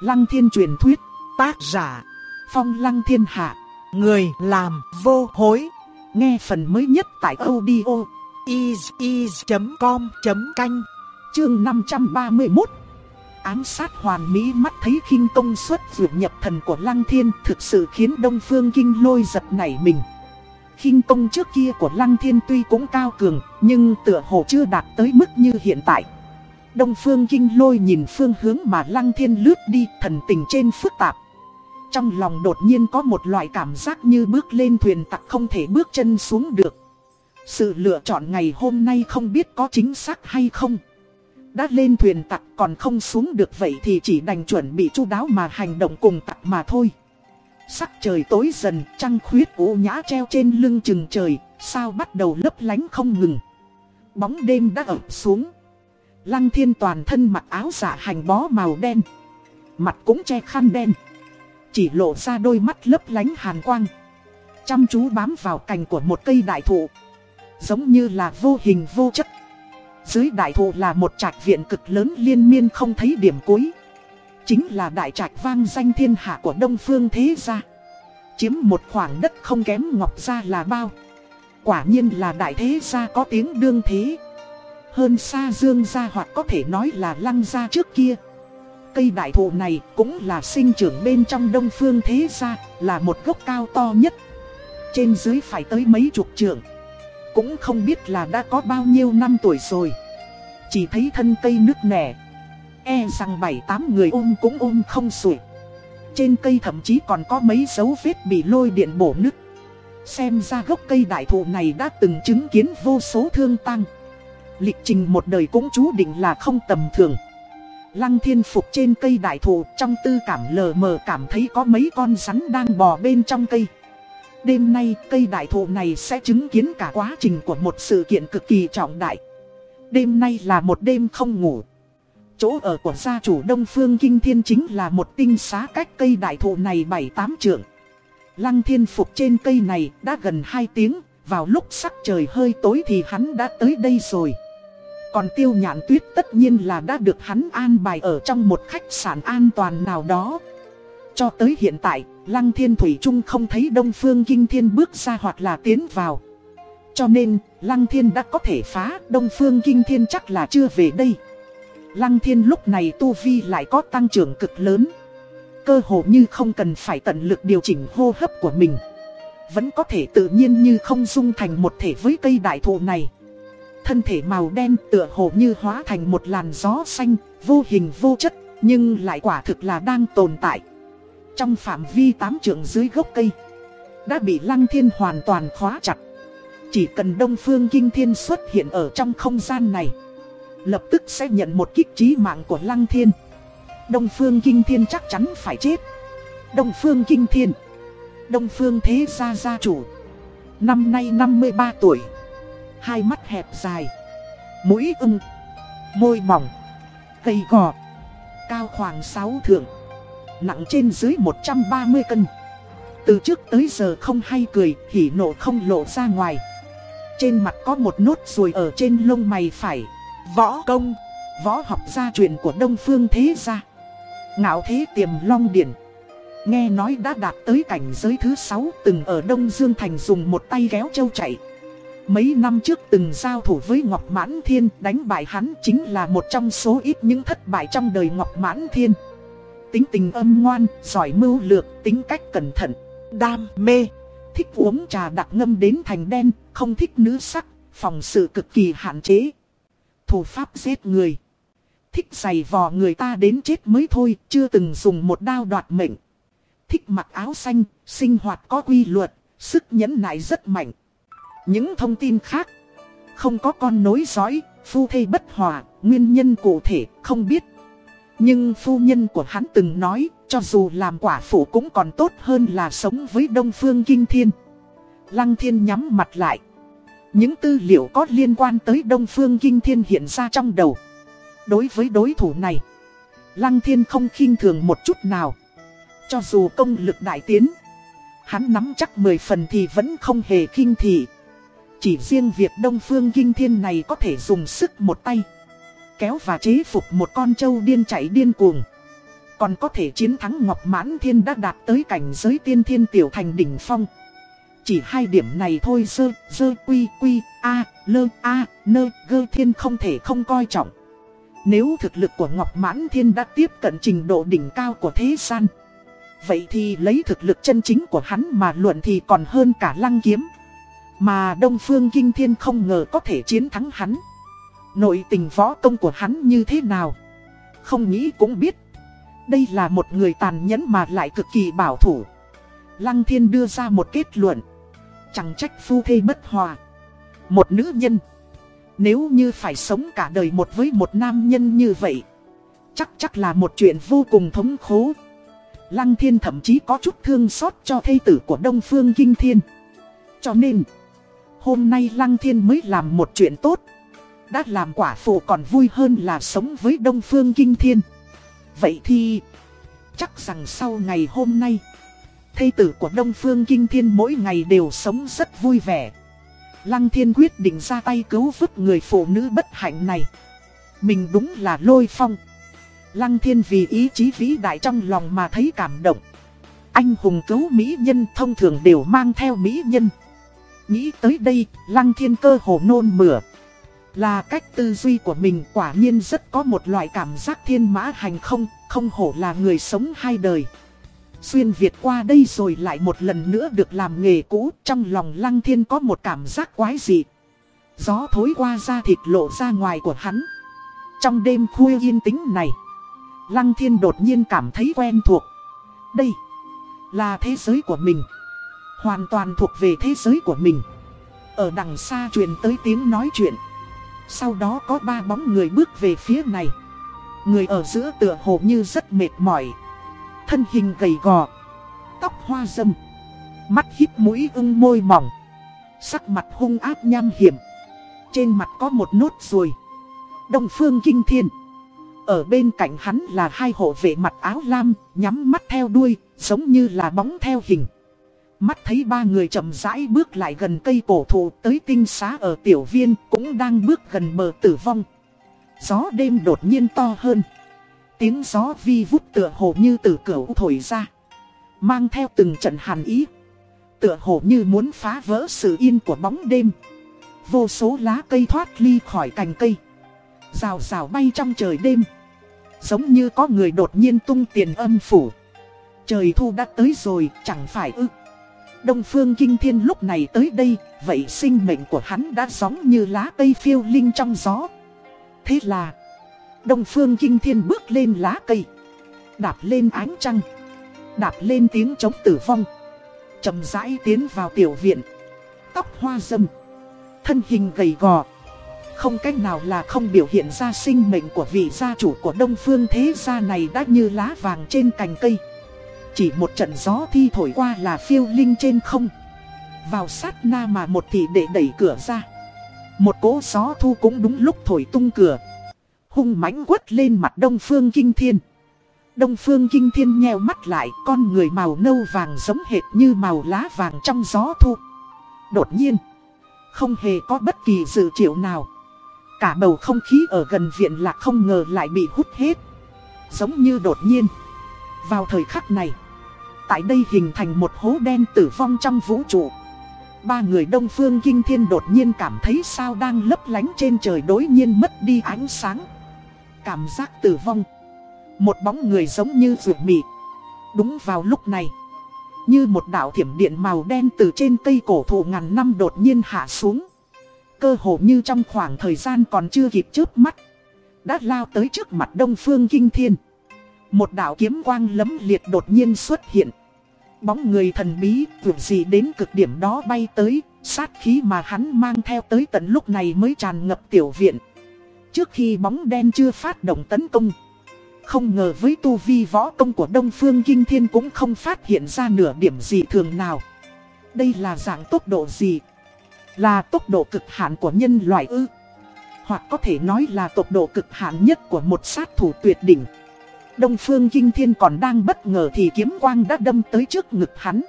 Lăng thiên truyền thuyết, tác giả, phong lăng thiên hạ, người làm vô hối. Nghe phần mới nhất tại audio is.com.canh, chương 531. Ám sát hoàn mỹ mắt thấy khinh công xuất dược nhập thần của Lăng Thiên thực sự khiến Đông Phương Kinh lôi giật nảy mình. Kinh công trước kia của Lăng Thiên tuy cũng cao cường, nhưng tựa hồ chưa đạt tới mức như hiện tại. Đông Phương Kinh lôi nhìn phương hướng mà Lăng Thiên lướt đi, thần tình trên phức tạp. Trong lòng đột nhiên có một loại cảm giác như bước lên thuyền tặc không thể bước chân xuống được. Sự lựa chọn ngày hôm nay không biết có chính xác hay không. Đã lên thuyền tặc còn không xuống được vậy thì chỉ đành chuẩn bị chu đáo mà hành động cùng tặc mà thôi. Sắc trời tối dần, trăng khuyết u nhã treo trên lưng chừng trời, sao bắt đầu lấp lánh không ngừng. Bóng đêm đã ập xuống. Lăng thiên toàn thân mặc áo giả hành bó màu đen. Mặt cũng che khăn đen. Chỉ lộ ra đôi mắt lấp lánh hàn quang. Chăm chú bám vào cành của một cây đại thụ. Giống như là vô hình vô chất. Dưới đại thụ là một trạch viện cực lớn liên miên không thấy điểm cuối. Chính là đại trạch vang danh thiên hạ của Đông Phương Thế Gia. Chiếm một khoảng đất không kém Ngọc Gia là bao. Quả nhiên là đại thế gia có tiếng đương thế. Hơn xa Dương Gia hoặc có thể nói là Lăng Gia trước kia. Cây đại thụ này cũng là sinh trưởng bên trong Đông Phương Thế Gia, là một gốc cao to nhất. Trên dưới phải tới mấy chục trượng. Cũng không biết là đã có bao nhiêu năm tuổi rồi Chỉ thấy thân cây nứt nẻ E rằng bảy tám người ôm cũng ôm không sủi Trên cây thậm chí còn có mấy dấu vết bị lôi điện bổ nứt Xem ra gốc cây đại thụ này đã từng chứng kiến vô số thương tăng Lịch trình một đời cũng chú định là không tầm thường Lăng thiên phục trên cây đại thụ trong tư cảm lờ mờ cảm thấy có mấy con rắn đang bò bên trong cây Đêm nay cây đại thụ này sẽ chứng kiến cả quá trình của một sự kiện cực kỳ trọng đại. Đêm nay là một đêm không ngủ. Chỗ ở của gia chủ Đông Phương Kinh Thiên chính là một tinh xá cách cây đại thụ này 7-8 trượng. Lăng thiên phục trên cây này đã gần 2 tiếng, vào lúc sắc trời hơi tối thì hắn đã tới đây rồi. Còn tiêu nhạn tuyết tất nhiên là đã được hắn an bài ở trong một khách sạn an toàn nào đó. Cho tới hiện tại, Lăng Thiên Thủy Trung không thấy Đông Phương Kinh Thiên bước ra hoặc là tiến vào. Cho nên, Lăng Thiên đã có thể phá, Đông Phương Kinh Thiên chắc là chưa về đây. Lăng Thiên lúc này Tu Vi lại có tăng trưởng cực lớn. Cơ hồ như không cần phải tận lực điều chỉnh hô hấp của mình. Vẫn có thể tự nhiên như không dung thành một thể với cây đại thụ này. Thân thể màu đen tựa hồ như hóa thành một làn gió xanh, vô hình vô chất, nhưng lại quả thực là đang tồn tại. Trong phạm vi tám trượng dưới gốc cây Đã bị lăng thiên hoàn toàn khóa chặt. Chỉ cần Đông Phương Kinh Thiên xuất hiện ở trong không gian này Lập tức sẽ nhận một kích trí mạng của lăng thiên. Đông Phương Kinh Thiên chắc chắn phải chết. Đông Phương Kinh Thiên Đông Phương Thế Gia Gia Chủ Năm nay 53 tuổi. Hai mắt hẹp dài Mũi ưng Môi mỏng Cây gò Cao khoảng 6 thượng nặng trên dưới 130 cân. Từ trước tới giờ không hay cười, hỉ nộ không lộ ra ngoài. Trên mặt có một nốt ruồi ở trên lông mày phải. Võ công, võ học gia truyền của Đông Phương Thế Gia. Ngạo thế tiềm long điển. Nghe nói đã đạt tới cảnh giới thứ 6 từng ở Đông Dương Thành dùng một tay kéo châu chạy. Mấy năm trước từng giao thủ với Ngọc Mãn Thiên đánh bại hắn chính là một trong số ít những thất bại trong đời Ngọc Mãn Thiên. Tính tình âm ngoan, giỏi mưu lược, tính cách cẩn thận, đam mê, thích uống trà đặc ngâm đến thành đen, không thích nữ sắc, phòng sự cực kỳ hạn chế. Thủ pháp giết người. Thích giày vò người ta đến chết mới thôi, chưa từng dùng một đao đoạt mệnh. Thích mặc áo xanh, sinh hoạt có quy luật, sức nhẫn nại rất mạnh. Những thông tin khác, không có con nối dõi, phu thê bất hòa, nguyên nhân cụ thể không biết. Nhưng phu nhân của hắn từng nói, cho dù làm quả phụ cũng còn tốt hơn là sống với Đông Phương Kinh Thiên. Lăng Thiên nhắm mặt lại. Những tư liệu có liên quan tới Đông Phương Kinh Thiên hiện ra trong đầu. Đối với đối thủ này, Lăng Thiên không khinh thường một chút nào. Cho dù công lực đại tiến, hắn nắm chắc 10 phần thì vẫn không hề khinh thị. Chỉ riêng việc Đông Phương Kinh Thiên này có thể dùng sức một tay kéo và chế phục một con trâu điên chạy điên cuồng. còn có thể chiến thắng Ngọc Mãn Thiên đã đạt tới cảnh giới tiên thiên tiểu thành đỉnh phong. Chỉ hai điểm này thôi dơ, dơ quy quy, a, lơ, a, nơ, gơ thiên không thể không coi trọng. Nếu thực lực của Ngọc Mãn Thiên đã tiếp cận trình độ đỉnh cao của thế gian. Vậy thì lấy thực lực chân chính của hắn mà luận thì còn hơn cả lăng kiếm. Mà Đông Phương Kinh Thiên không ngờ có thể chiến thắng hắn. Nội tình võ công của hắn như thế nào? Không nghĩ cũng biết. Đây là một người tàn nhẫn mà lại cực kỳ bảo thủ. Lăng Thiên đưa ra một kết luận. Chẳng trách phu thê bất hòa. Một nữ nhân. Nếu như phải sống cả đời một với một nam nhân như vậy. Chắc chắc là một chuyện vô cùng thống khổ. Lăng Thiên thậm chí có chút thương xót cho Thê tử của Đông Phương Kinh Thiên. Cho nên, hôm nay Lăng Thiên mới làm một chuyện tốt. Đã làm quả phụ còn vui hơn là sống với Đông Phương Kinh Thiên. Vậy thì, chắc rằng sau ngày hôm nay, thây tử của Đông Phương Kinh Thiên mỗi ngày đều sống rất vui vẻ. Lăng Thiên quyết định ra tay cứu vứt người phụ nữ bất hạnh này. Mình đúng là lôi phong. Lăng Thiên vì ý chí vĩ đại trong lòng mà thấy cảm động. Anh hùng cứu mỹ nhân thông thường đều mang theo mỹ nhân. Nghĩ tới đây, Lăng Thiên cơ hồ nôn mửa. Là cách tư duy của mình quả nhiên rất có một loại cảm giác thiên mã hành không, không hổ là người sống hai đời. Xuyên Việt qua đây rồi lại một lần nữa được làm nghề cũ, trong lòng Lăng Thiên có một cảm giác quái dị. Gió thối qua da thịt lộ ra ngoài của hắn. Trong đêm khuya yên tĩnh này, Lăng Thiên đột nhiên cảm thấy quen thuộc. Đây là thế giới của mình. Hoàn toàn thuộc về thế giới của mình. Ở đằng xa truyền tới tiếng nói chuyện. Sau đó có ba bóng người bước về phía này. Người ở giữa tựa hồ như rất mệt mỏi. Thân hình gầy gò. Tóc hoa râm. Mắt híp mũi ưng môi mỏng. Sắc mặt hung ác nham hiểm. Trên mặt có một nốt ruồi. Đông phương kinh thiên. Ở bên cạnh hắn là hai hộ vệ mặt áo lam, nhắm mắt theo đuôi, giống như là bóng theo hình. Mắt thấy ba người chậm rãi bước lại gần cây cổ thụ tới tinh xá ở tiểu viên cũng đang bước gần bờ tử vong. Gió đêm đột nhiên to hơn. Tiếng gió vi vút tựa hồ như từ cửa thổi ra. Mang theo từng trận hàn ý. Tựa hồ như muốn phá vỡ sự yên của bóng đêm. Vô số lá cây thoát ly khỏi cành cây. Rào rào bay trong trời đêm. Giống như có người đột nhiên tung tiền âm phủ. Trời thu đã tới rồi, chẳng phải ư. Đông Phương Kinh Thiên lúc này tới đây, vậy sinh mệnh của hắn đã giống như lá cây phiêu linh trong gió. Thế là, Đông Phương Kinh Thiên bước lên lá cây, đạp lên ánh trăng, đạp lên tiếng chống tử vong. chậm rãi tiến vào tiểu viện, tóc hoa râm, thân hình gầy gò. Không cách nào là không biểu hiện ra sinh mệnh của vị gia chủ của Đông Phương thế gia này đã như lá vàng trên cành cây. Chỉ một trận gió thi thổi qua là phiêu linh trên không. Vào sát na mà một thị đệ đẩy cửa ra. Một cỗ gió thu cũng đúng lúc thổi tung cửa. Hung mãnh quất lên mặt đông phương kinh thiên. Đông phương kinh thiên nheo mắt lại, Con người màu nâu vàng giống hệt như màu lá vàng trong gió thu. Đột nhiên, Không hề có bất kỳ dự triệu nào. Cả bầu không khí ở gần viện lạc không ngờ lại bị hút hết. Giống như đột nhiên, Vào thời khắc này Tại đây hình thành một hố đen tử vong trong vũ trụ. Ba người đông phương kinh thiên đột nhiên cảm thấy sao đang lấp lánh trên trời đối nhiên mất đi ánh sáng. Cảm giác tử vong. Một bóng người giống như rượu mị Đúng vào lúc này, Như một đạo thiểm điện màu đen từ trên cây cổ thụ ngàn năm đột nhiên hạ xuống. Cơ hồ như trong khoảng thời gian còn chưa kịp chớp mắt, Đã lao tới trước mặt đông phương kinh thiên. Một đạo kiếm quang lấm liệt đột nhiên xuất hiện. Bóng người thần bí, tuyệt gì đến cực điểm đó bay tới, sát khí mà hắn mang theo tới tận lúc này mới tràn ngập tiểu viện. Trước khi bóng đen chưa phát động tấn công, không ngờ với tu vi võ công của Đông Phương Kinh Thiên cũng không phát hiện ra nửa điểm gì thường nào. Đây là dạng tốc độ gì? Là tốc độ cực hạn của nhân loại ư? Hoặc có thể nói là tốc độ cực hạn nhất của một sát thủ tuyệt đỉnh. Đông Phương Kinh Thiên còn đang bất ngờ thì kiếm quang đã đâm tới trước ngực hắn.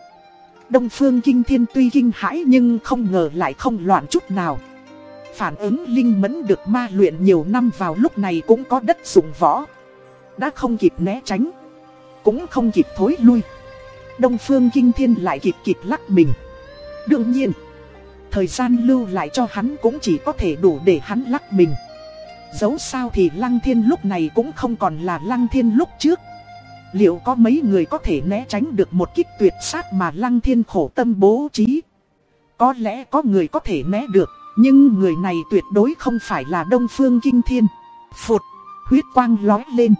Đông Phương Kinh Thiên tuy kinh hãi nhưng không ngờ lại không loạn chút nào. Phản ứng linh mẫn được ma luyện nhiều năm vào lúc này cũng có đất dụng võ. Đã không kịp né tránh. Cũng không kịp thối lui Đông Phương Kinh Thiên lại kịp kịp lắc mình Đương nhiên, Thời gian lưu lại cho hắn cũng chỉ có thể đủ để hắn lắc mình Dẫu sao thì Lăng Thiên lúc này cũng không còn là Lăng Thiên lúc trước. Liệu có mấy người có thể né tránh được một kích tuyệt sát mà Lăng Thiên khổ tâm bố trí? Có lẽ có người có thể né được Nhưng người này tuyệt đối không phải là Đông Phương Kinh Thiên. Phụt, huyết quang lói lên.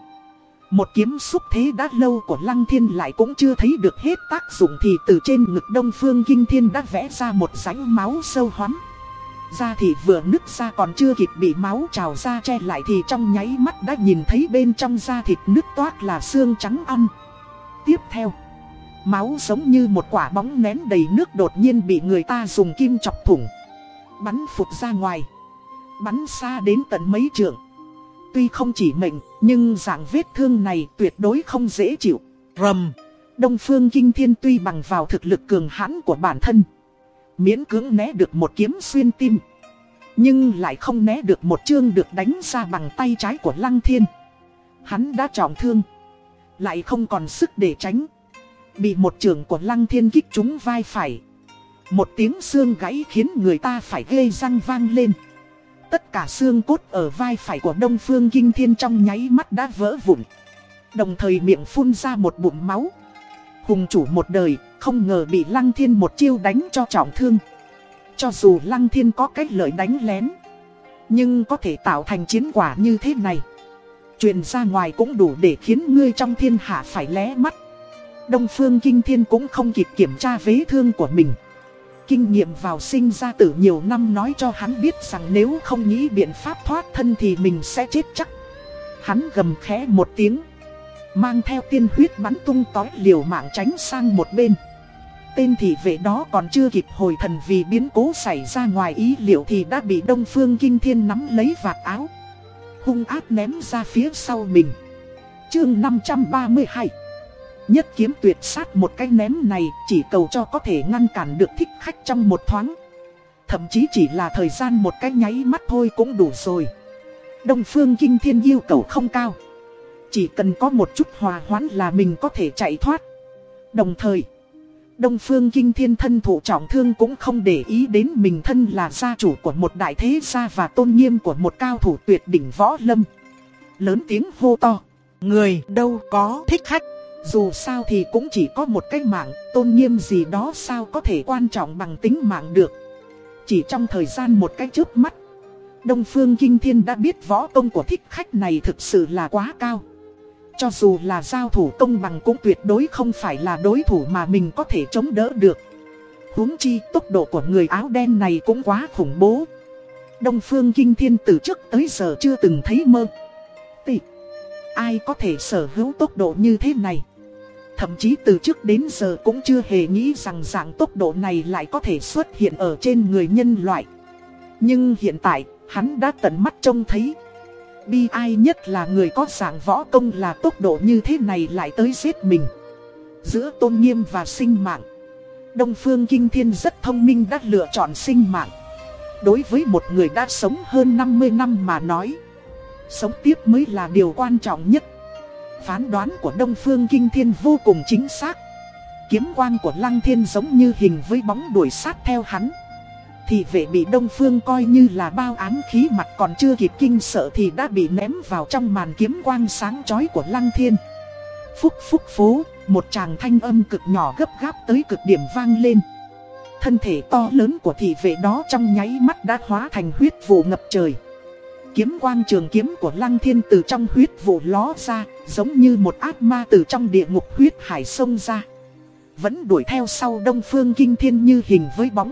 Một kiếm xúc thế đã lâu của Lăng Thiên lại cũng chưa thấy được hết tác dụng thì từ trên ngực Đông Phương Kinh Thiên đã vẽ ra một rãnh máu sâu hoắm. Da thì vừa nứt ra còn chưa kịp bị máu trào ra che lại thì trong nháy mắt đã nhìn thấy bên trong da thịt nứt toát là xương trắng ăn. Tiếp theo, máu giống như một quả bóng nén đầy nước đột nhiên bị người ta dùng kim chọc thủng. Bắn phụt ra ngoài, bắn xa đến tận mấy trường Tuy không chỉ mệnh, nhưng dạng vết thương này tuyệt đối không dễ chịu. Rầm, Đông Phương Kinh Thiên tuy bằng vào thực lực cường hãn của bản thân. Miễn cưỡng né được một kiếm xuyên tim. Nhưng lại không né được một chương được đánh ra bằng tay trái của Lăng Thiên. Hắn đã trọng thương. Lại không còn sức để tránh. Bị một trường của Lăng Thiên kích trúng vai phải. Một tiếng xương gãy khiến người ta phải ghê răng vang lên. Tất cả xương cốt ở vai phải của Đông Phương Kinh Thiên trong nháy mắt đã vỡ vụn. Đồng thời miệng phun ra một bụng máu. Hùng chủ một đời, không ngờ bị Lăng Thiên một chiêu đánh cho trọng thương. Cho dù Lăng Thiên có cách lợi đánh lén, nhưng có thể tạo thành chiến quả như thế này. Truyền ra ngoài cũng đủ để khiến ngươi trong thiên hạ phải lé mắt. Đông Phương Kinh Thiên cũng không kịp kiểm tra vế thương của mình. Kinh nghiệm vào sinh ra tử nhiều năm nói cho hắn biết rằng nếu không nghĩ biện pháp thoát thân thì mình sẽ chết chắc. Hắn gầm khẽ một tiếng. Mang theo tiên huyết bắn tung tói liều mạng tránh sang một bên. Tên thị vệ đó còn chưa kịp hồi thần vì biến cố xảy ra ngoài ý liệu thì đã bị Đông Phương Kinh Thiên nắm lấy vạt áo. Hung ác ném ra phía sau mình. Chương 532 Nhất kiếm tuyệt sát một cái ném này chỉ cầu cho có thể ngăn cản được thích khách trong một thoáng. Thậm chí chỉ là thời gian một cái nháy mắt thôi cũng đủ rồi. Đông Phương Kinh Thiên yêu cầu không cao. Chỉ cần có một chút hòa hoãn là mình có thể chạy thoát. Đồng thời, Đông Phương Kinh Thiên thân thủ trọng thương cũng không để ý đến mình thân là gia chủ của một đại thế gia và tôn nghiêm của một cao thủ tuyệt đỉnh võ lâm. Lớn tiếng hô to, người đâu có thích khách. Dù sao thì cũng chỉ có một cái mạng, tôn nghiêm gì đó sao có thể quan trọng bằng tính mạng được. Chỉ trong thời gian một cái chớp mắt, Đông Phương Kinh Thiên đã biết võ công của thích khách này thực sự là quá cao. Cho dù là giao thủ công bằng cũng tuyệt đối không phải là đối thủ mà mình có thể chống đỡ được. huống chi tốc độ của người áo đen này cũng quá khủng bố. Đông Phương Kinh Thiên từ trước tới giờ chưa từng thấy mơ. Tị, ai có thể sở hữu tốc độ như thế này? Thậm chí từ trước đến giờ cũng chưa hề nghĩ rằng dạng tốc độ này lại có thể xuất hiện ở trên người nhân loại. Nhưng hiện tại, hắn đã tận mắt trông thấy. Bi ai nhất là người có dạng võ công là tốc độ như thế này lại tới giết mình. Giữa tôn nghiêm và sinh mạng. Đông Phương Kinh Thiên rất thông minh đã lựa chọn sinh mạng. Đối với một người đã sống hơn 50 năm mà nói. Sống tiếp mới là điều quan trọng nhất. Phán đoán của Đông Phương Kinh Thiên vô cùng chính xác. Kiếm quang của Lăng Thiên giống như hình với bóng đuổi sát theo hắn. Thì vệ bị Đông Phương coi như là bao án khí mặt còn chưa kịp kinh sợ thì đã bị ném vào trong màn kiếm quang sáng chói của Lăng Thiên. Phúc phúc phố, một chàng thanh âm cực nhỏ gấp gáp tới cực điểm vang lên. Thân thể to lớn của thị vệ đó trong nháy mắt đã hóa thành huyết vụ ngập trời. Kiếm quang trường kiếm của Lăng Thiên từ trong huyết vụ ló ra, giống như một ác ma từ trong địa ngục huyết hải sông ra. Vẫn đuổi theo sau Đông Phương Kinh Thiên như hình với bóng.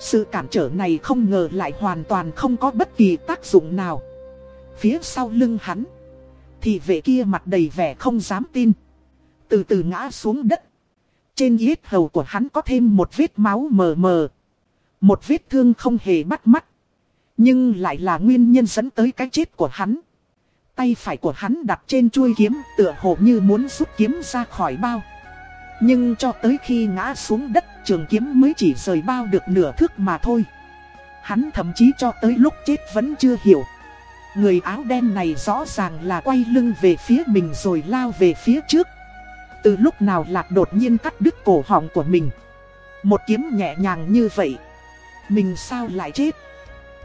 Sự cản trở này không ngờ lại hoàn toàn không có bất kỳ tác dụng nào. Phía sau lưng hắn, thì vệ kia mặt đầy vẻ không dám tin. Từ từ ngã xuống đất. Trên yết hầu của hắn có thêm một vết máu mờ mờ. Một vết thương không hề bắt mắt. Nhưng lại là nguyên nhân dẫn tới cái chết của hắn. Tay phải của hắn đặt trên chuôi kiếm tựa hồ như muốn rút kiếm ra khỏi bao. Nhưng cho tới khi ngã xuống đất trường kiếm mới chỉ rời bao được nửa thước mà thôi. Hắn thậm chí cho tới lúc chết vẫn chưa hiểu. Người áo đen này rõ ràng là quay lưng về phía mình rồi lao về phía trước. Từ lúc nào lạc đột nhiên cắt đứt cổ họng của mình Một kiếm nhẹ nhàng như vậy Mình sao lại chết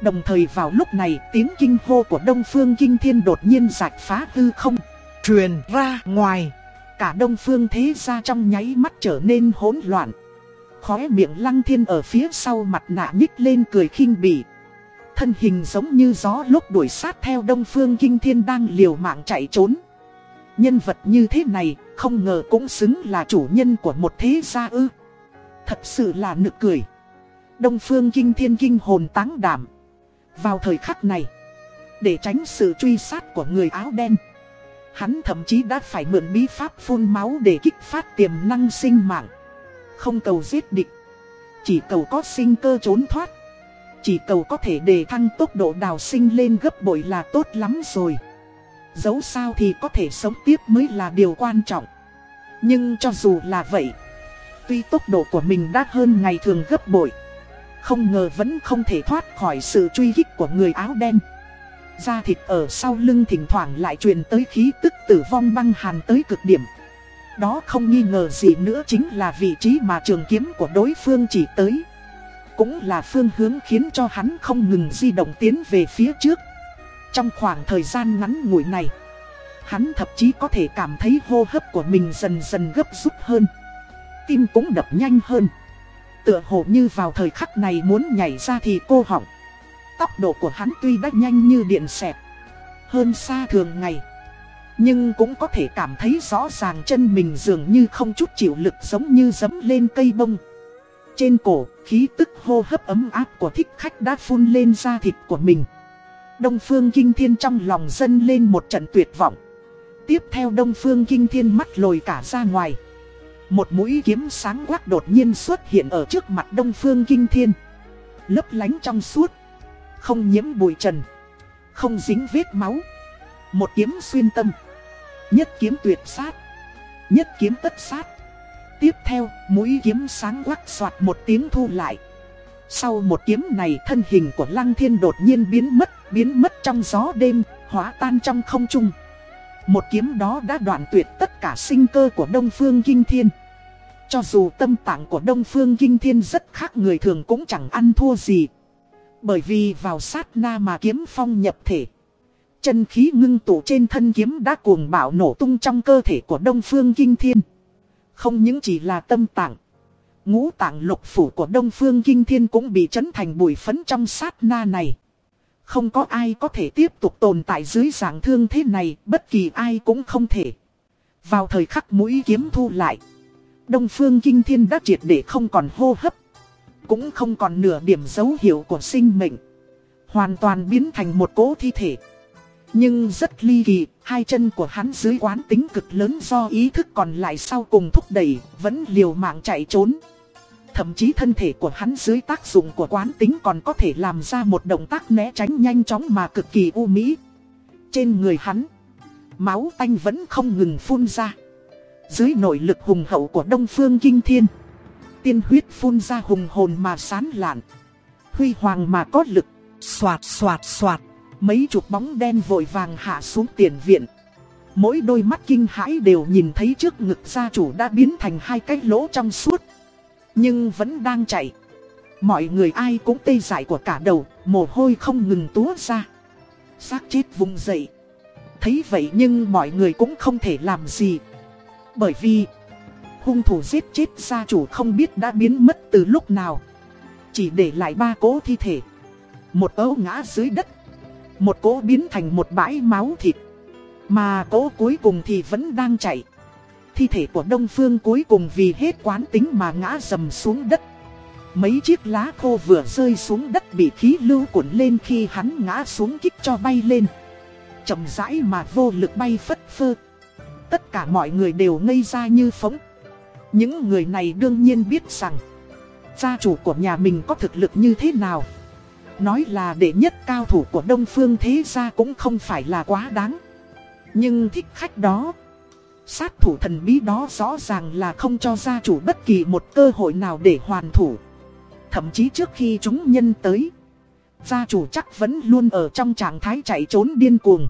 Đồng thời vào lúc này tiếng kinh hô của Đông Phương Kinh Thiên đột nhiên rạch phá hư không Truyền ra ngoài Cả Đông Phương thế ra trong nháy mắt trở nên hỗn loạn Khóe miệng lăng thiên ở phía sau mặt nạ nhích lên cười khinh bỉ. Thân hình giống như gió lúc đuổi sát theo Đông Phương Kinh Thiên đang liều mạng chạy trốn. Nhân vật như thế này, không ngờ cũng xứng là chủ nhân của một thế gia ư. Thật sự là nực cười. Đông Phương Kinh Thiên kinh hồn táng đảm. Vào thời khắc này, Để tránh sự truy sát của người áo đen, Hắn thậm chí đã phải mượn bí pháp phun máu để kích phát tiềm năng sinh mạng. Không cầu giết địch. Chỉ cầu có sinh cơ trốn thoát. Chỉ cầu có thể đề thăng tốc độ đào sinh lên gấp bội là tốt lắm rồi. Dẫu sao thì có thể sống tiếp mới là điều quan trọng. Nhưng cho dù là vậy, Tuy tốc độ của mình đã hơn ngày thường gấp bội, Không ngờ vẫn không thể thoát khỏi sự truy hích của người áo đen. Da thịt ở sau lưng thỉnh thoảng lại truyền tới khí tức tử vong băng hàn tới cực điểm. Đó không nghi ngờ gì nữa chính là vị trí mà trường kiếm của đối phương chỉ tới. Cũng là phương hướng khiến cho hắn không ngừng di động tiến về phía trước. Trong khoảng thời gian ngắn ngủi này Hắn thậm chí có thể cảm thấy hô hấp của mình dần dần gấp rút hơn. Tim cũng đập nhanh hơn. Tựa hồ như vào thời khắc này muốn nhảy ra thì cô họng Tốc độ của hắn tuy đã nhanh như điện xẹp, Hơn xa thường ngày nhưng cũng có thể cảm thấy rõ ràng chân mình dường như không chút chịu lực giống như dấm lên cây bông. Trên cổ, khí tức hô hấp ấm áp của thích khách đã phun lên da thịt của mình. Đông Phương Kinh Thiên trong lòng dân lên một trận tuyệt vọng. Tiếp theo Đông Phương Kinh Thiên mắt lồi cả ra ngoài. Một mũi kiếm sáng quắc đột nhiên xuất hiện ở trước mặt Đông Phương Kinh Thiên. Lấp lánh trong suốt. Không nhiễm bụi trần. Không dính vết máu. Một kiếm xuyên tâm. Nhất kiếm tuyệt sát. Nhất kiếm tất sát. Tiếp theo, mũi kiếm sáng quắc soạt một tiếng thu lại. Sau một kiếm này thân hình của Lăng Thiên đột nhiên biến mất Biến mất trong gió đêm, hóa tan trong không trung. Một kiếm đó đã đoạn tuyệt tất cả sinh cơ của Đông Phương Kinh Thiên. Cho dù tâm tạng của Đông Phương Kinh Thiên rất khác người thường cũng chẳng ăn thua gì. Bởi vì vào sát na mà kiếm phong nhập thể. Chân khí ngưng tụ trên thân kiếm đã cuồng bạo nổ tung trong cơ thể của Đông Phương Kinh Thiên. Không những chỉ là tâm tạng. Ngũ tạng lục phủ của Đông Phương Kinh Thiên cũng bị chấn thành bụi phấn trong sát na này. Không có ai có thể tiếp tục tồn tại dưới dạng thương thế này, bất kỳ ai cũng không thể. Vào thời khắc mũi kiếm thu lại, Đông Phương Kinh Thiên đã triệt để không còn hô hấp. Cũng không còn nửa điểm dấu hiệu của sinh mệnh Hoàn toàn biến thành một cỗ thi thể nhưng rất ly kỳ, hai chân của hắn dưới quán tính cực lớn do ý thức còn lại sau cùng thúc đẩy, vẫn liều mạng chạy trốn. Thậm chí thân thể của hắn dưới tác dụng của quán tính còn có thể làm ra một động tác né tránh nhanh chóng mà cực kỳ u mỹ. Trên người hắn, máu tanh vẫn không ngừng phun ra. Dưới nội lực hùng hậu của Đông Phương Kinh Thiên tiên huyết phun ra hùng hồn mà sán lạn. Huy hoàng mà có lực, xoạt xoạt xoạt, mấy chục bóng đen vội vàng hạ xuống tiền viện. Mỗi đôi mắt kinh hãi đều nhìn thấy trước ngực gia chủ đã biến thành hai cái lỗ trong suốt. Nhưng vẫn đang chạy. Mọi người ai cũng tê dại của cả đầu, mồ hôi không ngừng túa ra. xác chết vùng dậy. Thấy vậy nhưng mọi người cũng không thể làm gì. Bởi vì hung thủ giết chết gia chủ không biết đã biến mất từ lúc nào. Chỉ để lại ba cố thi thể. Một ấu ngã dưới đất. Một cỗ biến thành một bãi máu thịt. Mà cỗ cuối cùng thì vẫn đang chạy. Thi thể của Đông Phương cuối cùng vì hết quán tính mà ngã dầm xuống đất. Mấy chiếc lá khô vừa rơi xuống đất bị khí lưu cuộn lên khi hắn ngã xuống kích cho bay lên. chậm rãi mà vô lực bay phất phơ. Tất cả mọi người đều ngây ra như phóng. Những người này đương nhiên biết rằng, Gia chủ của nhà mình có thực lực như thế nào Nói là đệ nhất cao thủ của Đông Phương thế gia cũng không phải là quá đáng. Nhưng thích khách đó, Sát thủ thần bí đó rõ ràng là không cho gia chủ bất kỳ một cơ hội nào để hoàn thủ. Thậm chí trước khi chúng nhân tới, Gia chủ chắc vẫn luôn ở trong trạng thái chạy trốn điên cuồng.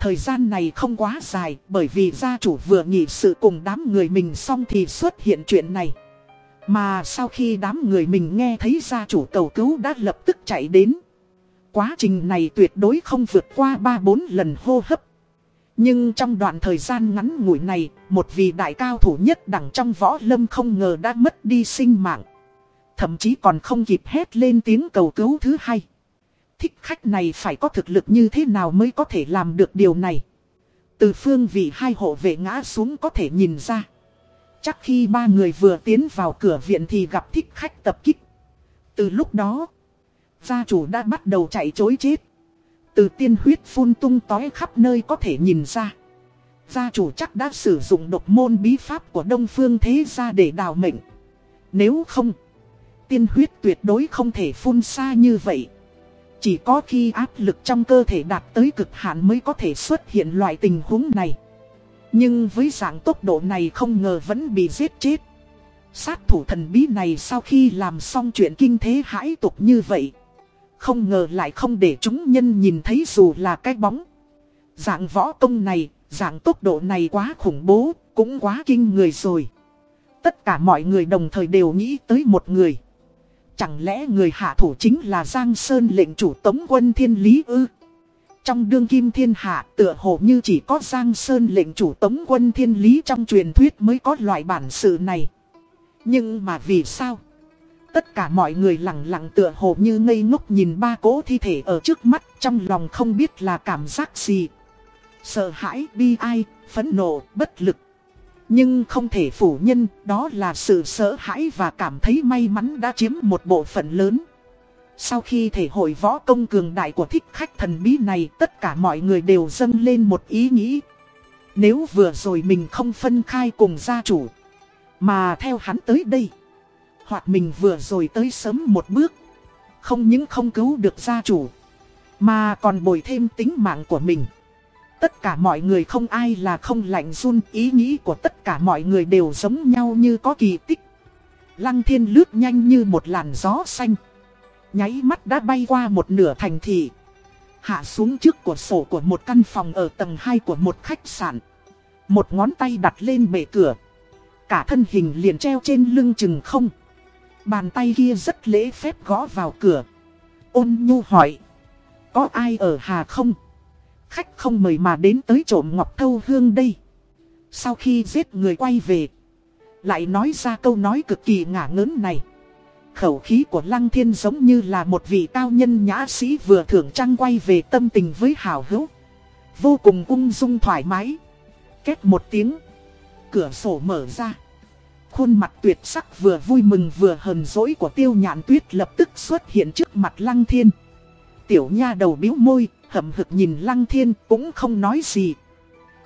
Thời gian này không quá dài, bởi vì gia chủ vừa nghỉ sự cùng đám người mình xong thì xuất hiện chuyện này. Mà sau khi đám người mình nghe thấy gia chủ cầu cứu đã lập tức chạy đến. Quá trình này tuyệt đối không vượt qua 3-4 lần hô hấp. Nhưng trong đoạn thời gian ngắn ngủi này, một vị đại cao thủ nhất đẳng trong võ lâm không ngờ đã mất đi sinh mạng. Thậm chí còn không kịp hét lên tiếng cầu cứu thứ hai. Thích khách này phải có thực lực như thế nào mới có thể làm được điều này. Từ phương vị hai hộ vệ ngã xuống có thể nhìn ra. Chắc khi ba người vừa tiến vào cửa viện thì gặp thích khách tập kích. Từ lúc đó, gia chủ đã bắt đầu chạy chối chết. Từ tiên huyết phun tung tói khắp nơi có thể nhìn ra. Gia chủ chắc đã sử dụng độc môn bí pháp của Đông Phương Thế Gia để đào mệnh. Nếu không, tiên huyết tuyệt đối không thể phun xa như vậy. Chỉ có khi áp lực trong cơ thể đạt tới cực hạn mới có thể xuất hiện loại tình huống này. Nhưng với dạng tốc độ này không ngờ vẫn bị giết chết. Sát thủ thần bí này sau khi làm xong chuyện kinh thế hãi tục như vậy. Không ngờ lại không để chúng nhân nhìn thấy dù là cái bóng. Dạng võ công này, dạng tốc độ này quá khủng bố, cũng quá kinh người rồi. Tất cả mọi người đồng thời đều nghĩ tới một người. Chẳng lẽ người hạ thủ chính là Giang Sơn lệnh chủ tống quân thiên lý ư? Trong đương kim thiên hạ tựa hồ như chỉ có Giang Sơn lệnh chủ tống quân thiên lý trong truyền thuyết mới có loại bản sự này. Nhưng mà vì sao? Tất cả mọi người lặng lặng tựa hồ như ngây ngốc nhìn ba cỗ thi thể ở trước mắt trong lòng không biết là cảm giác gì. Sợ hãi, bi ai, phẫn nộ, bất lực. Nhưng không thể phủ nhân, đó là sự sợ hãi và cảm thấy may mắn đã chiếm một bộ phận lớn. Sau khi thể hội võ công cường đại của thích khách thần bí này, tất cả mọi người đều dâng lên một ý nghĩ. Nếu vừa rồi mình không phân khai cùng gia chủ, mà theo hắn tới đây, hoặc mình vừa rồi tới sớm một bước, không những không cứu được gia chủ, mà còn bồi thêm tính mạng của mình. Tất cả mọi người không ai là không lạnh run, ý nghĩ của tất cả mọi người đều giống nhau như có kỳ tích. Lăng thiên lướt nhanh như một làn gió xanh. Nháy mắt đã bay qua một nửa thành thị. Hạ xuống trước cửa sổ của một căn phòng ở tầng 2 của một khách sạn. Một ngón tay đặt lên bể cửa. Cả thân hình liền treo trên lưng chừng không. Bàn tay kia rất lễ phép gõ vào cửa. Ôn nhu hỏi. Có ai ở Hà không? Khách không mời mà đến tới trộm Ngọc Thâu Hương đây. Sau khi giết người quay về. Lại nói ra câu nói cực kỳ ngả ngớn này. Khẩu khí của Lăng Thiên giống như là một vị cao nhân nhã sĩ vừa thưởng trăng quay về tâm tình với hào hữu. Vô cùng ung dung thoải mái. Kết một tiếng. Cửa sổ mở ra. Khuôn mặt tuyệt sắc vừa vui mừng vừa hờn dỗi của tiêu nhạn tuyết lập tức xuất hiện trước mặt Lăng Thiên. Tiểu nha đầu biếu môi, hậm hực nhìn Lăng Thiên cũng không nói gì.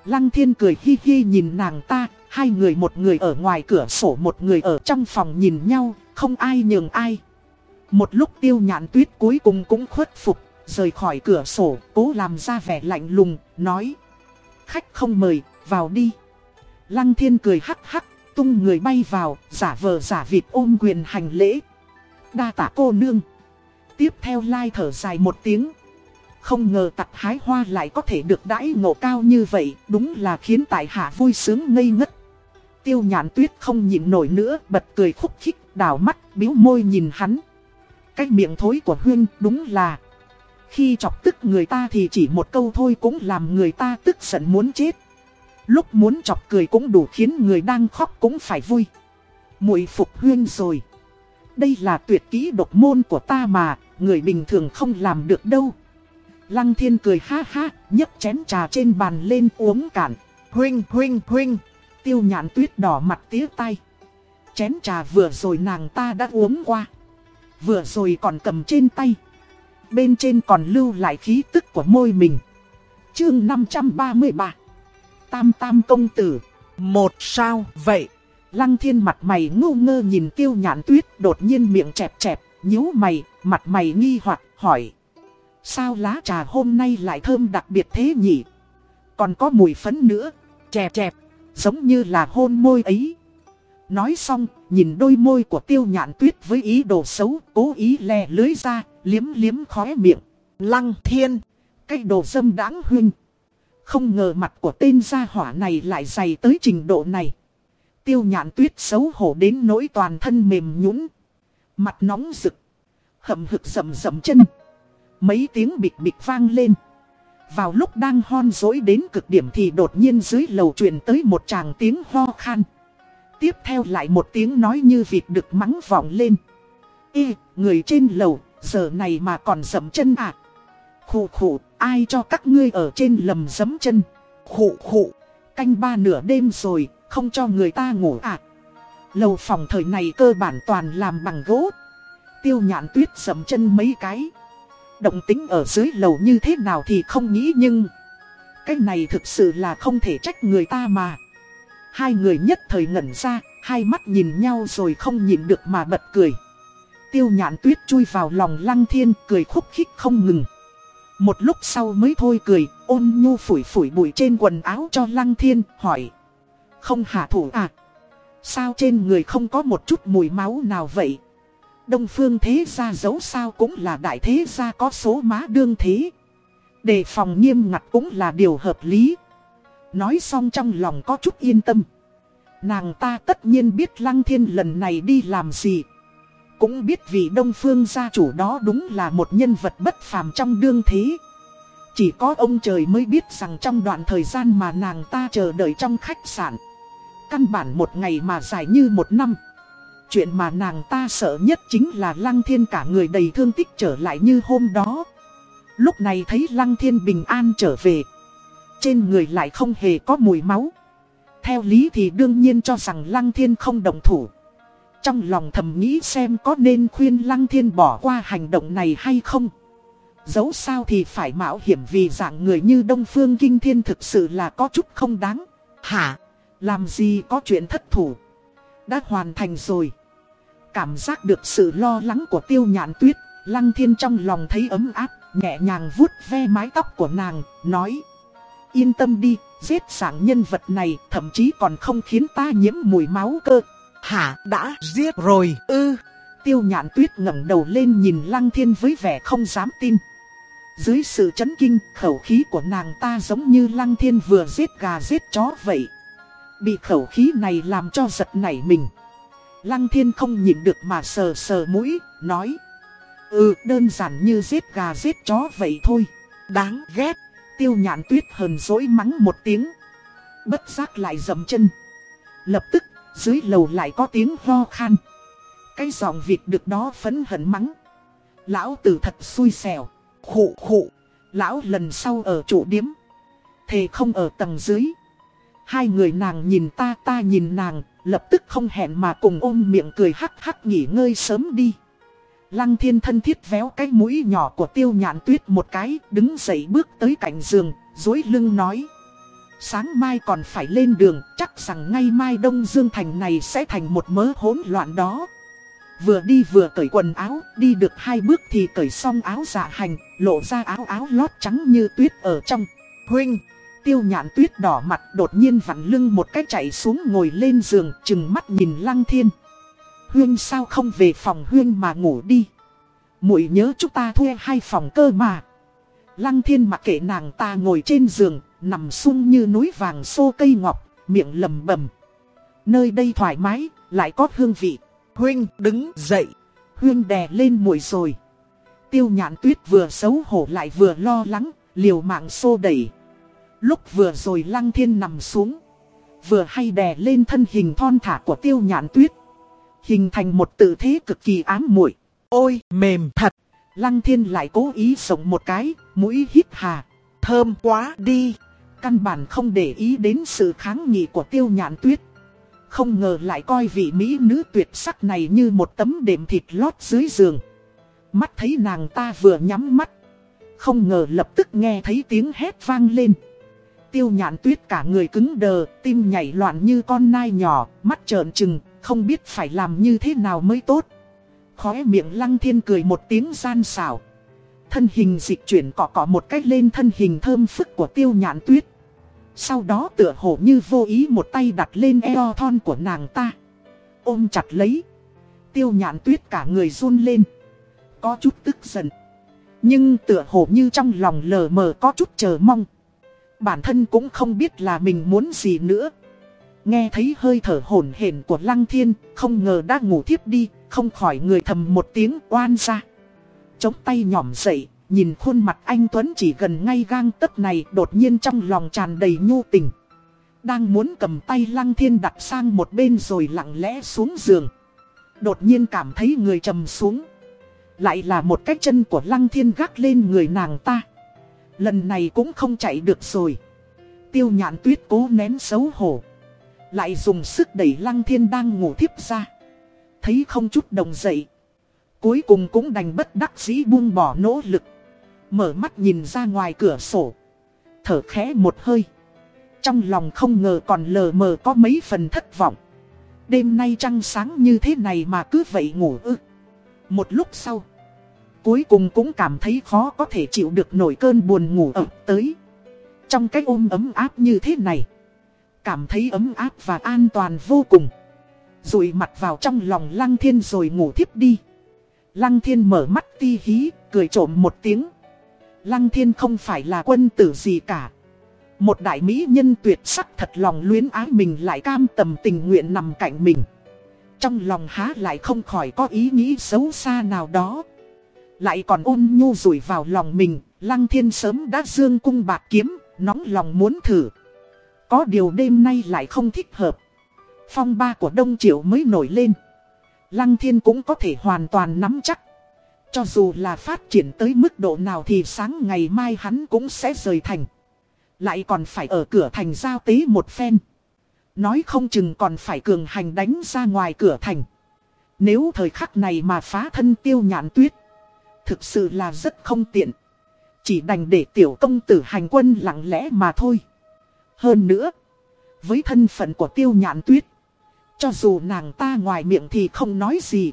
Lăng Thiên cười hi hi nhìn nàng ta, hai người một người ở ngoài cửa sổ một người ở trong phòng nhìn nhau, không ai nhường ai. Một lúc tiêu nhạn tuyết cuối cùng cũng khuất phục, rời khỏi cửa sổ, cố làm ra vẻ lạnh lùng, nói. Khách không mời, vào đi. Lăng thiên cười hắc hắc, tung người bay vào, giả vờ giả vịt ôm quyền hành lễ. Đa tả cô nương. Tiếp theo lai thở dài một tiếng. Không ngờ tặc hái hoa lại có thể được đãi ngộ cao như vậy, đúng là khiến tại hạ vui sướng ngây ngất. Tiêu nhạn tuyết không nhịn nổi nữa, bật cười khúc khích, đảo mắt, biếu môi nhìn hắn. Cái miệng thối của Huyên đúng là Khi chọc tức người ta thì chỉ một câu thôi cũng làm người ta tức giận muốn chết. Lúc muốn chọc cười cũng đủ khiến người đang khóc cũng phải vui. Muội phục Huyên rồi. Đây là tuyệt kỹ độc môn của ta mà Người bình thường không làm được đâu. Lăng thiên cười ha ha nhấc chén trà trên bàn lên uống cạn. Huynh huynh huynh. Tiêu nhạn tuyết đỏ mặt tía tay Chén trà vừa rồi nàng ta đã uống qua. Vừa rồi còn cầm trên tay. Bên trên còn lưu lại khí tức của môi mình. Chương 533 Tam Tam Công Tử Một sao vậy? Lăng thiên mặt mày ngu ngơ nhìn tiêu nhãn tuyết đột nhiên miệng chẹp chẹp, nhíu mày, mặt mày nghi hoặc hỏi. Sao lá trà hôm nay lại thơm đặc biệt thế nhỉ? Còn có mùi phấn nữa, chẹp chẹp, giống như là hôn môi ấy. Nói xong, nhìn đôi môi của tiêu nhạn tuyết với ý đồ xấu, cố ý lè lưới ra, liếm liếm khóe miệng. Lăng thiên, cái đồ dâm đáng huynh. Không ngờ mặt của tên gia hỏa này lại dày tới trình độ này. Tiêu nhạn tuyết xấu hổ đến nỗi toàn thân mềm nhũn Mặt nóng rực. Hậm hực rầm rầm chân. Mấy tiếng bịch bịch vang lên. Vào lúc đang hon dối đến cực điểm thì đột nhiên dưới lầu truyền tới một chàng tiếng ho khan. Tiếp theo lại một tiếng nói như vịt được mắng vọng lên. Ê, người trên lầu, giờ này mà còn dẫm chân à? khụ khụ ai cho các ngươi ở trên lầm dẫm chân? khụ khụ canh ba nửa đêm rồi, không cho người ta ngủ à? Lầu phòng thời này cơ bản toàn làm bằng gỗ. Tiêu nhạn tuyết dẫm chân mấy cái. Động tính ở dưới lầu như thế nào thì không nghĩ nhưng... Cái này thực sự là không thể trách người ta mà. Hai người nhất thời ngẩn ra, hai mắt nhìn nhau rồi không nhìn được mà bật cười. Tiêu nhạn tuyết chui vào lòng lăng thiên cười khúc khích không ngừng. Một lúc sau mới thôi cười, ôn nhu phủi phủi bụi trên quần áo cho lăng thiên, hỏi. Không hạ thủ à? Sao trên người không có một chút mùi máu nào vậy? Đông phương thế gia giấu sao cũng là đại thế gia có số má đương thế. Đề phòng nghiêm ngặt cũng là điều hợp lý. Nói xong trong lòng có chút yên tâm. Nàng ta tất nhiên biết Lăng Thiên lần này đi làm gì. Cũng biết vị Đông Phương gia chủ đó đúng là một nhân vật bất phàm trong đương thế. Chỉ có ông trời mới biết rằng trong đoạn thời gian mà nàng ta chờ đợi trong khách sạn. Căn bản một ngày mà dài như một năm. Chuyện mà nàng ta sợ nhất chính là Lăng Thiên cả người đầy thương tích trở lại như hôm đó. Lúc này thấy Lăng Thiên bình an trở về. Trên người lại không hề có mùi máu. Theo lý thì đương nhiên cho rằng Lăng Thiên không đồng thủ. Trong lòng thầm nghĩ xem có nên khuyên Lăng Thiên bỏ qua hành động này hay không. Dẫu sao thì phải mạo hiểm vì dạng người như Đông Phương Kinh Thiên thực sự là có chút không đáng. Hả? Làm gì có chuyện thất thủ? Đã hoàn thành rồi. Cảm giác được sự lo lắng của tiêu nhạn tuyết, Lăng Thiên trong lòng thấy ấm áp, nhẹ nhàng vuốt ve mái tóc của nàng, nói. Yên tâm đi, giết sảng nhân vật này, thậm chí còn không khiến ta nhiễm mùi máu cơ. Hả, đã giết rồi, ư. Tiêu nhạn tuyết ngẩng đầu lên nhìn Lăng Thiên với vẻ không dám tin. Dưới sự chấn kinh, khẩu khí của nàng ta giống như Lăng Thiên vừa giết gà giết chó vậy. Bị khẩu khí này làm cho giật nảy mình. Lăng thiên không nhịn được mà sờ sờ mũi, nói. Ừ, đơn giản như giết gà giết chó vậy thôi. Đáng ghét. Tiêu nhạn tuyết hờn dỗi mắng một tiếng. Bất giác lại dầm chân. Lập tức, dưới lầu lại có tiếng ho khan. Cái giọng vịt được đó phấn hận mắng. Lão tử thật xui xẻo. Khụ khụ. Lão lần sau ở trụ điếm. Thề không ở tầng dưới. Hai người nàng nhìn ta ta nhìn nàng, lập tức không hẹn mà cùng ôm miệng cười hắc hắc nghỉ ngơi sớm đi. Lăng thiên thân thiết véo cái mũi nhỏ của tiêu nhạn tuyết một cái, đứng dậy bước tới cạnh giường, dối lưng nói. Sáng mai còn phải lên đường, chắc rằng ngay mai Đông Dương Thành này sẽ thành một mớ hỗn loạn đó. Vừa đi vừa cởi quần áo, đi được hai bước thì cởi xong áo dạ hành, lộ ra áo áo lót trắng như tuyết ở trong. Huynh! Tiêu nhạn tuyết đỏ mặt đột nhiên vặn lưng một cái chạy xuống ngồi lên giường chừng mắt nhìn lăng thiên. Huyên sao không về phòng Huyên mà ngủ đi. muội nhớ chúng ta thuê hai phòng cơ mà. Lăng thiên mặc kệ nàng ta ngồi trên giường, nằm sung như núi vàng xô cây ngọc, miệng lầm bầm. Nơi đây thoải mái, lại có hương vị. Huyên đứng dậy. Huyên đè lên muội rồi. Tiêu nhạn tuyết vừa xấu hổ lại vừa lo lắng, liều mạng xô đẩy. Lúc vừa rồi lăng thiên nằm xuống. Vừa hay đè lên thân hình thon thả của tiêu nhạn tuyết. Hình thành một tự thế cực kỳ ám muội Ôi, mềm thật. Lăng thiên lại cố ý sống một cái, mũi hít hà. Thơm quá đi. Căn bản không để ý đến sự kháng nghị của tiêu nhạn tuyết. Không ngờ lại coi vị mỹ nữ tuyệt sắc này như một tấm đệm thịt lót dưới giường. Mắt thấy nàng ta vừa nhắm mắt. Không ngờ lập tức nghe thấy tiếng hét vang lên tiêu nhạn tuyết cả người cứng đờ, tim nhảy loạn như con nai nhỏ, mắt trợn trừng, không biết phải làm như thế nào mới tốt. Khóe miệng lăng thiên cười một tiếng gian xảo. Thân hình dịch chuyển cọ cọ một cách lên thân hình thơm phức của tiêu nhạn tuyết. Sau đó tựa hồ như vô ý một tay đặt lên eo thon của nàng ta. Ôm chặt lấy. Tiêu nhạn tuyết cả người run lên. Có chút tức giận. Nhưng tựa hồ như trong lòng lờ mờ có chút chờ mong. Bản thân cũng không biết là mình muốn gì nữa. Nghe thấy hơi thở hổn hển của Lăng Thiên, không ngờ đã ngủ thiếp đi, không khỏi người thầm một tiếng oan ra. Chống tay nhỏm dậy, nhìn khuôn mặt anh Tuấn chỉ gần ngay gang tấc này đột nhiên trong lòng tràn đầy nhu tình. Đang muốn cầm tay Lăng Thiên đặt sang một bên rồi lặng lẽ xuống giường. Đột nhiên cảm thấy người trầm xuống. Lại là một cái chân của Lăng Thiên gác lên người nàng ta. Lần này cũng không chạy được rồi. Tiêu nhạn tuyết cố nén xấu hổ. Lại dùng sức đẩy Lăng Thiên đang ngủ thiếp ra. Thấy không chút đồng dậy. Cuối cùng cũng đành bất đắc dĩ buông bỏ nỗ lực. Mở mắt nhìn ra ngoài cửa sổ. Thở khẽ một hơi. Trong lòng không ngờ còn lờ mờ có mấy phần thất vọng. Đêm nay trăng sáng như thế này mà cứ vậy ngủ ư. Một lúc sau. Cuối cùng cũng cảm thấy khó có thể chịu được nổi cơn buồn ngủ ập tới. Trong cái ôm ấm áp như thế này. Cảm thấy ấm áp và an toàn vô cùng. Rụi mặt vào trong lòng Lăng Thiên rồi ngủ thiếp đi. Lăng Thiên mở mắt ti hí, cười trộm một tiếng. Lăng Thiên không phải là quân tử gì cả. Một đại mỹ nhân tuyệt sắc thật lòng luyến ái mình lại cam tầm tình nguyện nằm cạnh mình. Trong lòng há lại không khỏi có ý nghĩ xấu xa nào đó. Lại còn ôn nhu rủi vào lòng mình, Lăng Thiên sớm đã dương cung bạc kiếm, nóng lòng muốn thử. Có điều đêm nay lại không thích hợp. Phong ba của Đông Triệu mới nổi lên. Lăng Thiên cũng có thể hoàn toàn nắm chắc. Cho dù là phát triển tới mức độ nào thì sáng ngày mai hắn cũng sẽ rời thành. Lại còn phải ở cửa thành giao tế một phen. Nói không chừng còn phải cường hành đánh ra ngoài cửa thành. Nếu thời khắc này mà phá thân tiêu nhạn tuyết. Thực sự là rất không tiện. Chỉ đành để tiểu công tử hành quân lặng lẽ mà thôi. Hơn nữa. Với thân phận của tiêu nhạn tuyết. Cho dù nàng ta ngoài miệng thì không nói gì.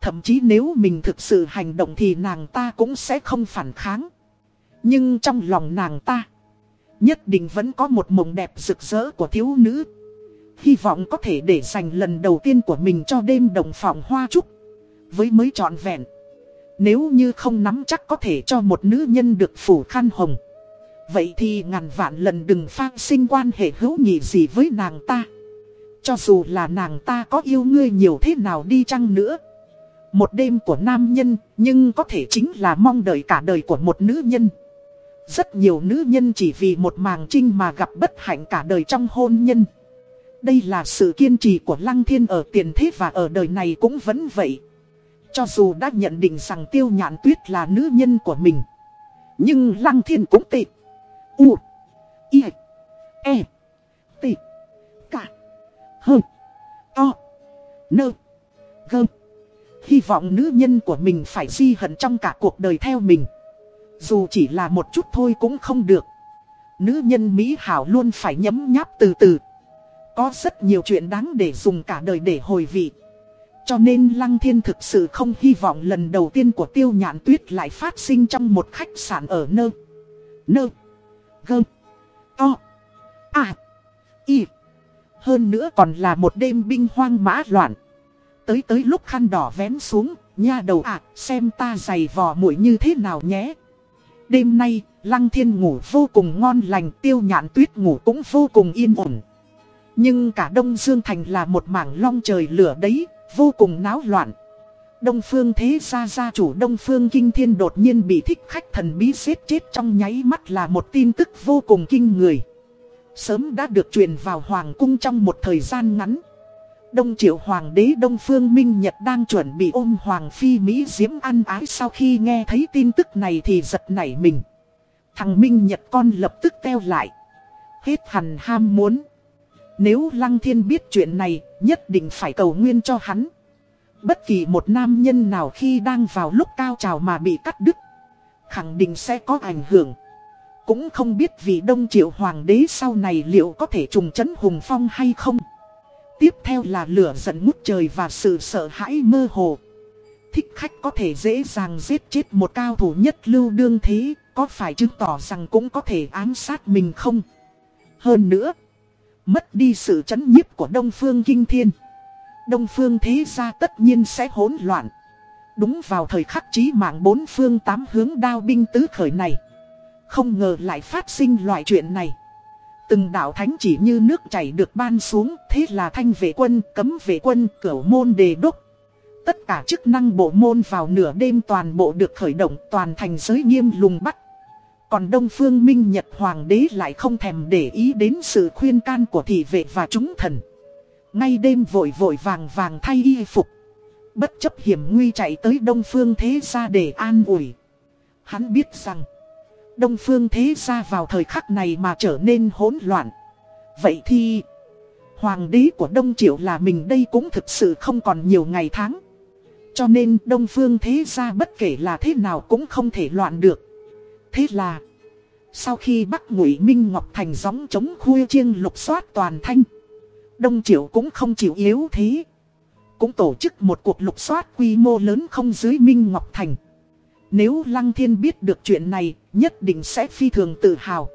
Thậm chí nếu mình thực sự hành động thì nàng ta cũng sẽ không phản kháng. Nhưng trong lòng nàng ta. Nhất định vẫn có một mộng đẹp rực rỡ của thiếu nữ. Hy vọng có thể để dành lần đầu tiên của mình cho đêm đồng phòng hoa trúc. Với mới trọn vẹn. Nếu như không nắm chắc có thể cho một nữ nhân được phủ khăn hồng. Vậy thì ngàn vạn lần đừng phát sinh quan hệ hữu nghị gì với nàng ta. Cho dù là nàng ta có yêu ngươi nhiều thế nào đi chăng nữa. Một đêm của nam nhân, nhưng có thể chính là mong đợi cả đời của một nữ nhân. Rất nhiều nữ nhân chỉ vì một màng trinh mà gặp bất hạnh cả đời trong hôn nhân. Đây là sự kiên trì của Lăng Thiên ở tiền thế và ở đời này cũng vẫn vậy. Cho dù đã nhận định rằng tiêu nhạn tuyết là nữ nhân của mình. Nhưng Lăng Thiên cũng tệ. U. I. E. T. K. H. O. Nơ. g Hy vọng nữ nhân của mình phải di hận trong cả cuộc đời theo mình. Dù chỉ là một chút thôi cũng không được. Nữ nhân Mỹ Hảo luôn phải nhấm nháp từ từ. Có rất nhiều chuyện đáng để dùng cả đời để hồi vị. Cho nên Lăng Thiên thực sự không hy vọng lần đầu tiên của tiêu nhạn tuyết lại phát sinh trong một khách sạn ở nơ. Nơ. Gơ. To. À. Y. Hơn nữa còn là một đêm binh hoang mã loạn. Tới tới lúc khăn đỏ vén xuống, nha đầu ạ, xem ta giày vò mũi như thế nào nhé. Đêm nay, Lăng Thiên ngủ vô cùng ngon lành, tiêu nhạn tuyết ngủ cũng vô cùng yên ổn. Nhưng cả Đông Dương Thành là một mảng long trời lửa đấy, vô cùng náo loạn. Đông Phương Thế Gia Gia chủ Đông Phương Kinh Thiên đột nhiên bị thích khách thần bí xếp chết trong nháy mắt là một tin tức vô cùng kinh người. Sớm đã được truyền vào Hoàng cung trong một thời gian ngắn. Đông triệu hoàng đế Đông Phương Minh Nhật đang chuẩn bị ôm Hoàng Phi Mỹ Diễm ăn ái sau khi nghe thấy tin tức này thì giật nảy mình. Thằng Minh Nhật con lập tức teo lại. Hết hẳn ham muốn. Nếu Lăng Thiên biết chuyện này, nhất định phải cầu nguyên cho hắn. Bất kỳ một nam nhân nào khi đang vào lúc cao trào mà bị cắt đứt, khẳng định sẽ có ảnh hưởng. Cũng không biết vị Đông Triệu Hoàng đế sau này liệu có thể trùng chấn hùng phong hay không. Tiếp theo là lửa giận ngút trời và sự sợ hãi mơ hồ. Thích khách có thể dễ dàng giết chết một cao thủ nhất lưu đương thế, có phải chứng tỏ rằng cũng có thể ám sát mình không? Hơn nữa, mất đi sự chấn nhiếp của Đông Phương Kinh Thiên. Đông Phương thế gia tất nhiên sẽ hỗn loạn. Đúng vào thời khắc chí mạng bốn phương tám hướng đao binh tứ khởi này. Không ngờ lại phát sinh loại chuyện này. Từng đạo thánh chỉ như nước chảy được ban xuống, thế là thanh vệ quân, cấm vệ quân, cửu môn đề đốc. Tất cả chức năng bộ môn vào nửa đêm toàn bộ được khởi động toàn thành giới nghiêm lùng bắt. Còn Đông Phương Minh Nhật Hoàng đế lại không thèm để ý đến sự khuyên can của thị vệ và chúng thần. Ngay đêm vội vội vàng vàng thay y phục. Bất chấp hiểm nguy chạy tới Đông Phương Thế Gia để an ủi. Hắn biết rằng, Đông Phương Thế Gia vào thời khắc này mà trở nên hỗn loạn. Vậy thì, Hoàng đế của Đông Triệu là mình đây cũng thực sự không còn nhiều ngày tháng. Cho nên Đông Phương Thế Gia bất kể là thế nào cũng không thể loạn được. Thế là, sau khi Bắc Ngụy Minh Ngọc Thành gióng chống khuya chiêng lục soát toàn thanh, Đông Triệu cũng không chịu yếu thế. Cũng tổ chức một cuộc lục soát quy mô lớn không dưới Minh Ngọc Thành. Nếu Lăng Thiên biết được chuyện này, nhất định sẽ phi thường tự hào.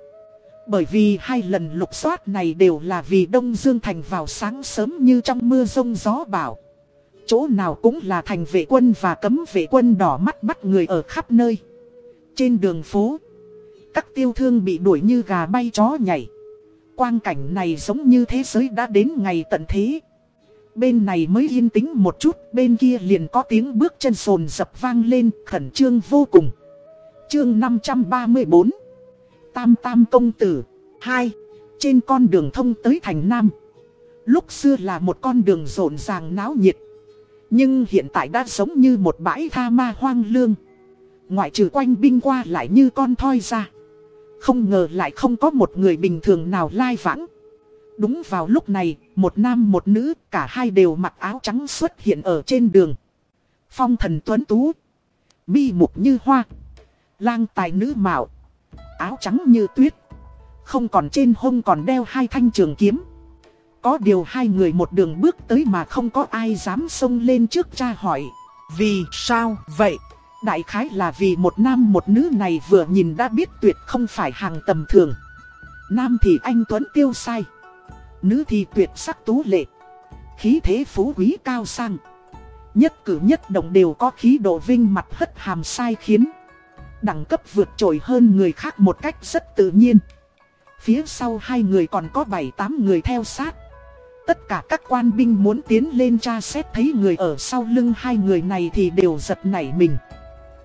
Bởi vì hai lần lục soát này đều là vì Đông Dương Thành vào sáng sớm như trong mưa rông gió bão. Chỗ nào cũng là thành vệ quân và cấm vệ quân đỏ mắt bắt người ở khắp nơi. Trên đường phố, các tiêu thương bị đuổi như gà bay chó nhảy. Quang cảnh này giống như thế giới đã đến ngày tận thế. Bên này mới yên tĩnh một chút, bên kia liền có tiếng bước chân sồn dập vang lên, khẩn trương vô cùng. Chương 534 Tam Tam Công Tử 2. Trên con đường thông tới thành Nam Lúc xưa là một con đường rộn ràng náo nhiệt Nhưng hiện tại đã giống như một bãi tha ma hoang lương Ngoại trừ quanh binh qua lại như con thoi ra Không ngờ lại không có một người bình thường nào lai vãng Đúng vào lúc này, một nam một nữ, cả hai đều mặc áo trắng xuất hiện ở trên đường. Phong thần tuấn tú, mi mục như hoa, lang tài nữ mạo, áo trắng như tuyết. Không còn trên hông còn đeo hai thanh trường kiếm. Có điều hai người một đường bước tới mà không có ai dám xông lên trước cha hỏi. Vì sao vậy? Đại khái là vì một nam một nữ này vừa nhìn đã biết tuyệt không phải hàng tầm thường. Nam thì anh Tuấn tiêu sai. Nữ thì tuyệt sắc tú lệ. Khí thế phú quý cao sang. Nhất cử nhất động đều có khí độ vinh mặt hất hàm sai khiến. Đẳng cấp vượt trội hơn người khác một cách rất tự nhiên. Phía sau hai người còn có 7-8 người theo sát. Tất cả các quan binh muốn tiến lên tra xét thấy người ở sau lưng hai người này thì đều giật nảy mình.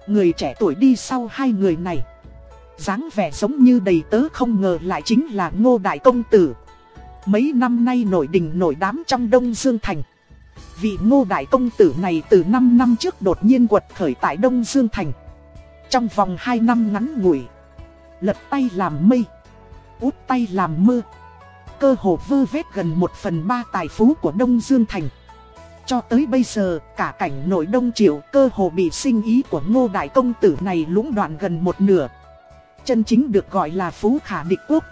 Người trẻ tuổi đi sau hai người này. dáng vẻ giống như đầy tớ không ngờ lại chính là ngô đại công tử. Mấy năm nay nổi đình nổi đám trong Đông Dương Thành. Vị ngô đại công tử này từ 5 năm trước đột nhiên quật khởi tại Đông Dương Thành. Trong vòng 2 năm ngắn ngủi, Lật tay làm mây Út tay làm mưa. Cơ hồ vơ vét gần 1 phần 3 tài phú của Đông Dương Thành. Cho tới bây giờ, cả cảnh nội Đông Triệu cơ hồ bị sinh ý của ngô đại công tử này lũng đoạn gần một nửa. Chân chính được gọi là phú khả địch quốc.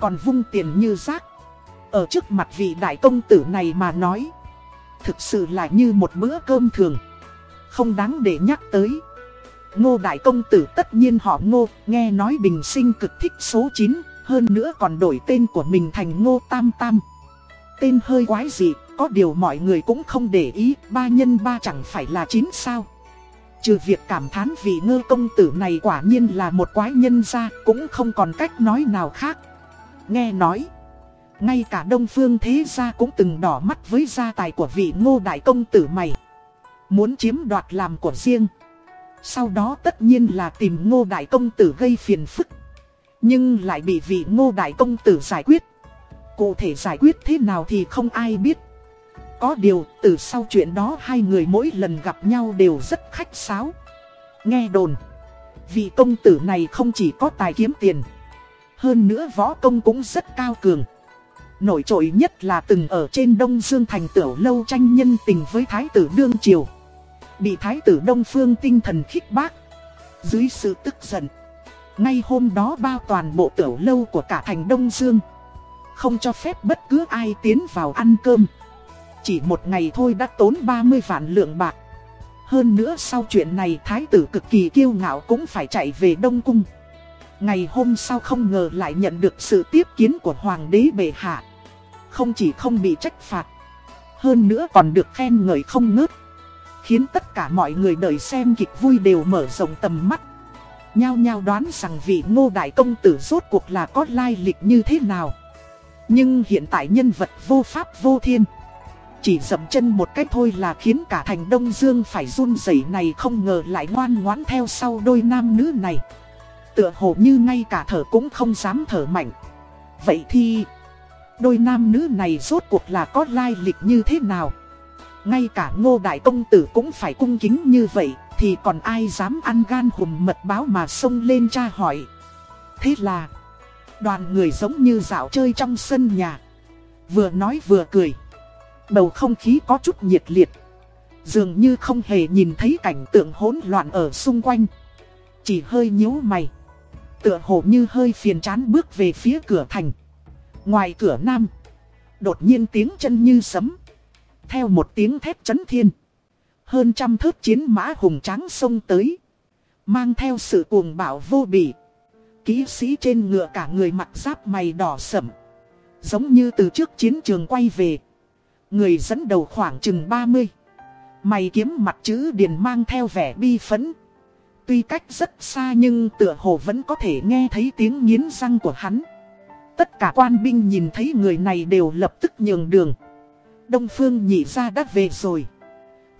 Còn vung tiền như rác. Ở trước mặt vị đại công tử này mà nói, Thực sự là như một bữa cơm thường. Không đáng để nhắc tới. Ngô đại công tử tất nhiên họ ngô, Nghe nói bình sinh cực thích số 9 Hơn nữa còn đổi tên của mình thành ngô tam tam. Tên hơi quái dị. Có điều mọi người cũng không để ý, Ba nhân ba chẳng phải là chín sao Trừ việc cảm thán vị ngơ công tử này quả nhiên là một quái nhân ra Cũng không còn cách nói nào khác Nghe nói, ngay cả Đông Phương Thế Gia cũng từng đỏ mắt với gia tài của vị ngô đại công tử mày. Muốn chiếm đoạt làm của riêng. Sau đó tất nhiên là tìm ngô đại công tử gây phiền phức. Nhưng lại bị vị ngô đại công tử giải quyết. Cụ thể giải quyết thế nào thì không ai biết. Có điều, từ sau chuyện đó hai người mỗi lần gặp nhau đều rất khách sáo. Nghe đồn, vị công tử này không chỉ có tài kiếm tiền. Hơn nữa võ công cũng rất cao cường. Nổi trội nhất là từng ở trên Đông Dương thành tiểu lâu tranh nhân tình với Thái tử Đương Triều. Bị Thái tử Đông Phương tinh thần khích bác. Dưới sự tức giận. Ngay hôm đó bao toàn bộ tiểu lâu của cả thành Đông Dương. Không cho phép bất cứ ai tiến vào ăn cơm. Chỉ một ngày thôi đã tốn 30 vạn lượng bạc. Hơn nữa sau chuyện này thái tử cực kỳ kiêu ngạo cũng phải chạy về Đông Cung. Ngày hôm sau không ngờ lại nhận được sự tiếp kiến của Hoàng đế bệ hạ. Không chỉ không bị trách phạt, Hơn nữa còn được khen ngợi không ngớt, Khiến tất cả mọi người đợi xem kịch vui đều mở rộng tầm mắt Nhao nhao đoán rằng vị ngô đại công tử rốt cuộc là có lai lịch như thế nào Nhưng hiện tại nhân vật vô pháp vô thiên chỉ dậm chân một cách thôi là khiến cả thành Đông Dương phải run rẩy này không ngờ lại ngoan ngoãn theo sau đôi nam nữ này. Tựa hồ như ngay cả thở cũng không dám thở mạnh. Vậy thì, đôi nam nữ này rốt cuộc là có lai lịch như thế nào? Ngay cả ngô đại công tử cũng phải cung kính như vậy, thì còn ai dám ăn gan hùm mật báo mà xông lên tra hỏi? Thế là, Đoàn người giống như dạo chơi trong sân nhà. Vừa nói vừa cười. Bầu không khí có chút nhiệt liệt Dường như không hề nhìn thấy cảnh tượng hỗn loạn ở xung quanh Chỉ hơi nhíu mày Tựa hồ như hơi phiền chán bước về phía cửa thành Ngoài cửa nam, Đột nhiên tiếng chân như sấm Theo một tiếng thép chấn thiên hơn trăm thước chiến mã hùng tráng sông tới. Mang theo sự cuồng bạo vô bỉ. Ký sĩ trên ngựa cả người mặc giáp mày đỏ sẩm. Giống như từ trước chiến trường quay về. Người dẫn đầu khoảng chừng 30. Mày kiếm mặt chữ điền mang theo vẻ bi phấn. Tuy cách rất xa nhưng tựa hồ vẫn có thể nghe thấy tiếng nghiến răng của hắn. Tất cả quan binh nhìn thấy người này đều lập tức nhường đường. Đông Phương nhị ra đã về rồi.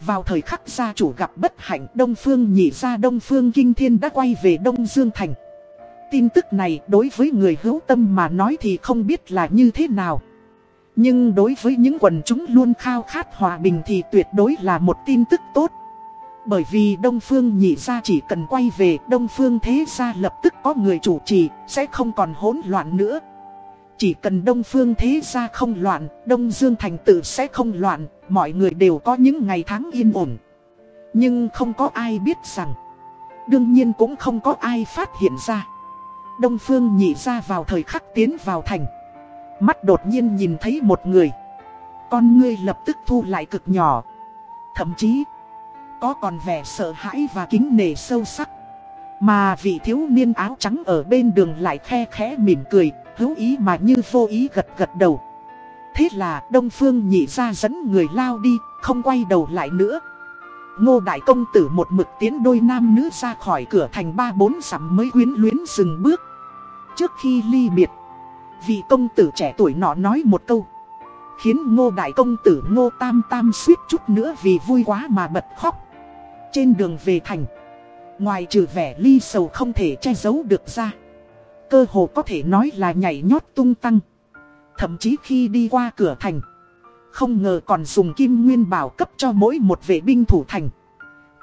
Vào thời khắc gia chủ gặp bất hạnh, Đông Phương nhị ra Đông Phương Kinh Thiên đã quay về Đông Dương Thành Tin tức này đối với người hữu tâm mà nói thì không biết là như thế nào nhưng đối với những quần chúng luôn khao khát hòa bình thì tuyệt đối là một tin tức tốt Bởi vì Đông Phương nhị ra chỉ cần quay về Đông Phương thế gia lập tức có người chủ trì Sẽ không còn hỗn loạn nữa chỉ cần Đông Phương thế gia không loạn, Đông Dương thành tự sẽ không loạn, mọi người đều có những ngày tháng yên ổn. Nhưng không có ai biết rằng, đương nhiên cũng không có ai phát hiện ra. Đông Phương nhị ra vào thời khắc tiến vào thành. Mắt đột nhiên nhìn thấy một người. Con ngươi lập tức thu lại cực nhỏ. Thậm chí, có còn vẻ sợ hãi và kính nể sâu sắc. Mà vị thiếu niên áo trắng ở bên đường lại khe khẽ mỉm cười, hữu ý mà như vô ý gật gật đầu. Thế là Đông Phương nhị ra dẫn người lao đi, không quay đầu lại nữa. Ngô Đại Công Tử một mực tiến đôi nam nữ ra khỏi cửa thành ba bốn sắm mới quyến luyến dừng bước. Trước khi ly biệt, vị công tử trẻ tuổi nọ nói một câu. Khiến Ngô Đại Công Tử Ngô Tam Tam suýt chút nữa vì vui quá mà bật khóc. Trên đường về thành, ngoài trừ vẻ ly sầu không thể che giấu được ra cơ hồ có thể nói là nhảy nhót tung tăng. Thậm chí khi đi qua cửa thành, không ngờ còn dùng kim nguyên bảo cấp cho mỗi một vệ binh thủ thành.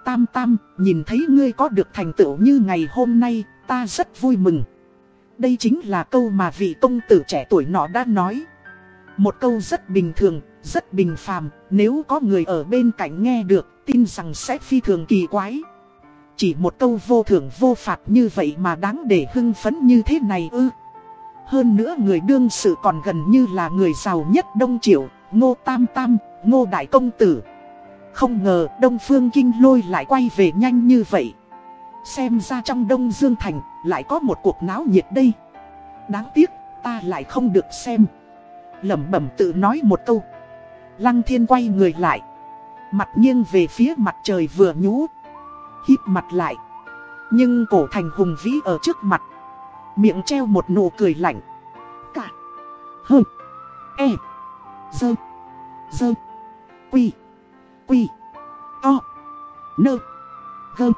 Tam Tam, nhìn thấy ngươi có được thành tựu như ngày hôm nay, ta rất vui mừng. Đây chính là câu mà vị công tử trẻ tuổi nọ đã nói. Một câu rất bình thường, rất bình phàm, nếu có người ở bên cạnh nghe được, tin rằng sẽ phi thường kỳ quái. Chỉ một câu vô thưởng vô phạt như vậy mà đáng để hưng phấn như thế này ư. Hơn nữa người đương sự còn gần như là người giàu nhất Đông Triệu, Ngô Tam Tam, Ngô Đại Công Tử. Không ngờ Đông Phương Kinh Lôi lại quay về nhanh như vậy. Xem ra trong Đông Dương Thành lại có một cuộc náo nhiệt đây. Đáng tiếc, ta lại không được xem. Lẩm bẩm tự nói một câu. Lăng thiên quay người lại. Mặt nghiêng về phía mặt trời vừa nhú híp mặt lại. Nhưng cổ thành hùng vĩ ở trước mặt. Miệng treo một nụ cười lạnh. Cả. Hơ. E. Dơ. Dơ. Quy. Quy. To. Nơ. Gơ.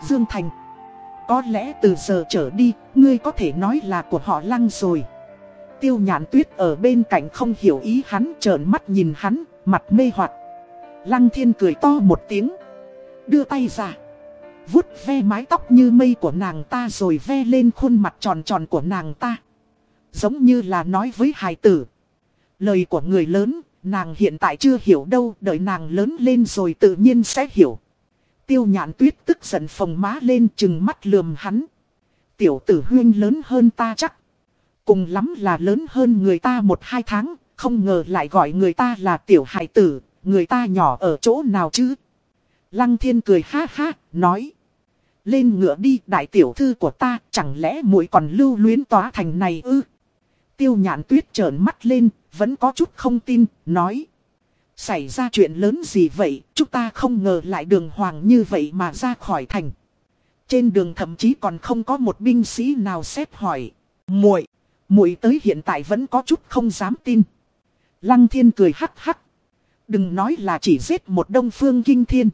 Dương Thành. Có lẽ từ giờ trở đi, ngươi có thể nói là của họ lăng rồi. Tiêu nhãn tuyết ở bên cạnh không hiểu ý hắn trợn mắt nhìn hắn, mặt mê hoặc Lăng thiên cười to một tiếng. Đưa tay ra vuốt ve mái tóc như mây của nàng ta rồi ve lên khuôn mặt tròn tròn của nàng ta. Giống như là nói với hài tử. Lời của người lớn, nàng hiện tại chưa hiểu đâu, đợi nàng lớn lên rồi tự nhiên sẽ hiểu. Tiêu nhạn tuyết tức giận phồng má lên chừng mắt lườm hắn. Tiểu tử huyên lớn hơn ta chắc. Cùng lắm là lớn hơn người ta một hai tháng, không ngờ lại gọi người ta là tiểu hài tử, người ta nhỏ ở chỗ nào chứ. Lăng thiên cười ha ha, nói. Lên ngựa đi đại tiểu thư của ta, chẳng lẽ muội còn lưu luyến tòa thành này ư? Tiêu nhạn tuyết trợn mắt lên, vẫn có chút không tin, nói. Xảy ra chuyện lớn gì vậy, chúng ta không ngờ lại đường hoàng như vậy mà ra khỏi thành. Trên đường thậm chí còn không có một binh sĩ nào xếp hỏi. muội muội tới hiện tại vẫn có chút không dám tin. Lăng thiên cười hắc hắc. Đừng nói là chỉ giết một đông phương kinh thiên.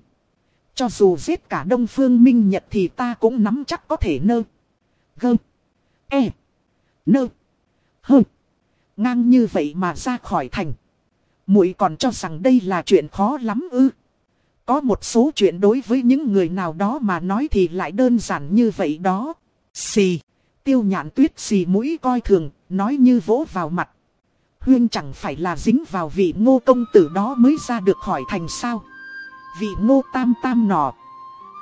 Cho dù giết cả đông phương minh nhật thì ta cũng nắm chắc có thể nơ. Gơ. E. Nơ. Hơ. Ngang như vậy mà ra khỏi thành muội còn cho rằng đây là chuyện khó lắm ư. Có một số chuyện đối với những người nào đó mà nói thì lại đơn giản như vậy đó. Xì. Tiêu nhạn tuyết xì mũi coi thường, nói như vỗ vào mặt. Huyên chẳng phải là dính vào vị ngô công tử đó mới ra được khỏi thành sao. Vị ngô tam tam nọ.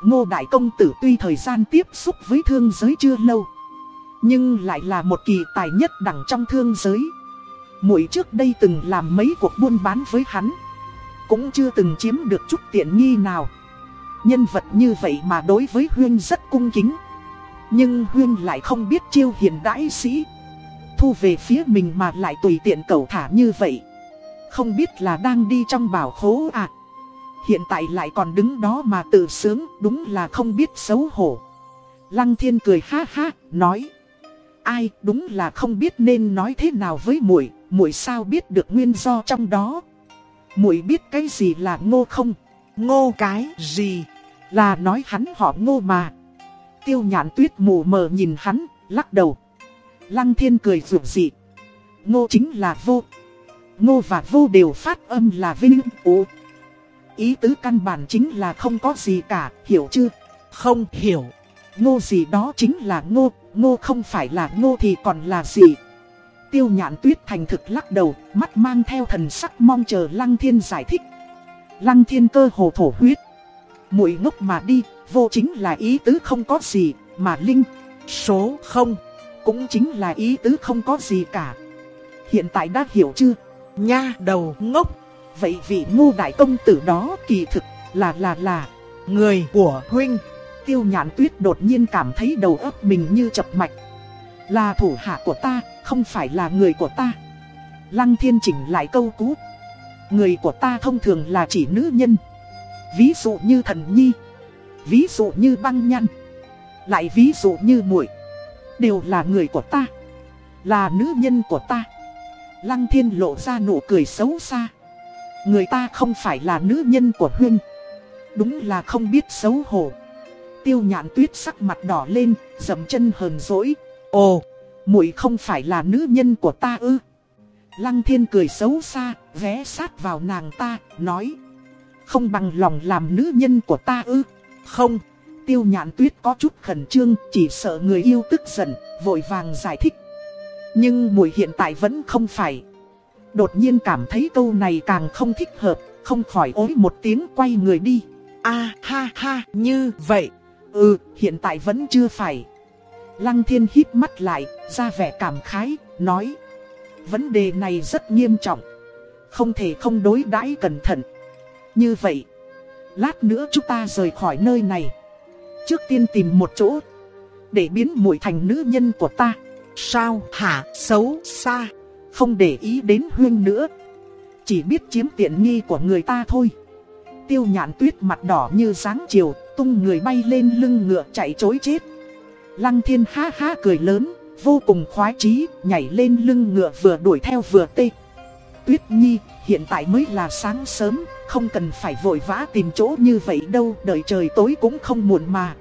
Ngô đại công tử tuy thời gian tiếp xúc với thương giới chưa lâu. Nhưng lại là một kỳ tài nhất đẳng trong thương giới muội trước đây từng làm mấy cuộc buôn bán với hắn. Cũng chưa từng chiếm được chút tiện nghi nào. Nhân vật như vậy mà đối với Huyên rất cung kính. Nhưng Huyên lại không biết chiêu hiền đãi sĩ. Thu về phía mình mà lại tùy tiện cầu thả như vậy. Không biết là đang đi trong bảo khố à. Hiện tại lại còn đứng đó mà tự sướng, đúng là không biết xấu hổ. Lăng thiên cười ha ha, nói. Ai, đúng là không biết nên nói thế nào với muội, muội sao biết được nguyên do trong đó. Muội biết cái gì là ngô không? Ngô cái gì? Là nói hắn họ ngô mà. Tiêu nhạn tuyết mù mờ nhìn hắn, lắc đầu. Lăng thiên cười rượu dị. Ngô chính là vô. Ngô và vô đều phát âm là vinh ủ. Ý tứ căn bản chính là không có gì cả, hiểu chưa? Không hiểu. Ngô gì đó chính là ngô, ngô không phải là ngô thì còn là gì? Tiêu nhạn tuyết thành thực lắc đầu, mắt mang theo thần sắc mong chờ Lăng Thiên giải thích. Lăng Thiên cơ hồ thổ huyết. Mũi ngốc mà đi, vô chính là ý tứ không có gì, mà linh, số không, cũng chính là ý tứ không có gì cả. Hiện tại đã hiểu chưa? Nha đầu ngốc. Vậy vị ngu đại công tử đó kỳ thực là là là người của huynh. Tiêu nhạn tuyết đột nhiên cảm thấy đầu óc mình như chập mạch. Là thủ hạ của ta, không phải là người của ta. Lăng thiên chỉnh lại câu cú. Người của ta thông thường là chỉ nữ nhân. Ví dụ như thần nhi. Ví dụ như băng nhăn. Lại ví dụ như muội Đều là người của ta. Là nữ nhân của ta. Lăng thiên lộ ra nụ cười xấu xa. Người ta không phải là nữ nhân của Huynh. Đúng là không biết xấu hổ. Tiêu nhạn tuyết sắc mặt đỏ lên, dầm chân hờn dỗi. Ồ, muội không phải là nữ nhân của ta ư. Lăng thiên cười xấu xa, ghé sát vào nàng ta, nói. Không bằng lòng làm nữ nhân của ta ư. Không, tiêu nhạn tuyết có chút khẩn trương, chỉ sợ người yêu tức giận, vội vàng giải thích. Nhưng muội hiện tại vẫn không phải. Đột nhiên cảm thấy câu này càng không thích hợp, không khỏi ối một tiếng quay người đi. a ha ha, như vậy. Ừ, hiện tại vẫn chưa phải. Lăng thiên hít mắt lại, ra vẻ cảm khái, nói. Vấn đề này rất nghiêm trọng. Không thể không đối đãi cẩn thận. Như vậy, lát nữa chúng ta rời khỏi nơi này. Trước tiên tìm một chỗ, để biến muội thành nữ nhân của ta. Sao hả, xấu xa không để ý đến huyên nữa. Chỉ biết chiếm tiện nghi của người ta thôi. Tiêu nhạn tuyết mặt đỏ như sáng chiều, tung người bay lên lưng ngựa chạy chối chết. Lăng thiên ha ha cười lớn, vô cùng khoái chí, nhảy lên lưng ngựa vừa đuổi theo vừa tê. Tuyết nhi, hiện tại mới là sáng sớm, không cần phải vội vã tìm chỗ như vậy đâu, đợi trời tối cũng không muộn mà.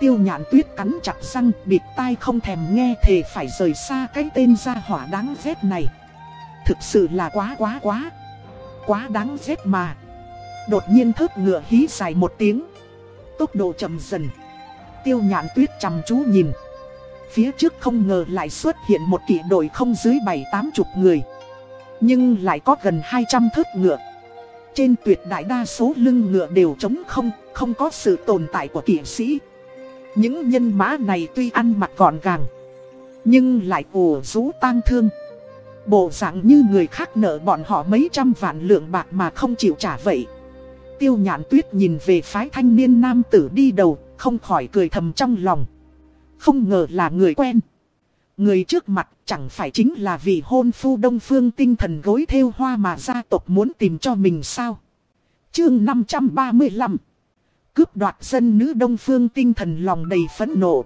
Tiêu nhạn tuyết cắn chặt răng bịt tai không thèm nghe thề phải rời xa cái tên gia hỏa đáng ghét này. Thực sự là quá quá quá. Quá đáng ghét mà. Đột nhiên thớt ngựa hí dài một tiếng. Tốc độ chậm dần. Tiêu nhạn tuyết chăm chú nhìn. Phía trước không ngờ lại xuất hiện một kỵ đội không dưới bảy tám chục người. Nhưng lại có gần 200 thớt ngựa. Trên tuyệt đại đa số lưng ngựa đều trống không, không có sự tồn tại của kỷ sĩ. Những nhân mã này tuy ăn mặc gọn gàng Nhưng lại ủ rú tang thương Bộ dạng như người khác nợ bọn họ mấy trăm vạn lượng bạc mà không chịu trả vậy Tiêu nhãn tuyết nhìn về phái thanh niên nam tử đi đầu không khỏi cười thầm trong lòng. Không ngờ là người quen. Người trước mặt chẳng phải chính là vị hôn phu đông phương tinh thần gối theo hoa mà gia tộc muốn tìm cho mình sao? Chương 535 Cướp đoạt dân nữ đông phương tinh thần lòng đầy phẫn nộ.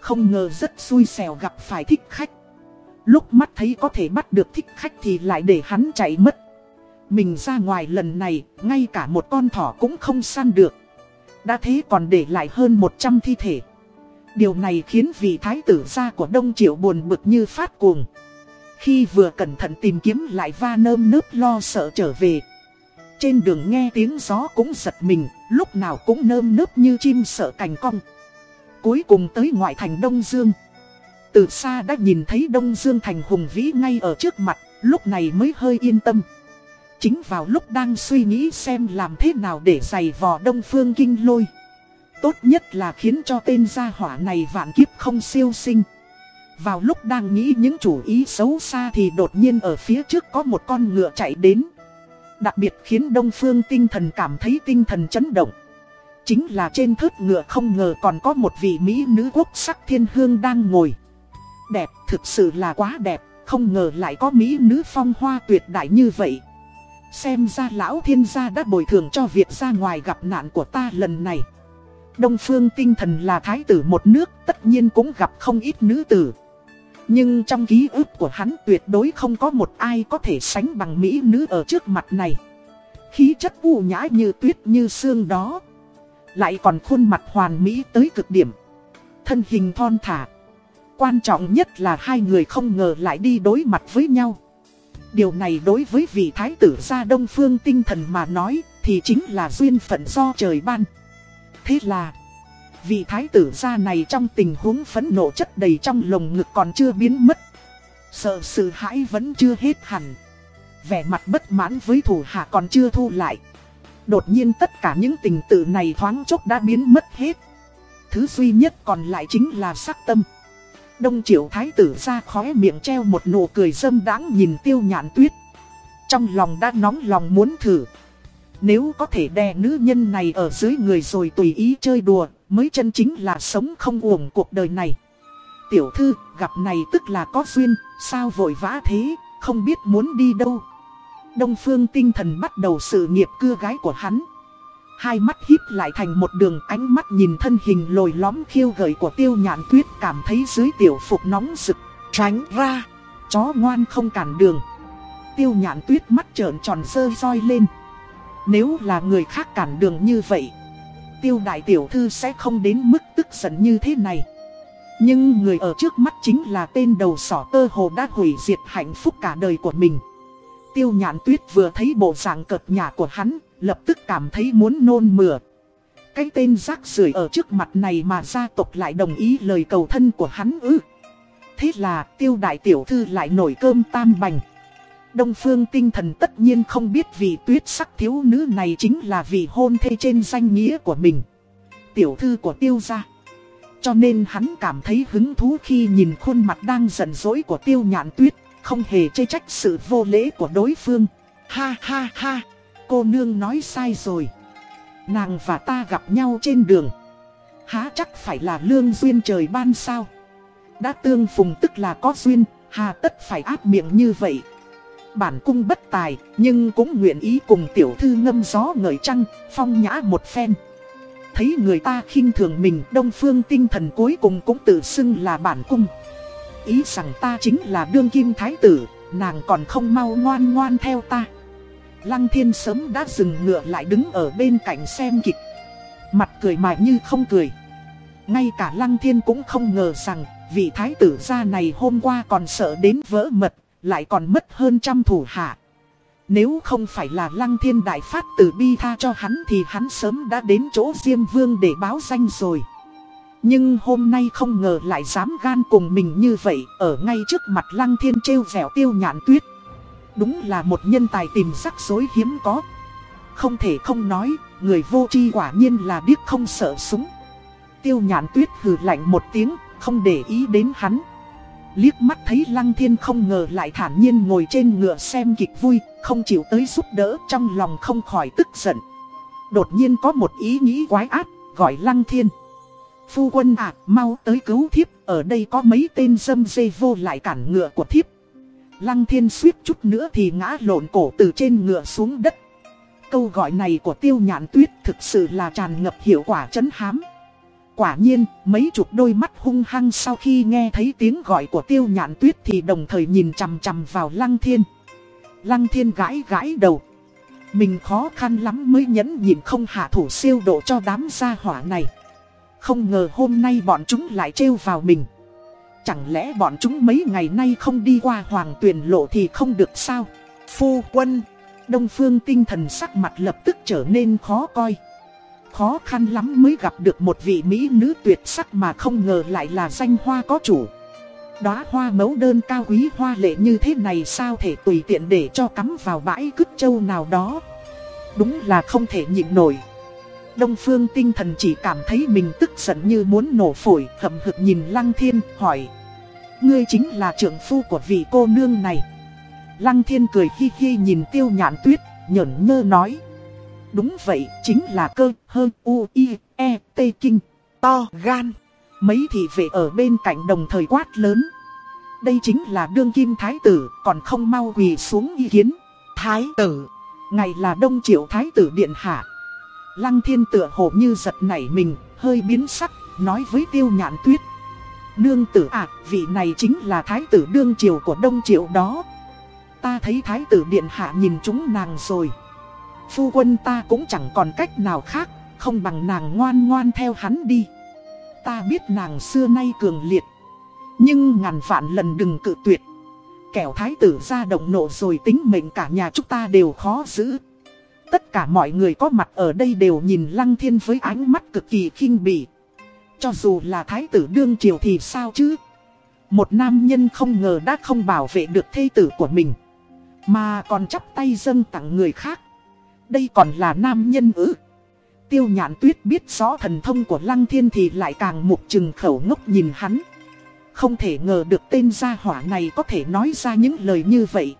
Không ngờ rất xui xẻo gặp phải thích khách. Lúc mắt thấy có thể bắt được thích khách thì lại để hắn chạy mất. Mình ra ngoài lần này, ngay cả một con thỏ cũng không săn được. Đã thế còn để lại hơn 100 thi thể. Điều này khiến vị thái tử gia của Đông Triệu buồn bực như phát cuồng. Khi vừa cẩn thận tìm kiếm lại va nơm nớp lo sợ trở về. Trên đường nghe tiếng gió cũng giật mình, lúc nào cũng nơm nớp như chim sợ cành cong. Cuối cùng tới ngoại thành Đông Dương. Từ xa đã nhìn thấy Đông Dương Thành hùng vĩ ngay ở trước mặt, lúc này mới hơi yên tâm. Chính vào lúc đang suy nghĩ xem làm thế nào để giày vò Đông Phương Kinh Lôi. Tốt nhất là khiến cho tên gia hỏa này vạn kiếp không siêu sinh. Vào lúc đang nghĩ những chủ ý xấu xa thì đột nhiên ở phía trước có một con ngựa chạy đến. Đặc biệt khiến Đông Phương tinh thần cảm thấy tinh thần chấn động. Chính là trên thớt ngựa không ngờ còn có một vị Mỹ nữ quốc sắc thiên hương đang ngồi. Đẹp, thực sự là quá đẹp, không ngờ lại có mỹ nữ phong hoa tuyệt đại như vậy. Xem ra lão thiên gia đã bồi thường cho việc ra ngoài gặp nạn của ta lần này. Đông phương tinh thần là thái tử một nước, tất nhiên cũng gặp không ít nữ tử. Nhưng trong ký ức của hắn tuyệt đối không có một ai có thể sánh bằng mỹ nữ ở trước mặt này. Khí chất u nhã như tuyết như xương đó. Lại còn khuôn mặt hoàn mỹ tới cực điểm. Thân hình thon thả. Quan trọng nhất là hai người không ngờ lại đi đối mặt với nhau. Điều này đối với vị thái tử gia đông phương tinh thần mà nói thì chính là duyên phận do trời ban. Thế là, vị thái tử gia này trong tình huống phẫn nộ chất đầy trong lồng ngực còn chưa biến mất. Sợ sự hãi vẫn chưa hết hẳn. Vẻ mặt bất mãn với thủ hạ còn chưa thu lại. Đột nhiên tất cả những tình tự này thoáng chốc đã biến mất hết. Thứ duy nhất còn lại chính là sắc tâm. Đông triệu thái tử ra khóe miệng treo một nụ cười dâm đáng nhìn tiêu nhạn tuyết. Trong lòng đã nóng lòng muốn thử. Nếu có thể đè nữ nhân này ở dưới người rồi tùy ý chơi đùa, mới chân chính là sống không uổng cuộc đời này. Tiểu thư, gặp này tức là có duyên, sao vội vã thế, không biết muốn đi đâu. Đông phương tinh thần bắt đầu sự nghiệp cưa gái của hắn. Hai mắt híp lại thành một đường ánh mắt nhìn thân hình lồi lõm khiêu gợi của tiêu nhạn tuyết cảm thấy dưới tiểu phục nóng rực, tránh ra, chó ngoan không cản đường. Tiêu nhạn tuyết mắt trợn tròn dơ roi lên. Nếu là người khác cản đường như vậy, tiêu đại tiểu thư sẽ không đến mức tức giận như thế này. Nhưng người ở trước mắt chính là tên đầu sỏ tơ hồ đã hủy diệt hạnh phúc cả đời của mình. Tiêu nhạn tuyết vừa thấy bộ dạng cợt nhả của hắn, lập tức cảm thấy muốn nôn mửa. Cái tên rác rưởi ở trước mặt này mà gia tộc lại đồng ý lời cầu thân của hắn ư. Thế là tiêu đại tiểu thư lại nổi cơm tam bành. Đông phương tinh thần tất nhiên không biết vì tuyết sắc thiếu nữ này chính là vị hôn thê trên danh nghĩa của mình. Tiểu thư của tiêu gia. Cho nên hắn cảm thấy hứng thú khi nhìn khuôn mặt đang giận dỗi của tiêu nhạn tuyết, không hề chê trách sự vô lễ của đối phương. Ha ha ha! Cô nương nói sai rồi. Nàng và ta gặp nhau trên đường. Há chắc phải là lương duyên trời ban sao. Đã tương phùng tức là có duyên, hà tất phải áp miệng như vậy. Bản cung bất tài, nhưng cũng nguyện ý cùng tiểu thư ngâm gió ngợi trăng, phong nhã một phen. Thấy người ta khinh thường mình, đông phương tinh thần cuối cùng cũng tự xưng là bản cung. Ý rằng ta chính là đương kim thái tử, nàng còn không mau ngoan ngoan theo ta. Lăng thiên sớm đã dừng ngựa lại đứng ở bên cạnh xem kịch. Mặt cười mà như không cười. Ngay cả lăng thiên cũng không ngờ rằng, Vị thái tử gia này hôm qua còn sợ đến vỡ mật, Lại còn mất hơn trăm thủ hạ. Nếu không phải là lăng thiên đại phát tử bi tha cho hắn Thì hắn sớm đã đến chỗ Diêm Vương để báo danh rồi. Nhưng hôm nay không ngờ lại dám gan cùng mình như vậy, Ở ngay trước mặt lăng thiên trêu vẻo tiêu nhạn tuyết. Đúng là một nhân tài tìm rắc rối hiếm có. Không thể không nói, người vô tri quả nhiên là điếc không sợ súng. Tiêu nhạn tuyết hừ lạnh một tiếng, không để ý đến hắn. Liếc mắt thấy lăng thiên không ngờ lại thản nhiên ngồi trên ngựa xem kịch vui Không chịu tới giúp đỡ trong lòng không khỏi tức giận. Đột nhiên có một ý nghĩ quái ác, gọi lăng thiên. Phu quân ạ, mau tới cứu thiếp, ở đây có mấy tên dâm dê vô lại cản ngựa của thiếp. Lăng thiên suýt chút nữa thì ngã lộn cổ từ trên ngựa xuống đất. câu gọi này của tiêu nhạn tuyết thực sự là tràn ngập hiệu quả chấn hám. Quả nhiên, mấy chục đôi mắt hung hăng sau khi nghe thấy tiếng gọi của tiêu nhạn tuyết thì đồng thời nhìn chằm chằm vào lăng thiên. Lăng thiên gãi gãi đầu. Mình khó khăn lắm mới nhẫn nhịn không hạ thủ siêu độ cho đám gia hỏa này. Không ngờ hôm nay bọn chúng lại trêu vào mình. Chẳng lẽ bọn chúng mấy ngày nay không đi qua hoàng tuyển lộ thì không được sao? Phu quân, Đông Phương tinh thần sắc mặt lập tức trở nên khó coi. Khó khăn lắm mới gặp được một vị mỹ nữ tuyệt sắc mà không ngờ lại là danh hoa có chủ. Đóa hoa mẫu đơn cao quý hoa lệ như thế này sao thể tùy tiện để cho cắm vào bãi cứt châu nào đó. Đúng là không thể nhịn nổi. Đông phương tinh thần chỉ cảm thấy mình tức giận như muốn nổ phổi, hậm hực nhìn Lăng Thiên, hỏi. Ngươi chính là trưởng phu của vị cô nương này. Lăng Thiên cười hi hi nhìn tiêu nhạn tuyết, nhởn nhơ nói. Đúng vậy, chính là cơ, hơn, u, i, e, t kinh, to, gan. Mấy thị vệ ở bên cạnh đồng thời quát lớn. Đây chính là đương kim thái tử, còn không mau quỳ xuống ý kiến. Thái tử, ngày là đông triệu thái tử điện hạ. Lăng thiên tựa hồ như giật nảy mình, hơi biến sắc, nói với tiêu nhạn tuyết. Nương tử ạ, vị này chính là thái tử đương triều của đông triệu đó. Ta thấy thái tử điện hạ nhìn chúng nàng rồi. Phu quân ta cũng chẳng còn cách nào khác, không bằng nàng ngoan ngoan theo hắn đi. Ta biết nàng xưa nay cường liệt, nhưng ngàn vạn lần đừng cự tuyệt. Kẻo thái tử ra động nộ rồi tính mệnh cả nhà chúng ta đều khó giữ. Tất cả mọi người có mặt ở đây đều nhìn Lăng Thiên với ánh mắt cực kỳ khinh bỉ. Cho dù là thái tử đương triều thì sao chứ? Một nam nhân không ngờ đã không bảo vệ được thê tử của mình. Mà còn chắp tay dâng tặng người khác. Đây còn là nam nhân ư. Tiêu nhạn tuyết biết rõ thần thông của Lăng Thiên thì lại càng mục trừng khẩu ngốc nhìn hắn. Không thể ngờ được tên gia hỏa này có thể nói ra những lời như vậy.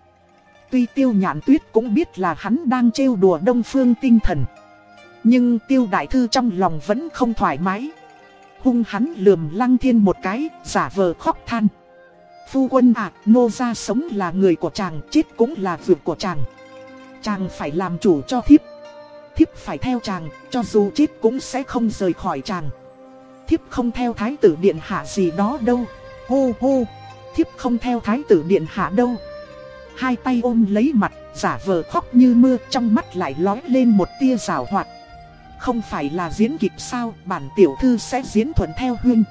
Tuy tiêu nhạn tuyết cũng biết là hắn đang trêu đùa đông phương tinh thần. Nhưng tiêu đại thư trong lòng vẫn không thoải mái. Hung hắn lườm lăng thiên một cái, giả vờ khóc than. Phu quân ạ, nô gia sống là người của chàng, chết cũng là việc của chàng. Chàng phải làm chủ cho thiếp. Thiếp phải theo chàng, cho dù chết cũng sẽ không rời khỏi chàng. Thiếp không theo thái tử điện hạ gì đó đâu. Hô hô, thiếp không theo thái tử điện hạ đâu. Hai tay ôm lấy mặt, giả vờ khóc như mưa, trong mắt lại lói lên một tia rào hoạt. Không phải là diễn kịch sao, bản tiểu thư sẽ diễn thuận theo Huyên.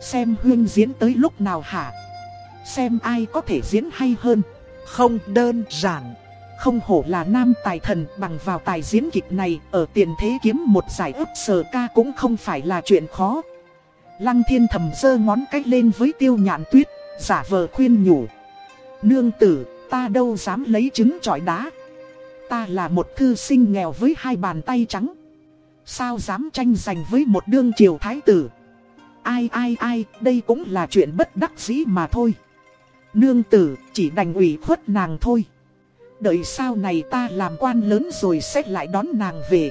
Xem Huyên diễn tới lúc nào hả? Xem ai có thể diễn hay hơn. Không đơn giản. Không hổ là nam tài thần bằng vào tài diễn kịch này ở tiền thế kiếm một giải ức sờ ca cũng không phải là chuyện khó. Lăng thiên thầm giơ ngón cách lên với tiêu nhạn tuyết, giả vờ khuyên nhủ. Nương tử, ta đâu dám lấy trứng trọi đá. Ta là một thư sinh nghèo với hai bàn tay trắng. Sao dám tranh giành với một đương triều thái tử. Ai ai ai, đây cũng là chuyện bất đắc dĩ mà thôi. Nương tử, chỉ đành ủy khuất nàng thôi. Đợi sau này ta làm quan lớn rồi sẽ lại đón nàng về.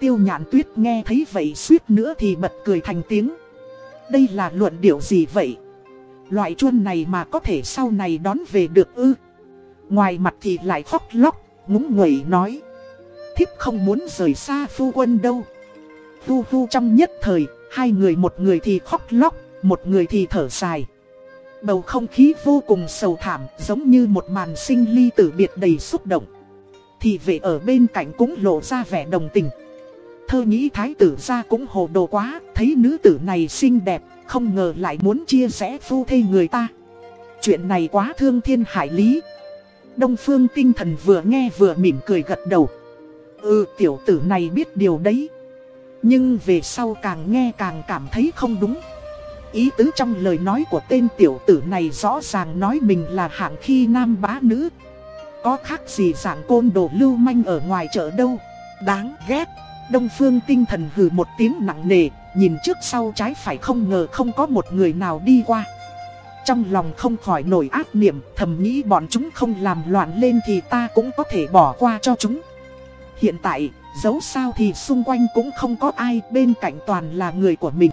Tiêu nhạn tuyết nghe thấy vậy suýt nữa thì bật cười thành tiếng. Đây là luận điệu gì vậy? Loại chuôn này mà có thể sau này đón về được ư? Ngoài mặt thì lại khóc lóc, ngúng nguẩy nói. Thiếp không muốn rời xa phu quân đâu. tu phu trong nhất thời, hai người một người thì khóc lóc, một người thì thở dài. Bầu không khí vô cùng sầu thảm giống như một màn sinh ly tử biệt đầy xúc động. Thì vệ ở bên cạnh cũng lộ ra vẻ đồng tình. Thơ nghĩ thái tử ra cũng hồ đồ quá, thấy nữ tử này xinh đẹp, không ngờ lại muốn chia sẻ phu thê người ta. Chuyện này quá thương thiên hải lý. Đông phương tinh thần vừa nghe vừa mỉm cười gật đầu. Ừ tiểu tử này biết điều đấy. Nhưng về sau càng nghe càng cảm thấy không đúng. Ý tứ trong lời nói của tên tiểu tử này rõ ràng nói mình là hạng khi nam bá nữ. Có khác gì dạng côn đồ lưu manh ở ngoài chợ đâu. Đáng ghét. Đông phương tinh thần hừ một tiếng nặng nề, nhìn trước sau trái phải không ngờ không có một người nào đi qua. Trong lòng không khỏi nổi ác niệm, thầm nghĩ bọn chúng không làm loạn lên thì ta cũng có thể bỏ qua cho chúng. Hiện tại, dẫu sao thì xung quanh cũng không có ai bên cạnh toàn là người của mình.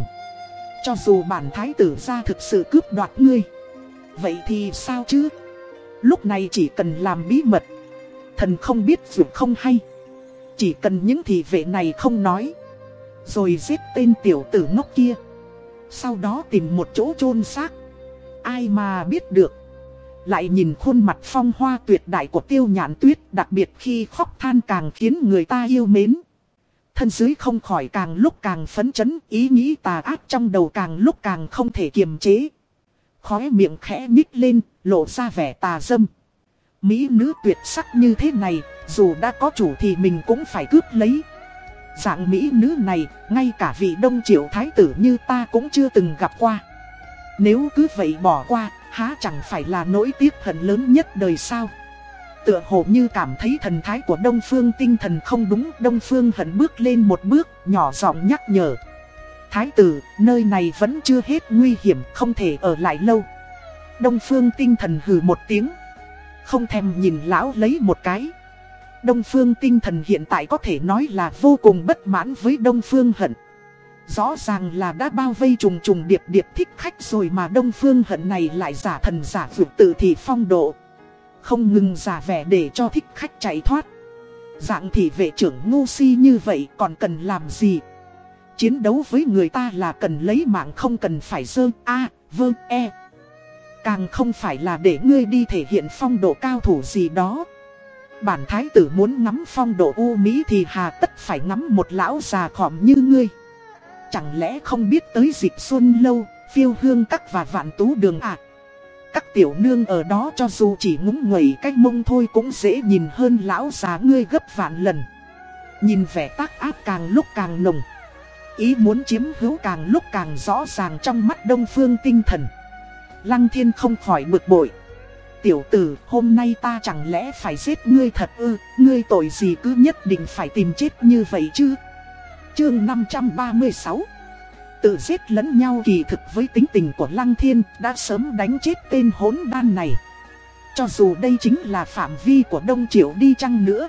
Cho dù bản thái tử ra thực sự cướp đoạt ngươi Vậy thì sao chứ Lúc này chỉ cần làm bí mật Thần không biết dù không hay Chỉ cần những thị vệ này không nói Rồi giết tên tiểu tử ngốc kia Sau đó tìm một chỗ chôn xác Ai mà biết được? Lại nhìn khuôn mặt phong hoa tuyệt đại của tiêu nhãn tuyết, Đặc biệt khi khóc than càng khiến người ta yêu mến. Thân dưới không khỏi càng lúc càng phấn chấn, Ý nghĩ tà ác trong đầu càng lúc càng không thể kiềm chế. Khóe miệng khẽ nhích lên, lộ ra vẻ tà dâm. Mỹ nữ tuyệt sắc như thế này, Dù đã có chủ thì mình cũng phải cướp lấy. Dạng Mỹ nữ này, Ngay cả vị đông triệu thái tử như ta cũng chưa từng gặp qua. Nếu cứ vậy bỏ qua Há chẳng phải là nỗi tiếc hận lớn nhất đời sao? Tựa hồ như cảm thấy thần thái của Đông Phương tinh thần không đúng Đông Phương hận bước lên một bước Nhỏ giọng nhắc nhở. Thái tử, nơi này vẫn chưa hết nguy hiểm Không thể ở lại lâu. Đông Phương tinh thần hừ một tiếng. Không thèm nhìn lão lấy một cái. Đông Phương tinh thần hiện tại có thể nói là vô cùng bất mãn với Đông Phương hận. Rõ ràng là đã bao vây trùng trùng điệp điệp thích khách rồi mà Đông Phương hận này lại giả thần giả vượt tự thị phong độ. Không ngừng giả vẻ để cho thích khách chạy thoát. Dạng thị vệ trưởng ngu si như vậy còn cần làm gì? Chiến đấu với người ta là cần lấy mạng không cần phải dơ A, vơ, e. Càng không phải là để ngươi đi thể hiện phong độ cao thủ gì đó. Bản thái tử muốn ngắm phong độ u Mỹ thì hà tất phải ngắm một lão già khỏm như ngươi. Chẳng lẽ không biết tới dịp xuân lâu, phiêu hương các và vạn tú đường à? Các tiểu nương ở đó cho dù chỉ ngúng nguẩy cách mông thôi cũng dễ nhìn hơn lão già ngươi gấp vạn lần. Nhìn vẻ tác ác càng lúc càng nồng. Ý muốn chiếm hữu càng lúc càng rõ ràng trong mắt đông phương tinh thần. Lăng thiên không khỏi bực bội. Tiểu tử, hôm nay ta chẳng lẽ phải giết ngươi thật ư, ngươi tội gì cứ nhất định phải tìm chết như vậy chứ? Chương 536 Tự giết lẫn nhau kỳ thực với tính tình của Lăng Thiên đã sớm đánh chết tên hỗn đan này. Cho dù đây chính là phạm vi của Đông Triệu đi chăng nữa.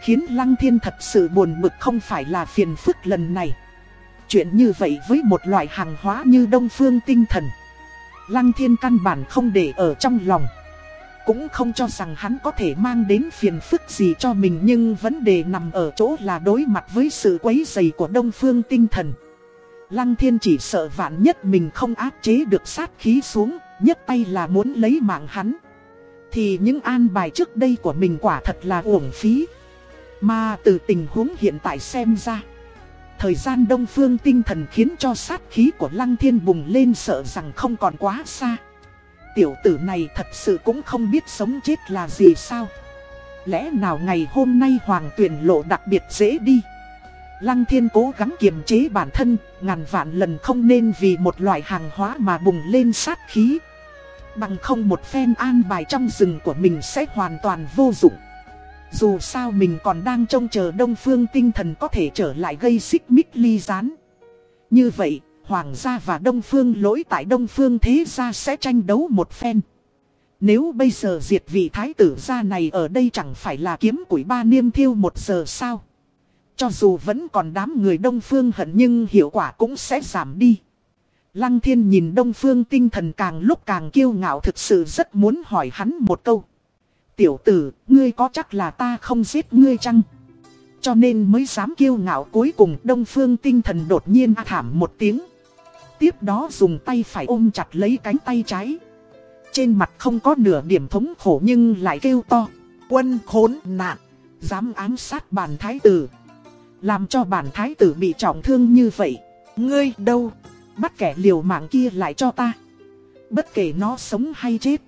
Khiến Lăng Thiên thật sự buồn bực không phải là phiền phức lần này. Chuyện như vậy với một loại hàng hóa như Đông Phương tinh thần. Lăng Thiên căn bản không để ở trong lòng. Cũng không cho rằng hắn có thể mang đến phiền phức gì cho mình nhưng vấn đề nằm ở chỗ là đối mặt với sự quấy dày của Đông Phương tinh thần. Lăng thiên chỉ sợ vạn nhất mình không áp chế được sát khí xuống, nhất tay là muốn lấy mạng hắn. Thì những an bài trước đây của mình quả thật là uổng phí. Mà từ tình huống hiện tại xem ra, thời gian đông phương tinh thần khiến cho sát khí của lăng thiên bùng lên sợ rằng không còn quá xa. Tiểu tử này thật sự cũng không biết sống chết là gì sao. Lẽ nào ngày hôm nay hoàng tuyển lộ đặc biệt dễ đi? Lăng thiên cố gắng kiềm chế bản thân, Ngàn vạn lần không nên vì một loại hàng hóa mà bùng lên sát khí. Bằng không một phen an bài trong rừng của mình sẽ hoàn toàn vô dụng. Dù sao mình còn đang trông chờ đông phương tinh thần có thể trở lại gây xích mích ly rán Như vậy Hoàng gia và Đông Phương lỗi tại Đông Phương thế gia sẽ tranh đấu một phen. Nếu bây giờ diệt vị thái tử gia này ở đây chẳng phải là kiếm củi ba niêm thiêu một giờ sao? Cho dù vẫn còn đám người Đông Phương hận nhưng hiệu quả cũng sẽ giảm đi. Lăng thiên nhìn Đông Phương tinh thần càng lúc càng kiêu ngạo thực sự rất muốn hỏi hắn một câu. Tiểu tử, ngươi có chắc là ta không giết ngươi chăng? Cho nên mới dám kiêu ngạo cuối cùng Đông Phương tinh thần đột nhiên thảm một tiếng tiếp đó dùng tay phải ôm chặt lấy cánh tay trái. Trên mặt không có nửa điểm thống khổ nhưng lại kêu to. Quân khốn nạn, dám ám sát bản thái tử. Làm cho bản thái tử bị trọng thương như vậy. Ngươi đâu, bắt kẻ liều mạng kia lại cho ta. Bất kể nó sống hay chết.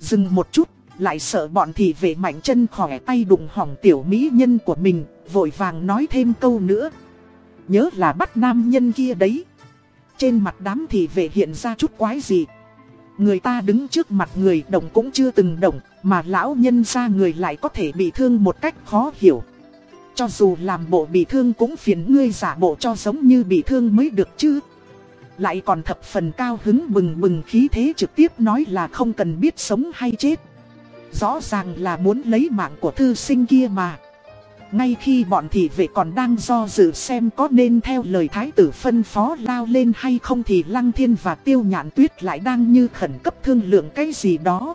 Dừng một chút, lại sợ bọn thị vệ mạnh chân khỏe tay đụng hỏng tiểu mỹ nhân của mình, vội vàng nói thêm câu nữa. Nhớ là bắt nam nhân kia đấy. Trên mặt đám thị vệ hiện ra chút quái gì? Người ta đứng trước mặt người động cũng chưa từng động, Mà lão nhân ra người lại có thể bị thương một cách khó hiểu. Cho dù làm bộ bị thương cũng phiền ngươi giả bộ cho giống như bị thương mới được chứ. Lại còn thập phần cao hứng bừng bừng khí thế trực tiếp nói là không cần biết sống hay chết. Rõ ràng là muốn lấy mạng của thư sinh kia mà ngay khi bọn thị vệ còn đang do dự xem có nên theo lời thái tử phân phó lao lên hay không thì Lăng Thiên và Tiêu Nhạn Tuyết lại đang như khẩn cấp thương lượng cái gì đó.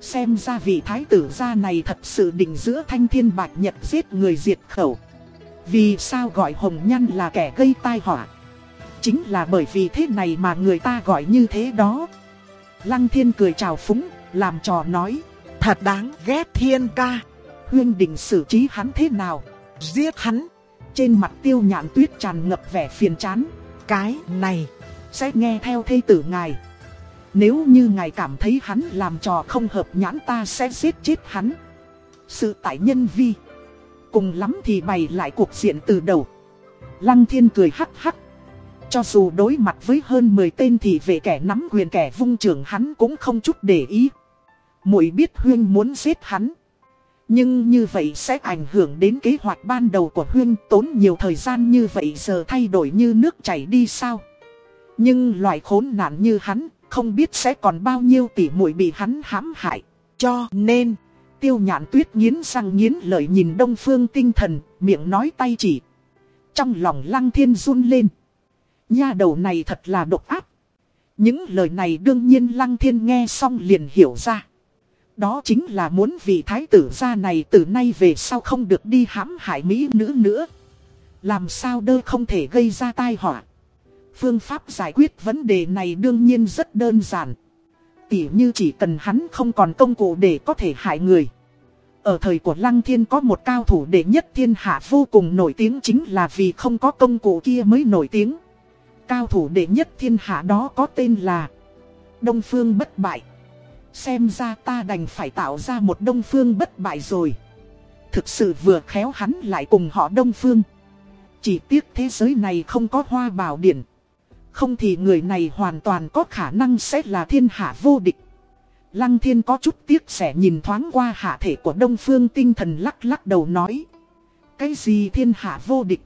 Xem ra vị thái tử gia này thật sự định giữa thanh thiên bạch nhật giết người diệt khẩu. Vì sao gọi hồng nhăn là kẻ gây tai họa? Chính là bởi vì thế này mà người ta gọi như thế đó. Lăng thiên cười chào phúng, làm trò nói. Thật đáng ghét thiên ca. Huyên định xử trí hắn thế nào? Giết hắn. Trên mặt tiêu nhạn tuyết tràn ngập vẻ phiền chán. Cái này, sẽ nghe theo thê tử ngài. Nếu như ngài cảm thấy hắn làm trò không hợp nhãn ta sẽ giết chết hắn. Sự tại nhân vi. Cùng lắm thì bày lại cuộc diện từ đầu. Lăng thiên cười hắc hắc. Cho dù đối mặt với hơn 10 tên thì về kẻ nắm quyền kẻ vung trưởng hắn cũng không chút để ý. Muội biết Huyên muốn giết hắn. Nhưng như vậy sẽ ảnh hưởng đến kế hoạch ban đầu của Huyên tốn nhiều thời gian như vậy giờ thay đổi như nước chảy đi sao. Nhưng loại khốn nạn như hắn, không biết sẽ còn bao nhiêu tỷ muội bị hắn hãm hại. Cho nên, tiêu nhạn tuyết nghiến răng nghiến lợi nhìn đông phương tinh thần, miệng nói tay chỉ. Trong lòng lăng thiên run lên. Nha đầu này thật là độc ác. Những lời này đương nhiên lăng thiên nghe xong liền hiểu ra. Đó chính là muốn vị thái tử gia này từ nay về sau không được đi hãm hại mỹ nữ nữa. Làm sao đơ không thể gây ra tai họa. Phương pháp giải quyết vấn đề này đương nhiên rất đơn giản. Tỉ như chỉ cần hắn không còn công cụ để có thể hại người. Ở thời của Lăng Thiên có một cao thủ đệ nhất thiên hạ vô cùng nổi tiếng chính là vì không có công cụ kia mới nổi tiếng. Cao thủ đệ nhất thiên hạ đó có tên là Đông Phương Bất Bại. Xem ra ta đành phải tạo ra một Đông Phương Bất Bại rồi. Thực sự vừa khéo hắn lại cùng họ Đông Phương. Chỉ tiếc thế giới này không có hoa bảo điển. Không thì người này hoàn toàn có khả năng sẽ là thiên hạ vô địch. Lăng thiên có chút tiếc sẽ nhìn thoáng qua hạ thể của đông phương tinh thần lắc lắc đầu nói. Cái gì thiên hạ vô địch?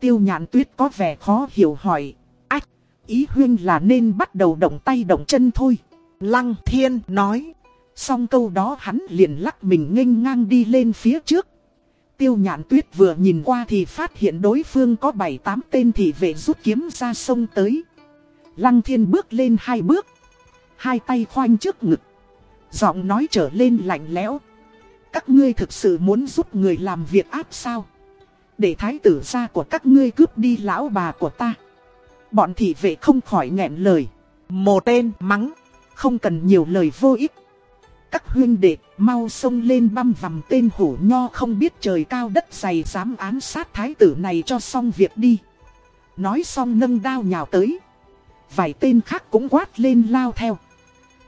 Tiêu nhạn tuyết có vẻ khó hiểu hỏi. Ách, ý huyên là nên bắt đầu động tay động chân thôi. Lăng thiên nói. Xong câu đó hắn liền lắc mình nghênh ngang đi lên phía trước. Tiêu nhạn tuyết vừa nhìn qua thì phát hiện đối phương có 7-8 tên thị vệ rút kiếm ra sông tới. Lăng thiên bước lên hai bước. Hai tay khoanh trước ngực. Giọng nói trở lên lạnh lẽo. Các ngươi thực sự muốn giúp người làm việc áp sao? Để thái tử gia của các ngươi cướp đi lão bà của ta. Bọn thị vệ không khỏi nghẹn lời. Một tên mắng. Không cần nhiều lời vô ích các huyên đệ, mau xông lên băm vằm tên hổ nho không biết trời cao đất dày dám án sát thái tử này cho xong việc đi. Nói xong nâng đao nhào tới. Vài tên khác cũng quát lên lao theo.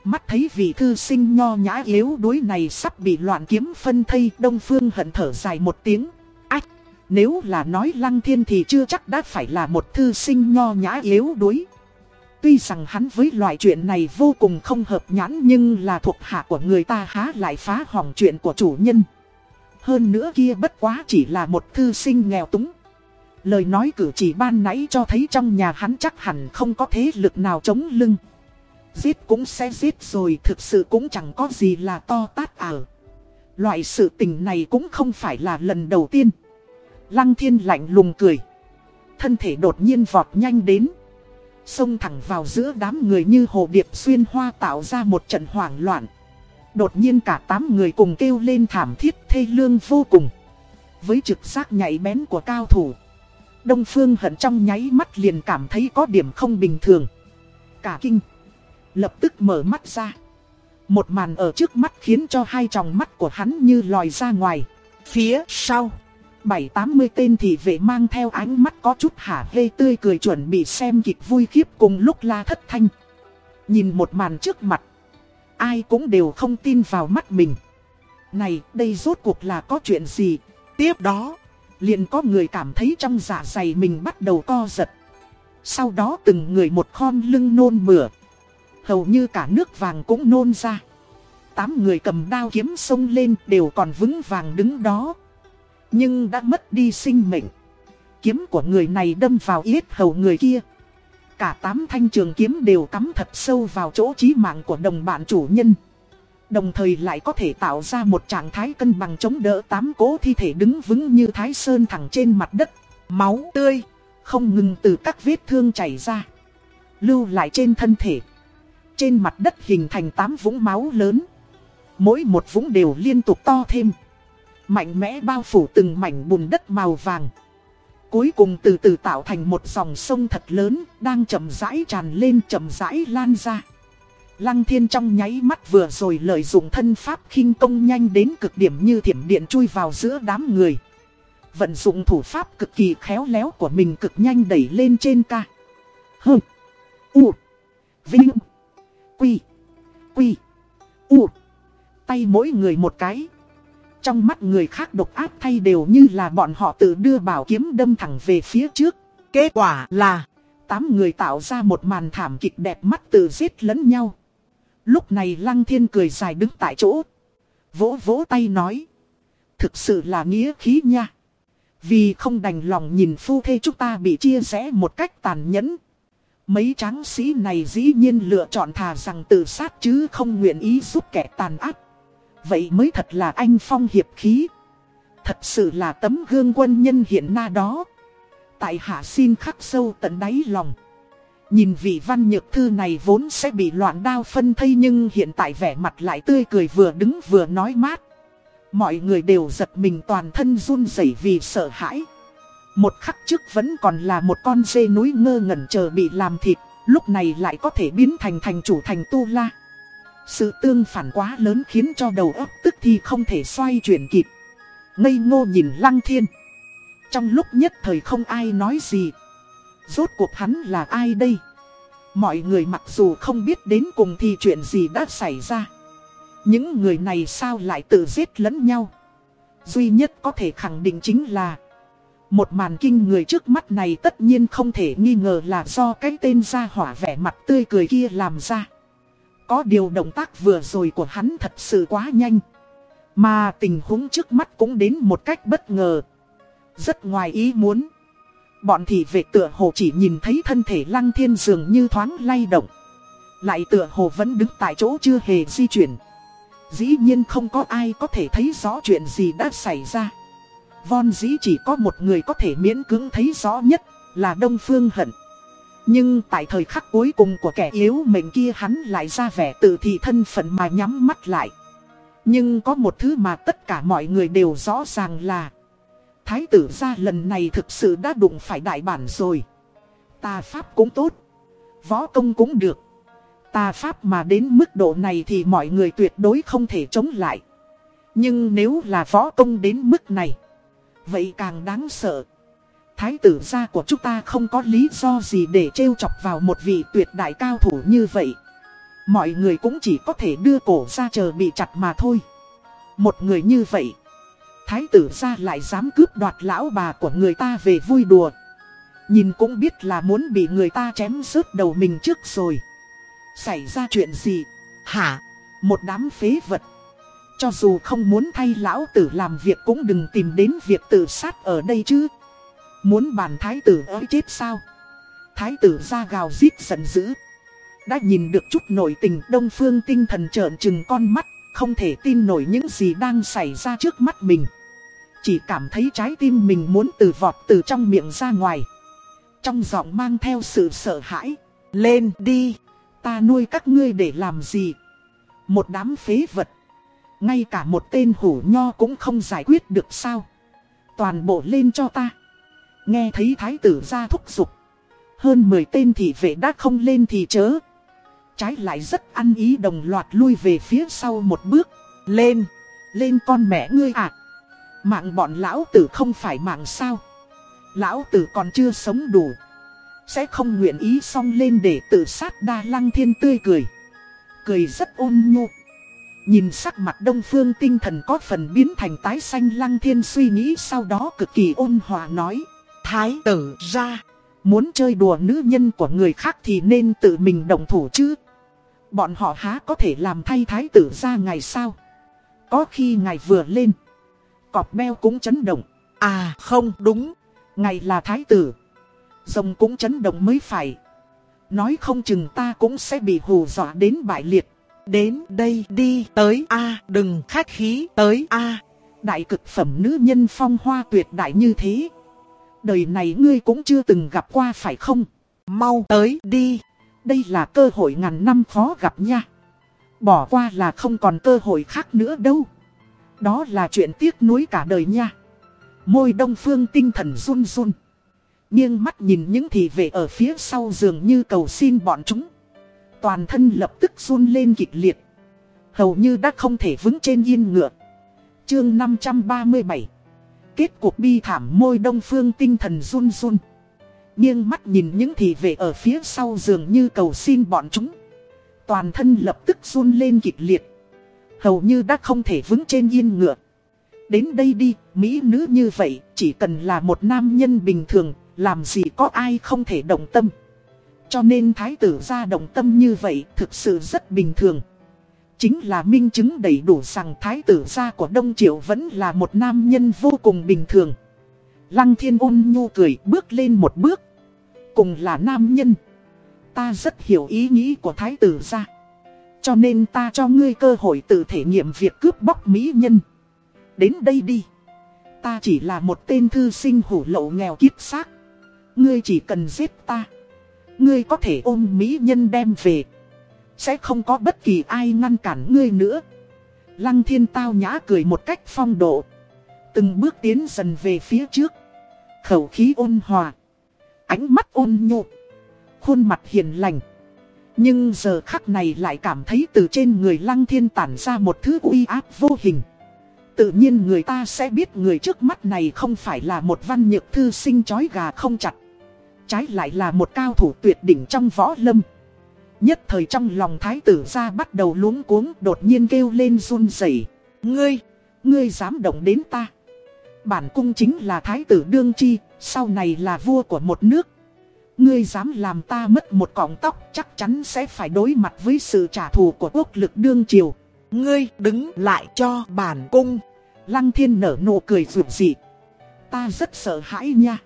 Mắt thấy vị thư sinh nho nhã yếu đuối này sắp bị loạn kiếm phân thây Đông Phương hận thở dài một tiếng. Ách, nếu là nói lăng thiên thì chưa chắc đã phải là một thư sinh nho nhã yếu đuối. Tuy rằng hắn với loại chuyện này vô cùng không hợp nhãn nhưng là thuộc hạ của người ta há lại phá hỏng chuyện của chủ nhân. Hơn nữa kia bất quá chỉ là một thư sinh nghèo túng. Lời nói cử chỉ ban nãy cho thấy trong nhà hắn chắc hẳn không có thế lực nào chống lưng. Giết cũng sẽ giết rồi thực sự cũng chẳng có gì là to tát ở. Loại sự tình này cũng không phải là lần đầu tiên. Lăng thiên lạnh lùng cười. Thân thể đột nhiên vọt nhanh đến. Xông thẳng vào giữa đám người như hồ điệp xuyên hoa tạo ra một trận hoảng loạn. Đột nhiên cả tám người cùng kêu lên thảm thiết, thê lương vô cùng. Với trực giác nhạy bén của cao thủ. Đông Phương hận trong nháy mắt liền cảm thấy có điểm không bình thường. Cả kinh. Lập tức mở mắt ra. Một màn ở trước mắt khiến cho hai tròng mắt của hắn như lòi ra ngoài. Phía sau bảy tám mươi tên thị vệ mang theo ánh mắt có chút hả hê tươi cười chuẩn bị xem kịch vui khiếp cùng lúc la thất thanh. Nhìn một màn trước mặt, ai cũng đều không tin vào mắt mình. Này, đây rốt cuộc là có chuyện gì? Tiếp đó, liền có người cảm thấy trong dạ dày mình bắt đầu co giật. Sau đó từng người một khom lưng nôn mửa. Hầu như cả nước vàng cũng nôn ra. Tám người cầm đao kiếm sông lên đều còn vững vàng đứng đó. Nhưng đã mất đi sinh mệnh. Kiếm của người này đâm vào yết hầu người kia. Cả tám thanh trường kiếm đều cắm thật sâu vào chỗ chí mạng của đồng bạn chủ nhân. Đồng thời lại có thể tạo ra một trạng thái cân bằng chống đỡ tám cố thi thể đứng vững như thái sơn thẳng trên mặt đất. Máu tươi, không ngừng từ các vết thương chảy ra. Lưu lại trên thân thể. Trên mặt đất hình thành tám vũng máu lớn. Mỗi một vũng đều liên tục to thêm. Mạnh mẽ bao phủ từng mảnh bùn đất màu vàng. Cuối cùng từ từ tạo thành một dòng sông thật lớn, đang chậm rãi tràn lên chậm rãi lan ra. Lăng thiên trong nháy mắt vừa rồi lợi dụng thân pháp khinh công nhanh đến cực điểm như thiểm điện chui vào giữa đám người. Vận dụng thủ pháp cực kỳ khéo léo của mình cực nhanh đẩy lên trên ca. Hơ. U. Vinh. Quy. Quy. U. Tay mỗi người một cái. Trong mắt người khác độc ác thay đều như là bọn họ tự đưa bảo kiếm đâm thẳng về phía trước. Kết quả là, Tám người tạo ra một màn thảm kịch đẹp mắt tự giết lẫn nhau. Lúc này Lăng Thiên cười dài đứng tại chỗ. Vỗ vỗ tay nói. Thực sự là nghĩa khí nha. Vì không đành lòng nhìn phu thê chúng ta bị chia rẽ một cách tàn nhẫn. Mấy tráng sĩ này dĩ nhiên lựa chọn thà rằng tự sát chứ không nguyện ý giúp kẻ tàn ác. Vậy mới thật là anh phong hiệp khí. Thật sự là tấm gương quân nhân hiện na đó. Tại hạ xin khắc sâu tận đáy lòng. Nhìn vị văn nhược thư này vốn sẽ bị loạn đao phân thây nhưng hiện tại vẻ mặt lại tươi cười vừa đứng vừa nói mát. Mọi người đều giật mình toàn thân run rẩy vì sợ hãi. Một khắc trước vẫn còn là một con dê núi ngơ ngẩn chờ bị làm thịt, lúc này lại có thể biến thành thành chủ thành tu la. Sự tương phản quá lớn khiến cho đầu óc tức thì không thể xoay chuyển kịp. Ngây ngô nhìn lăng thiên. Trong lúc nhất thời không ai nói gì. Rốt cuộc hắn là ai đây? Mọi người mặc dù không biết đến cùng thì chuyện gì đã xảy ra. Những người này sao lại tự giết lẫn nhau? Duy nhất có thể khẳng định chính là, Một màn kinh người trước mắt này tất nhiên không thể nghi ngờ là do cái tên gia hỏa vẻ mặt tươi cười kia làm ra có điều động tác vừa rồi của hắn thật sự quá nhanh. Mà tình huống trước mắt cũng đến một cách bất ngờ. Rất ngoài ý muốn. Bọn thị vệ tựa hồ chỉ nhìn thấy thân thể lăng thiên dường như thoáng lay động. Lại tựa hồ vẫn đứng tại chỗ chưa hề di chuyển. Dĩ nhiên không có ai có thể thấy rõ chuyện gì đã xảy ra. Von dĩ chỉ có một người có thể miễn cưỡng thấy rõ nhất là Đông Phương Hận. Nhưng tại thời khắc cuối cùng của kẻ yếu mệnh kia hắn lại ra vẻ tự thị thân phận mà nhắm mắt lại Nhưng có một thứ mà tất cả mọi người đều rõ ràng là Thái tử gia lần này thực sự đã đụng phải đại bản rồi Tà pháp cũng tốt Võ công cũng được Tà pháp mà đến mức độ này thì mọi người tuyệt đối không thể chống lại. Nhưng nếu là võ công đến mức này, vậy càng đáng sợ. Thái tử gia của chúng ta không có lý do gì để trêu chọc vào một vị tuyệt đại cao thủ như vậy. Mọi người cũng chỉ có thể đưa cổ ra chờ bị chặt mà thôi. Một người như vậy, thái tử gia lại dám cướp đoạt lão bà của người ta về vui đùa. Nhìn cũng biết là muốn bị người ta chém rớt đầu mình trước rồi. Xảy ra chuyện gì? Hả? Một đám phế vật. Cho dù không muốn thay lão tử làm việc cũng đừng tìm đến việc tự sát ở đây chứ. Muốn bàn thái tử ơi chết sao? Thái tử ra gào giết giận dữ. Đã nhìn được chút nội tình đông phương tinh thần trợn trừng con mắt, không thể tin nổi những gì đang xảy ra trước mắt mình. Chỉ cảm thấy trái tim mình muốn từ vọt từ trong miệng ra ngoài. Trong giọng mang theo sự sợ hãi. Lên đi! Ta nuôi các ngươi để làm gì? Một đám phế vật. Ngay cả một tên hủ nho cũng không giải quyết được sao? Toàn bộ lên cho ta. Nghe thấy thái tử ra thúc giục. Hơn 10 tên thị vệ đã không lên thì chớ. Trái lại rất ăn ý đồng loạt lui về phía sau một bước. Lên, lên con mẹ ngươi à. Mạng bọn lão tử không phải mạng sao. Lão tử còn chưa sống đủ. Sẽ không nguyện ý xong lên để tự sát đa lăng thiên tươi cười Cười rất ôn nhu Nhìn sắc mặt đông phương tinh thần có phần biến thành tái xanh lăng thiên suy nghĩ sau đó cực kỳ ôn hòa nói Thái tử ra Muốn chơi đùa nữ nhân của người khác thì nên tự mình động thủ chứ Bọn họ há có thể làm thay thái tử ra ngày sao Có khi ngày vừa lên Cọp beo cũng chấn động À không, đúng Ngày là thái tử Rồng cũng chấn động mới phải. Nói không chừng ta cũng sẽ bị hù dọa đến bại liệt. Đến đây đi, tới A, đừng khách khí, tới A. Đại cực phẩm nữ nhân phong hoa tuyệt đại như thế. Đời này ngươi cũng chưa từng gặp qua phải không? Mau tới đi. Đây là cơ hội ngàn năm khó gặp nha. Bỏ qua là không còn cơ hội khác nữa đâu. Đó là chuyện tiếc nuối cả đời nha. Môi đông phương tinh thần run run. nghiêng mắt nhìn những thị vệ ở phía sau giường như cầu xin bọn chúng. Toàn thân lập tức run lên kịch liệt. Hầu như đã không thể vững trên yên ngựa. Chương 537 Kết cuộc bi thảm môi đông phương tinh thần run run. nghiêng mắt nhìn những thị vệ ở phía sau giường như cầu xin bọn chúng. Toàn thân lập tức run lên kịch liệt. Hầu như đã không thể vững trên yên ngựa. Đến đây đi, mỹ nữ như vậy, chỉ cần là một nam nhân bình thường, làm gì có ai không thể động tâm. Cho nên thái tử ra động tâm như vậy thực sự rất bình thường. Chính là minh chứng đầy đủ rằng thái tử gia của Đông Triệu vẫn là một nam nhân vô cùng bình thường. Lăng thiên ôn nhu cười, bước lên một bước. Cùng là nam nhân. Ta rất hiểu ý nghĩ của thái tử gia. Cho nên ta cho ngươi cơ hội tự thể nghiệm việc cướp bóc mỹ nhân. Đến đây đi. Ta chỉ là một tên thư sinh hủ lậu nghèo kiết xác. Ngươi chỉ cần giết ta. Ngươi có thể ôm mỹ nhân đem về. Sẽ không có bất kỳ ai ngăn cản ngươi nữa. Lăng thiên tao nhã cười một cách phong độ. Từng bước tiến dần về phía trước. Khẩu khí ôn hòa. Ánh mắt ôn nhu, Khuôn mặt hiền lành. Nhưng giờ khắc này lại cảm thấy từ trên người lăng thiên tản ra một thứ uy áp vô hình. Tự nhiên người ta sẽ biết người trước mắt này không phải là một văn nhược thư sinh chói gà không chặt. Trái lại là một cao thủ tuyệt đỉnh trong võ lâm. Nhất thời trong lòng thái tử ra bắt đầu luống cuống đột nhiên kêu lên run rẩy Ngươi, ngươi dám động đến ta. Bản cung chính là thái tử đương chi, sau này là vua của một nước. Ngươi dám làm ta mất một cọng tóc chắc chắn sẽ phải đối mặt với sự trả thù của quốc lực đương triều. Ngươi đứng lại cho bản cung. Lăng thiên nở nụ cười rụt dị. Ta rất sợ hãi nha.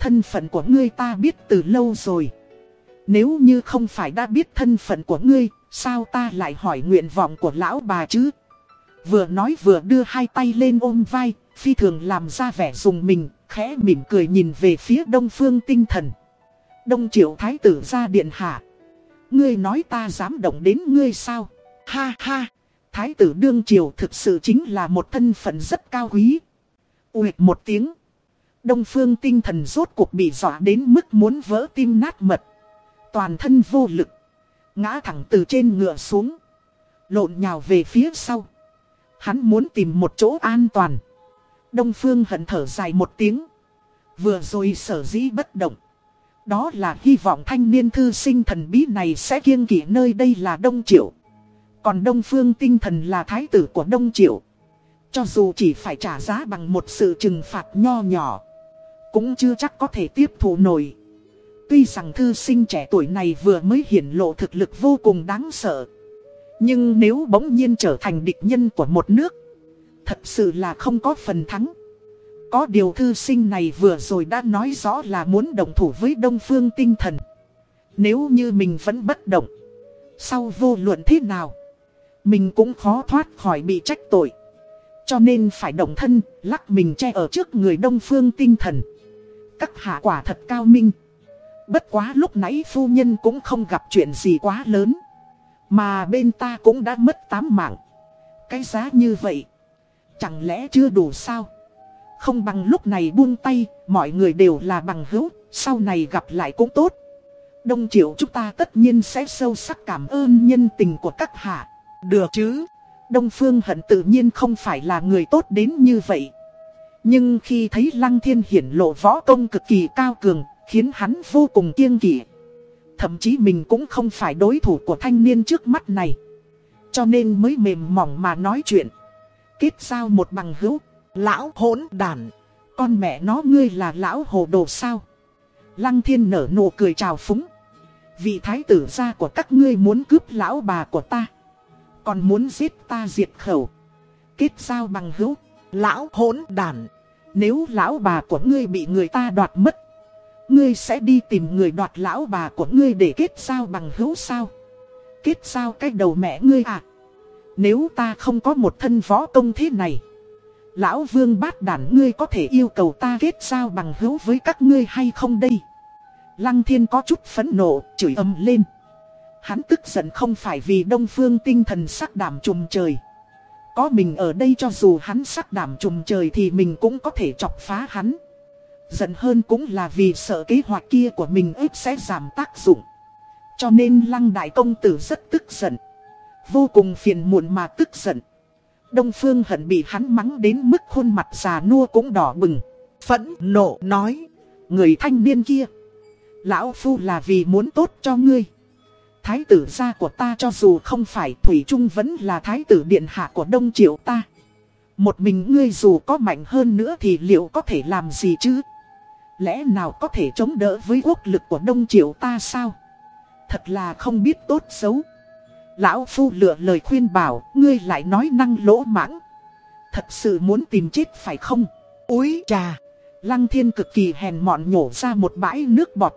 Thân phận của ngươi ta biết từ lâu rồi. Nếu như không phải đã biết thân phận của ngươi, sao ta lại hỏi nguyện vọng của lão bà chứ? Vừa nói vừa đưa hai tay lên ôm vai, phi thường làm ra vẻ dùng mình, khẽ mỉm cười nhìn về phía đông phương tinh thần. Đông triệu thái tử ra điện hạ. Ngươi nói ta dám động đến ngươi sao? Ha ha! Thái tử đương triều thực sự chính là một thân phận rất cao quý. Uyệt một tiếng. Đông phương tinh thần rốt cuộc bị dọa đến mức muốn vỡ tim nát mật. Toàn thân vô lực. Ngã thẳng từ trên ngựa xuống. Lộn nhào về phía sau. Hắn muốn tìm một chỗ an toàn. Đông phương hận thở dài một tiếng. Vừa rồi sở dĩ bất động. Đó là hy vọng thanh niên thư sinh thần bí này sẽ kiêng kỵ nơi đây là Đông Triệu. Còn Đông Phương tinh thần là thái tử của Đông Triệu. Cho dù chỉ phải trả giá bằng một sự trừng phạt nho nhỏ. Cũng chưa chắc có thể tiếp thụ nổi. Tuy rằng thư sinh trẻ tuổi này vừa mới hiển lộ thực lực vô cùng đáng sợ. Nhưng nếu bỗng nhiên trở thành địch nhân của một nước. Thật sự là không có phần thắng. Có điều thư sinh này vừa rồi đã nói rõ là muốn đồng thủ với Đông Phương tinh thần. Nếu như mình vẫn bất động. Sau vô luận thế nào. Mình cũng khó thoát khỏi bị trách tội. Cho nên phải động thân, lắc mình che ở trước người Đông Phương tinh thần. Các hạ quả thật cao minh. Bất quá lúc nãy phu nhân cũng không gặp chuyện gì quá lớn. Mà bên ta cũng đã mất tám mạng. Cái giá như vậy, chẳng lẽ chưa đủ sao? Không bằng lúc này buông tay, mọi người đều là bằng hữu, sau này gặp lại cũng tốt. Đông triệu chúng ta tất nhiên sẽ sâu sắc cảm ơn nhân tình của các hạ. Được chứ? Đông Phương Hận tự nhiên không phải là người tốt đến như vậy. Nhưng khi thấy Lăng Thiên hiển lộ võ công cực kỳ cao cường, khiến hắn vô cùng kiêng kỵ. Thậm chí mình cũng không phải đối thủ của thanh niên trước mắt này. Cho nên mới mềm mỏng mà nói chuyện. Kết giao một bằng hữu, lão hỗn đàn. Con mẹ nó ngươi là lão hồ đồ sao? Lăng thiên nở nụ cười chào phúng. Vị thái tử gia của các ngươi muốn cướp lão bà của ta. Còn muốn giết ta diệt khẩu. Kết giao bằng hữu, lão hỗn đàn. Nếu lão bà của ngươi bị người ta đoạt mất Ngươi sẽ đi tìm người đoạt lão bà của ngươi để kết giao bằng hữu sao? Kết giao cái đầu mẹ ngươi à? Nếu ta không có một thân võ công thế này Lão vương bát đản ngươi có thể yêu cầu ta kết giao bằng hữu với các ngươi hay không đây? Lăng thiên có chút phẫn nộ, chửi âm lên Hắn tức giận không phải vì đông phương tinh thần sắc đảm trùm trời. Có mình ở đây cho dù hắn sắc đảm trùm trời thì mình cũng có thể chọc phá hắn. Giận hơn cũng là vì sợ kế hoạch kia của mình ít sẽ giảm tác dụng. Cho nên lăng đại công tử rất tức giận. Vô cùng phiền muộn mà tức giận. Đông Phương hận bị hắn mắng đến mức khuôn mặt già nua cũng đỏ bừng. Phẫn nộ nói. Người thanh niên kia. Lão Phu là vì muốn tốt cho ngươi. Thái tử gia của ta cho dù không phải Thủy Trung vẫn là thái tử điện hạ của Đông Triệu ta. Một mình ngươi dù có mạnh hơn nữa thì liệu có thể làm gì chứ? Lẽ nào có thể chống đỡ với quốc lực của Đông Triệu ta sao? Thật là không biết tốt xấu. Lão Phu lựa lời khuyên bảo, ngươi lại nói năng lỗ mãng. Thật sự muốn tìm chết phải không? Úi trà! Lăng thiên cực kỳ hèn mọn nhổ ra một bãi nước bọt.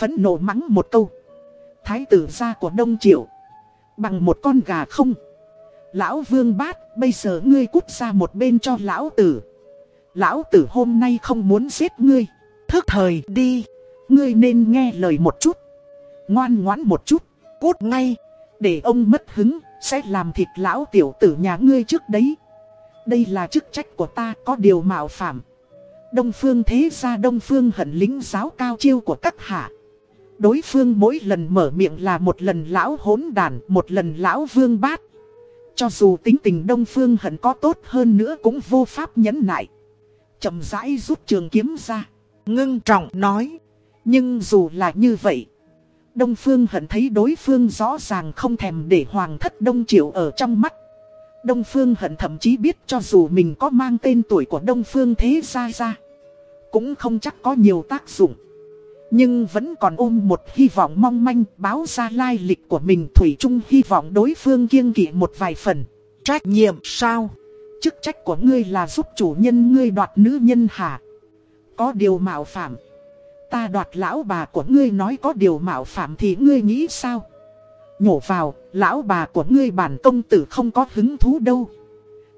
Phấn nộ mắng một câu. Thái tử gia của Đông Triệu. Bằng một con gà không. Lão vương bát, bây giờ ngươi cút ra một bên cho lão tử. Lão tử hôm nay không muốn giết ngươi. Thức thời đi. Ngươi nên nghe lời một chút. Ngoan ngoãn một chút. Cút ngay. Để ông mất hứng, sẽ làm thịt lão tiểu tử nhà ngươi trước đấy. Đây là chức trách của ta có điều mạo phạm. Đông phương thế ra đông phương hận lính giáo cao chiêu của các hạ. Đối phương mỗi lần mở miệng là một lần lão hỗn đàn, một lần lão vương bát. Cho dù tính tình đông phương hận có tốt hơn nữa cũng vô pháp nhẫn nại. chậm rãi rút trường kiếm ra, ngưng trọng nói. Nhưng dù là như vậy, Đông Phương hận thấy đối phương rõ ràng không thèm để hoàng thất Đông Triệu ở trong mắt. Đông Phương hận thậm chí biết cho dù mình có mang tên tuổi của Đông Phương thế gia ra. Cũng không chắc có nhiều tác dụng. Nhưng vẫn còn ôm một hy vọng mong manh báo ra lai lịch của mình Thủy chung hy vọng đối phương kiêng kỵ một vài phần. Trách nhiệm sao? Chức trách của ngươi là giúp chủ nhân ngươi đoạt nữ nhân hả? Có điều mạo phạm. Ta đoạt lão bà của ngươi nói có điều mạo phạm thì ngươi nghĩ sao? Nhổ vào, lão bà của ngươi bản công tử không có hứng thú đâu.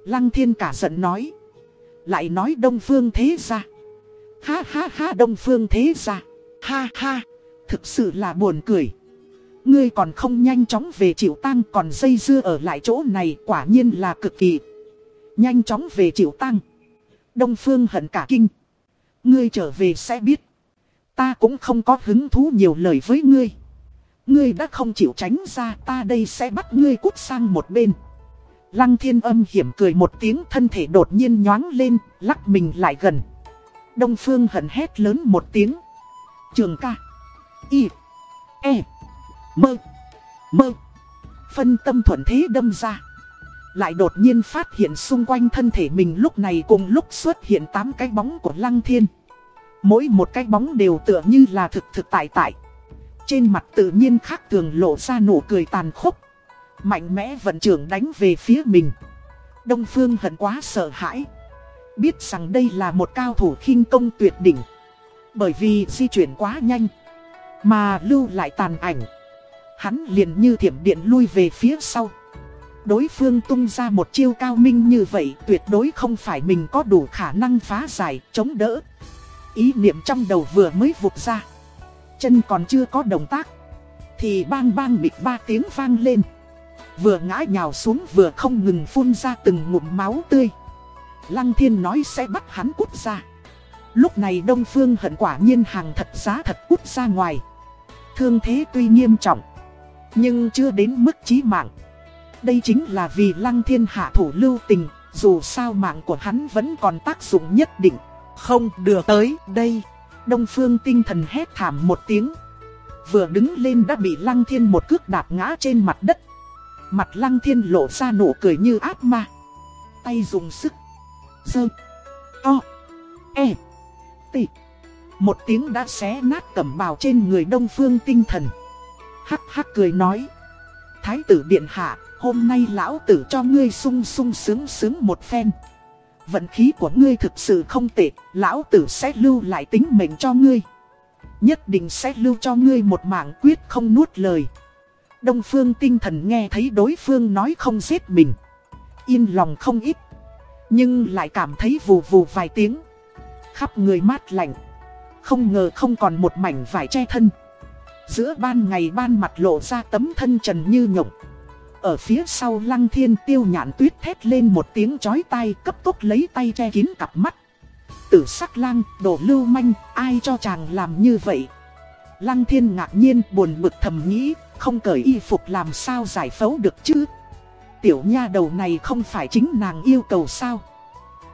Lăng thiên cả giận nói. Lại nói đông phương thế ra. Ha ha ha đông phương thế ra. Ha ha, thực sự là buồn cười. Ngươi còn không nhanh chóng về chịu tăng còn dây dưa ở lại chỗ này quả nhiên là cực kỳ. Nhanh chóng về chịu tăng. Đông phương hận cả kinh. Ngươi trở về sẽ biết. Ta cũng không có hứng thú nhiều lời với ngươi. Ngươi đã không chịu tránh ra ta đây sẽ bắt ngươi cút sang một bên. Lăng thiên âm hiểm cười một tiếng thân thể đột nhiên nhoáng lên, lắc mình lại gần. Đông phương hận hét lớn một tiếng. Trường ca. Y. E. Mơ. Mơ. Phân tâm thuận thế đâm ra. Lại đột nhiên phát hiện xung quanh thân thể mình lúc này cùng lúc xuất hiện tám cái bóng của lăng thiên. Mỗi một cái bóng đều tựa như là thực thực tại tại. Trên mặt tự nhiên khác thường lộ ra nụ cười tàn khốc. Mạnh mẽ vận trưởng đánh về phía mình. Đông Phương hận quá sợ hãi. Biết rằng đây là một cao thủ khinh công tuyệt đỉnh. Bởi vì di chuyển quá nhanh. Mà lưu lại tàn ảnh. Hắn liền như thiểm điện lui về phía sau. Đối phương tung ra một chiêu cao minh như vậy tuyệt đối không phải mình có đủ khả năng phá giải, chống đỡ. Ý niệm trong đầu vừa mới vụt ra. Chân còn chưa có động tác. Thì bang bang bịch ba tiếng vang lên. Vừa ngã nhào xuống vừa không ngừng phun ra từng ngụm máu tươi. Lăng thiên nói sẽ bắt hắn cút ra. Lúc này Đông Phương hận quả nhiên hàng thật giá thật cút ra ngoài. Thương thế tuy nghiêm trọng, Nhưng chưa đến mức chí mạng. Đây chính là vì Lăng thiên hạ thủ lưu tình, Dù sao mạng của hắn vẫn còn tác dụng nhất định không được tới đây. Đông phương tinh thần hét thảm một tiếng. Vừa đứng lên đã bị lăng thiên một cước đạp ngã trên mặt đất. Mặt lăng thiên lộ ra nụ cười như ác ma. Tay dùng sức. Dơ. To. E. Tị. Một tiếng đã xé nát cẩm bào trên người đông phương tinh thần. Hắc hắc cười nói. Thái tử điện hạ, hôm nay lão tử cho ngươi sung sung sướng sướng một phen. Vận khí của ngươi thực sự không tệ, lão tử sẽ lưu lại tính mệnh cho ngươi. Nhất định sẽ lưu cho ngươi một mạng quyết không nuốt lời. Đông phương tinh thần nghe thấy đối phương nói không giết mình. Yên lòng không ít. Nhưng lại cảm thấy vù vù vài tiếng. Khắp người mát lạnh. Không ngờ không còn một mảnh vải che thân. Giữa ban ngày ban mặt lộ ra tấm thân trần như nhộng ở phía sau lăng thiên tiêu nhạn tuyết thét lên một tiếng chói tai cấp tốc lấy tay che kín cặp mắt. Tử sắc lang, đổ lưu manh, ai cho chàng làm như vậy? Lăng thiên ngạc nhiên buồn bực thầm nghĩ Không cởi y phục làm sao giải phẫu được chứ? Tiểu nha đầu này không phải chính nàng yêu cầu sao?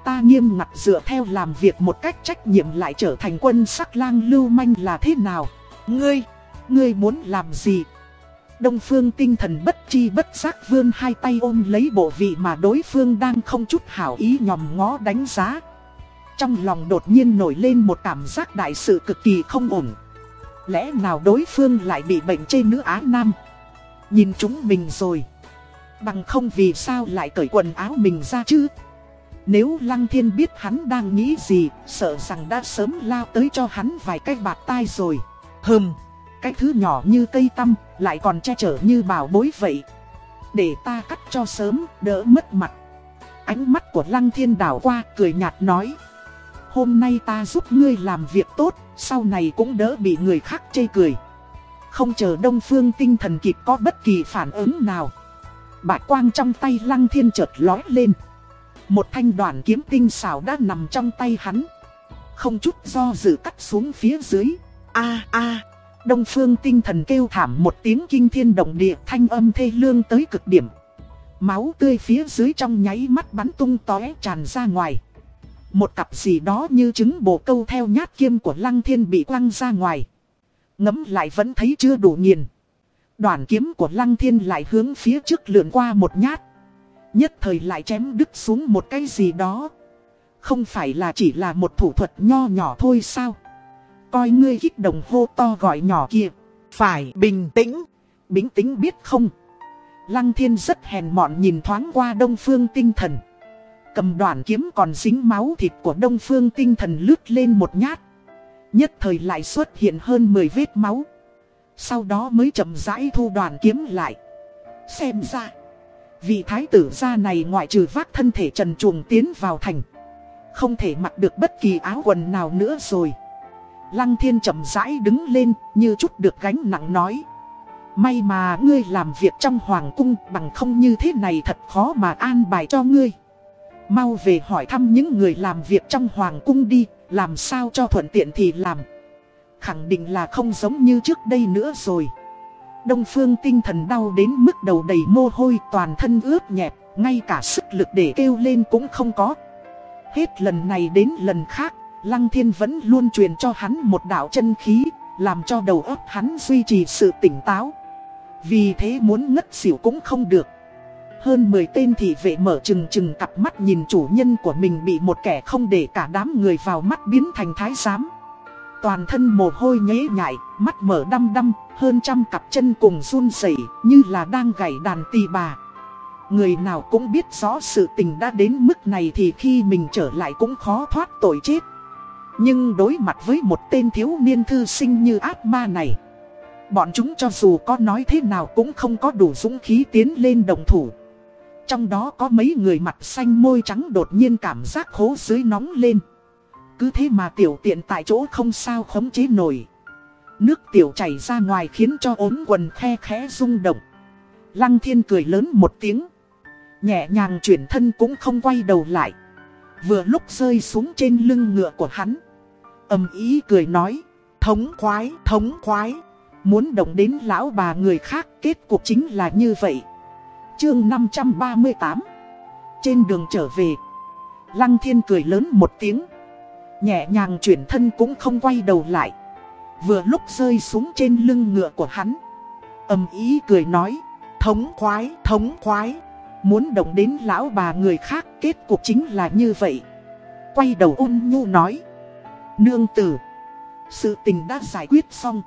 Ta nghiêm ngặt dựa theo làm việc một cách trách nhiệm lại trở thành quân sắc lang lưu manh là thế nào? Ngươi, ngươi muốn làm gì? Đông phương tinh thần bất chi bất giác vươn hai tay ôm lấy bộ vị mà đối phương đang không chút hảo ý nhòm ngó đánh giá. Trong lòng đột nhiên nổi lên một cảm giác đại sự cực kỳ không ổn. Lẽ nào đối phương lại bị bệnh trên nữ Á Nam? Nhìn chúng mình rồi. Bằng không vì sao lại cởi quần áo mình ra chứ? Nếu Lăng Thiên biết hắn đang nghĩ gì, Sợ rằng đã sớm lao tới cho hắn vài cái bạt tai rồi. Hừm, Cái thứ nhỏ như cây tăm. Lại còn che chở như bảo bối vậy. Để ta cắt cho sớm, đỡ mất mặt. Ánh mắt của Lăng Thiên đảo qua, cười nhạt nói. Hôm nay ta giúp ngươi làm việc tốt, Sau này cũng đỡ bị người khác chê cười. Không chờ Đông Phương tinh thần kịp có bất kỳ phản ứng nào. Bạch quang trong tay lăng thiên chợt lói lên. Một thanh đoàn kiếm tinh xảo đã nằm trong tay hắn. Không chút do dự cắt xuống phía dưới. A a Đông phương tinh thần kêu thảm một tiếng kinh thiên động địa thanh âm thê lương tới cực điểm Máu tươi phía dưới trong nháy mắt bắn tung tóe tràn ra ngoài Một cặp gì đó như trứng bồ câu theo nhát kiêm của lăng thiên bị quăng ra ngoài Ngấm lại vẫn thấy chưa đủ nghiền Đoàn kiếm của lăng thiên lại hướng phía trước lượn qua một nhát. Nhất thời lại chém đứt xuống một cái gì đó. Không phải là chỉ là một thủ thuật nho nhỏ thôi sao? Coi ngươi kích động hô to gọi nhỏ kia. Phải, bình tĩnh. Bình tĩnh biết không? Lăng thiên rất hèn mọn nhìn thoáng qua đông phương tinh thần. Cầm đoàn kiếm còn dính máu thịt của đông phương tinh thần lướt lên một nhát. Nhất thời lại xuất hiện hơn 10 vết máu. Sau đó mới chậm rãi thu đoàn kiếm lại Xem ra, Vị thái tử gia này ngoại trừ vác thân thể trần chuồng tiến vào thành, Không thể mặc được bất kỳ áo quần nào nữa rồi Lăng thiên chậm rãi đứng lên như chút được gánh nặng nói May mà ngươi làm việc trong hoàng cung bằng không như thế này thật khó mà an bài cho ngươi Mau về hỏi thăm những người làm việc trong hoàng cung đi Làm sao cho thuận tiện thì làm khẳng định là không giống như trước đây nữa rồi. Đông phương tinh thần đau đến mức đầu đầy mồ hôi toàn thân ướt nhẹp, ngay cả sức lực để kêu lên cũng không có. Hết lần này đến lần khác, Lăng Thiên vẫn luôn truyền cho hắn một đạo chân khí, làm cho đầu óc hắn duy trì sự tỉnh táo. Vì thế muốn ngất xỉu cũng không được. Hơn 10 tên thị vệ mở chừng chừng cặp mắt nhìn chủ nhân của mình bị một kẻ không để cả đám người vào mắt biến thành thái giám. Toàn thân mồ hôi nhễ nhại, mắt mở đăm đăm, hơn trăm cặp chân cùng run rẩy như là đang gảy đàn tỳ bà. Người nào cũng biết rõ sự tình đã đến mức này thì khi mình trở lại cũng khó thoát tội chết. Nhưng đối mặt với một tên thiếu niên thư sinh như ác ma này, bọn chúng cho dù có nói thế nào cũng không có đủ dũng khí tiến lên đồng thủ. Trong đó có mấy người mặt xanh môi trắng đột nhiên cảm giác khố dưới nóng lên. Cứ thế mà tiểu tiện tại chỗ không sao khống chế nổi Nước tiểu chảy ra ngoài khiến cho ốm quần khe khẽ rung động Lăng thiên cười lớn một tiếng Nhẹ nhàng chuyển thân cũng không quay đầu lại Vừa lúc rơi xuống trên lưng ngựa của hắn. Ầm ý cười nói Thống khoái, thống khoái Muốn động đến lão bà người khác Kết cục chính là như vậy. Chương 538 Trên đường trở về Lăng thiên cười lớn một tiếng Nhẹ nhàng chuyển thân cũng không quay đầu lại. Vừa lúc rơi xuống trên lưng ngựa của hắn ầm ý cười nói Thống khoái, thống khoái Muốn động đến lão bà người khác Kết cục chính là như vậy Quay đầu ôn nhu nói Nương tử Sự tình đã giải quyết xong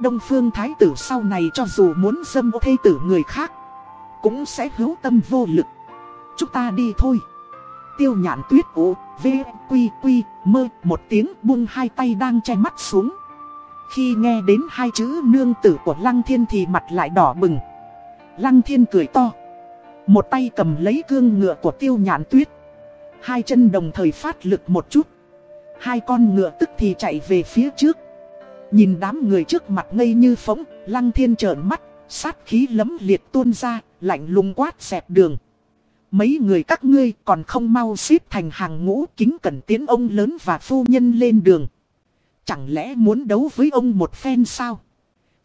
Đông phương thái tử sau này cho dù muốn dâm ô thê tử người khác Cũng sẽ hữu tâm vô lực Chúng ta đi thôi Tiêu nhạn tuyết ủ, v, quy, quy, mơ, một tiếng buông hai tay đang che mắt xuống. Khi nghe đến hai chữ nương tử của Lăng Thiên thì mặt lại đỏ bừng. Lăng Thiên cười to. Một tay cầm lấy gương ngựa của tiêu nhạn tuyết. Hai chân đồng thời phát lực một chút. Hai con ngựa tức thì chạy về phía trước. Nhìn đám người trước mặt ngây như phóng, lăng thiên trợn mắt, sát khí lấm liệt tuôn ra, lạnh lùng quát xẹp đường. Mấy người các ngươi còn không mau xếp thành hàng ngũ kính cẩn tiến ông lớn và phu nhân lên đường. Chẳng lẽ muốn đấu với ông một phen sao?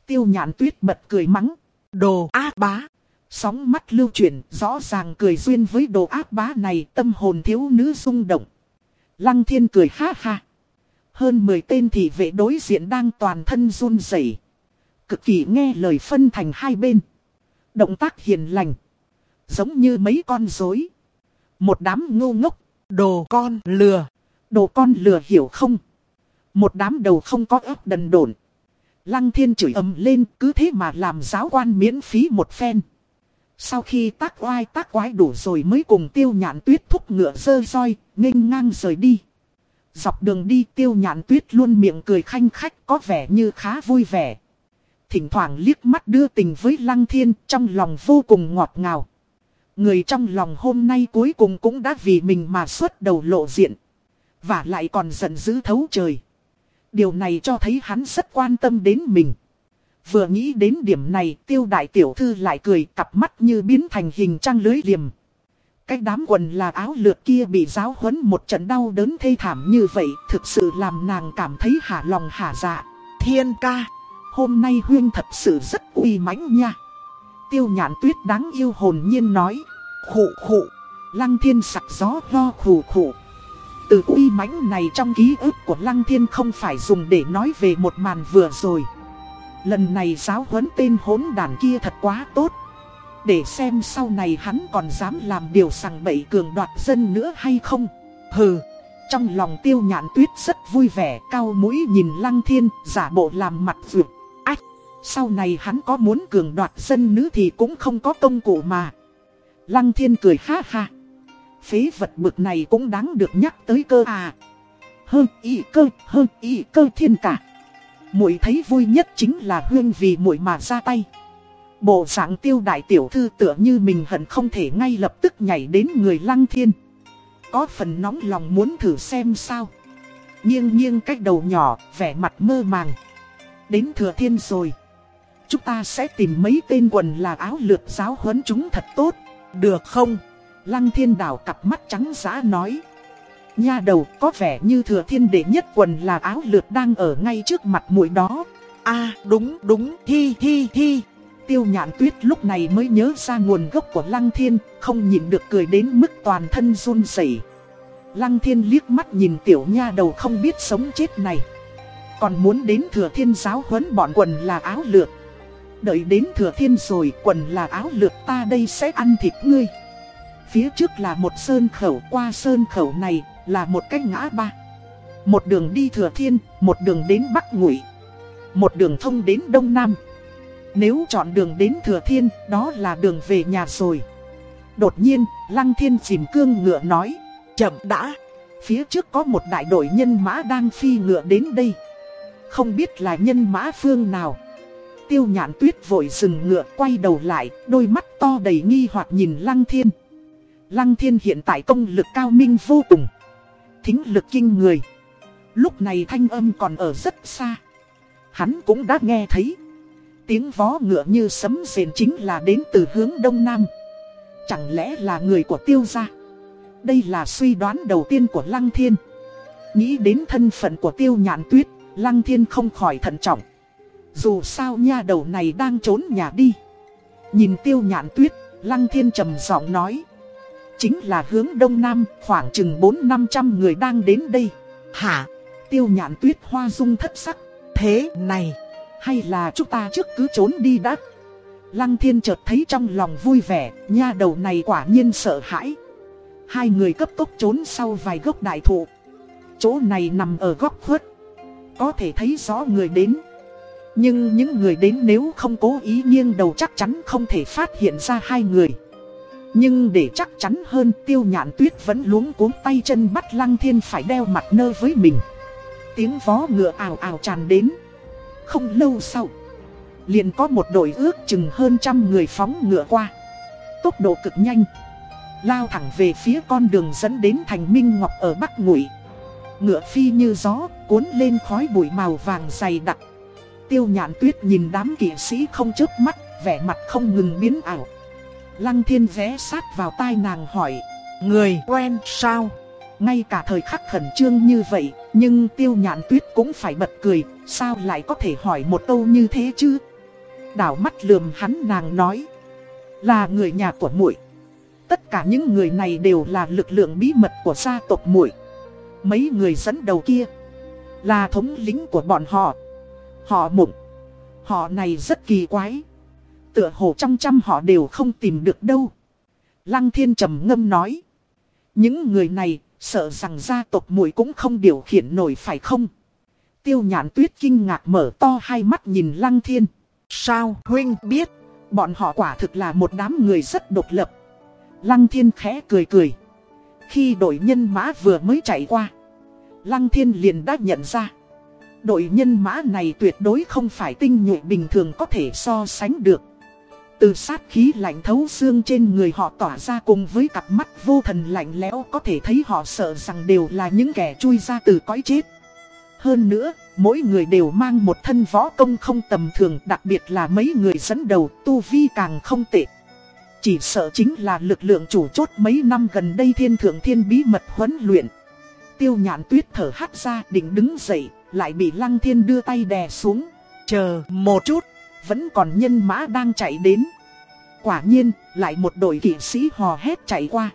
Tiêu nhạn tuyết bật cười mắng. Đồ á bá. Sóng mắt lưu chuyển rõ ràng cười duyên với đồ ác bá này tâm hồn thiếu nữ rung động. Lăng thiên cười ha ha. Hơn 10 tên thị vệ đối diện đang toàn thân run rẩy, Cực kỳ nghe lời phân thành hai bên. Động tác hiền lành. Giống như mấy con dối Một đám ngu ngốc. Đồ con lừa. Đồ con lừa hiểu không? Một đám đầu không có ớt đần đổn. Lăng thiên chửi ầm lên cứ thế mà làm giáo quan miễn phí một phen. Sau khi tác oai tác quái đủ rồi mới cùng tiêu nhạn tuyết thúc ngựa dơ roi, nghênh ngang rời đi. Dọc đường đi tiêu nhạn tuyết luôn miệng cười khanh khách có vẻ như khá vui vẻ. Thỉnh thoảng liếc mắt đưa tình với lăng thiên trong lòng vô cùng ngọt ngào. Người trong lòng hôm nay cuối cùng cũng đã vì mình mà xuất đầu lộ diện. Và lại còn giận dữ thấu trời. Điều này cho thấy hắn rất quan tâm đến mình. Vừa nghĩ đến điểm này tiêu đại tiểu thư lại cười cặp mắt như biến thành hình trăng lưới liềm. Cái đám quần là áo lượt kia bị giáo huấn một trận đau đớn thê thảm như vậy thực sự làm nàng cảm thấy hả lòng hả dạ. Thiên ca, hôm nay huyên thật sự rất uy mãnh nha. Tiêu nhạn tuyết đáng yêu hồn nhiên nói. Khụ khụ, lăng thiên sặc gió lo khủ khủ. Từ uy mãnh này trong ký ức của lăng thiên không phải dùng để nói về một màn vừa rồi. Lần này giáo huấn tên hỗn đàn kia thật quá tốt. Để xem sau này hắn còn dám làm điều sằng bậy cường đoạt dân nữa hay không. Hừ. Trong lòng tiêu nhạn tuyết rất vui vẻ, cao mũi nhìn lăng thiên, giả bộ làm mặt vượt. Ách, sau này hắn có muốn cường đoạt dân nữ thì cũng không có công cụ mà. Lăng thiên cười ha ha. Phế vật bực này cũng đáng được nhắc tới cơ à. Hơn y cơ, hơn y cơ thiên cả muội thấy vui nhất chính là huyên vì muội mà ra tay. Bộ dạng tiêu đại tiểu thư tựa như mình hận không thể ngay lập tức nhảy đến người lăng thiên. Có phần nóng lòng muốn thử xem sao. Nghiêng nghiêng cách đầu nhỏ, vẻ mặt mơ màng. Đến thừa thiên rồi. Chúng ta sẽ tìm mấy tên quần là áo lược giáo huấn chúng thật tốt. Được không? Lăng thiên đảo cặp mắt trắng giã nói. Nha đầu có vẻ như thừa thiên đệ nhất quần là áo lược đang ở ngay trước mặt mũi đó. a đúng đúng thi thi thi. Tiêu nhạn tuyết lúc này mới nhớ ra nguồn gốc của lăng thiên, không nhìn được cười đến mức toàn thân run rẩy. Lăng thiên liếc mắt nhìn tiểu nha đầu không biết sống chết này. Còn muốn đến thừa thiên giáo huấn bọn quần là áo lược. Đợi đến thừa thiên rồi quần là áo lược ta đây sẽ ăn thịt ngươi. Phía trước là một sơn khẩu qua sơn khẩu này là một cái ngã ba. Một đường đi thừa thiên, một đường đến bắc ngụy. Một đường thông đến đông nam. Nếu chọn đường đến thừa thiên, đó là đường về nhà rồi. Đột nhiên, lăng thiên chìm cương ngựa nói. Chậm đã, phía trước có một đại đội nhân mã đang phi ngựa đến đây. Không biết là nhân mã phương nào. Tiêu nhạn tuyết vội dừng ngựa quay đầu lại, đôi mắt to đầy nghi hoặc nhìn lăng thiên. Lăng thiên hiện tại công lực cao minh vô cùng. Thính lực kinh người. Lúc này thanh âm còn ở rất xa. Hắn cũng đã nghe thấy. Tiếng vó ngựa như sấm rền chính là đến từ hướng đông nam. Chẳng lẽ là người của tiêu gia? Đây là suy đoán đầu tiên của Lăng Thiên. Nghĩ đến thân phận của tiêu nhạn tuyết, Lăng Thiên không khỏi thận trọng. Dù sao nha đầu này đang trốn nhà đi. Nhìn tiêu nhạn tuyết, Lăng Thiên trầm giọng nói. Chính là hướng đông nam, khoảng chừng 4-500 người đang đến đây. Hả? Tiêu nhạn tuyết hoa dung thất sắc. Thế này, hay là chúng ta trước cứ trốn đi đã? Lăng thiên chợt thấy trong lòng vui vẻ, nha đầu này quả nhiên sợ hãi. Hai người cấp tốc trốn sau vài gốc đại thụ. Chỗ này nằm ở góc khuất. Có thể thấy rõ người đến. Nhưng những người đến nếu không cố ý nghiêng đầu chắc chắn không thể phát hiện ra hai người. Nhưng để chắc chắn hơn tiêu nhạn tuyết vẫn luống cuống tay chân bắt lăng thiên phải đeo mặt nơ với mình. Tiếng vó ngựa ảo ảo tràn đến. Không lâu sau, liền có một đội ước chừng hơn trăm người phóng ngựa qua. Tốc độ cực nhanh, lao thẳng về phía con đường dẫn đến thành Minh Ngọc ở Bắc Ngụy. Ngựa phi như gió, cuốn lên khói bụi màu vàng dày đặc. Tiêu nhạn tuyết nhìn đám kỵ sĩ không chớp mắt, vẻ mặt không ngừng biến ảo. Lăng thiên ghé sát vào tai nàng hỏi, Người quen sao? ngay cả thời khắc khẩn trương như vậy, nhưng tiêu nhạn tuyết cũng phải bật cười, sao lại có thể hỏi một câu như thế chứ? Đảo mắt lườm hắn nàng nói, là người nhà của muội. Tất cả những người này đều là lực lượng bí mật của gia tộc muội. Mấy người dẫn đầu kia là thống lĩnh của bọn họ. Họ mộng. Họ này rất kỳ quái. Tựa hồ trong trăm họ đều không tìm được đâu. Lăng thiên trầm ngâm nói. Những người này, sợ rằng gia tộc muội cũng không điều khiển nổi phải không? Tiêu nhãn tuyết kinh ngạc mở to hai mắt nhìn lăng thiên. Sao, huynh biết? Bọn họ quả thực là một đám người rất độc lập. Lăng thiên khẽ cười cười. Khi đội nhân mã vừa mới chạy qua. Lăng thiên liền đã nhận ra. Đội nhân mã này tuyệt đối không phải tinh nhuệ bình thường có thể so sánh được. Từ sát khí lạnh thấu xương trên người họ tỏa ra cùng với cặp mắt vô thần lạnh lẽo có thể thấy họ sợ rằng đều là những kẻ chui ra từ cõi chết. Hơn nữa, mỗi người đều mang một thân võ công không tầm thường đặc biệt là mấy người dẫn đầu tu vi càng không tệ. Chỉ sợ chính là lực lượng chủ chốt mấy năm gần đây thiên thượng thiên bí mật huấn luyện. Tiêu nhạn tuyết thở hắt ra định đứng dậy, lại bị lăng thiên đưa tay đè xuống. Chờ một chút, vẫn còn nhân mã đang chạy đến. Quả nhiên, lại một đội kỵ sĩ hò hét chạy qua.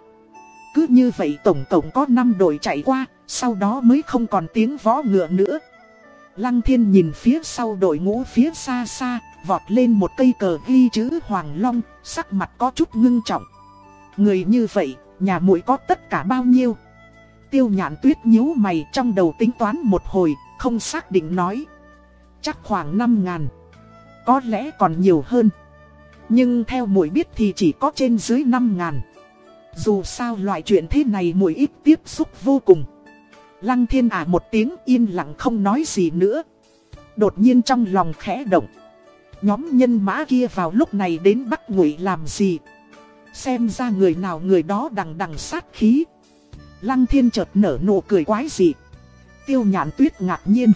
Cứ như vậy tổng tổng có 5 đội chạy qua, sau đó mới không còn tiếng võ ngựa nữa. Lăng thiên nhìn phía sau đội ngũ phía xa xa, vọt lên một cây cờ ghi chữ Hoàng Long, sắc mặt có chút ngưng trọng. Người như vậy, nhà muội có tất cả bao nhiêu? Tiêu nhạn tuyết nhíu mày trong đầu tính toán một hồi, không xác định nói. Chắc khoảng 5 ngàn. Có lẽ còn nhiều hơn. Nhưng theo muội biết thì chỉ có trên dưới 5 ngàn. Dù sao loại chuyện thế này muội ít tiếp xúc vô cùng. Lăng thiên ả một tiếng yên lặng không nói gì nữa. Đột nhiên trong lòng khẽ động. Nhóm nhân mã kia vào lúc này đến bắt ngụy làm gì? Xem ra người nào người đó đằng đằng sát khí. Lăng thiên chợt nở nụ cười quái dị. Tiêu nhãn tuyết ngạc nhiên.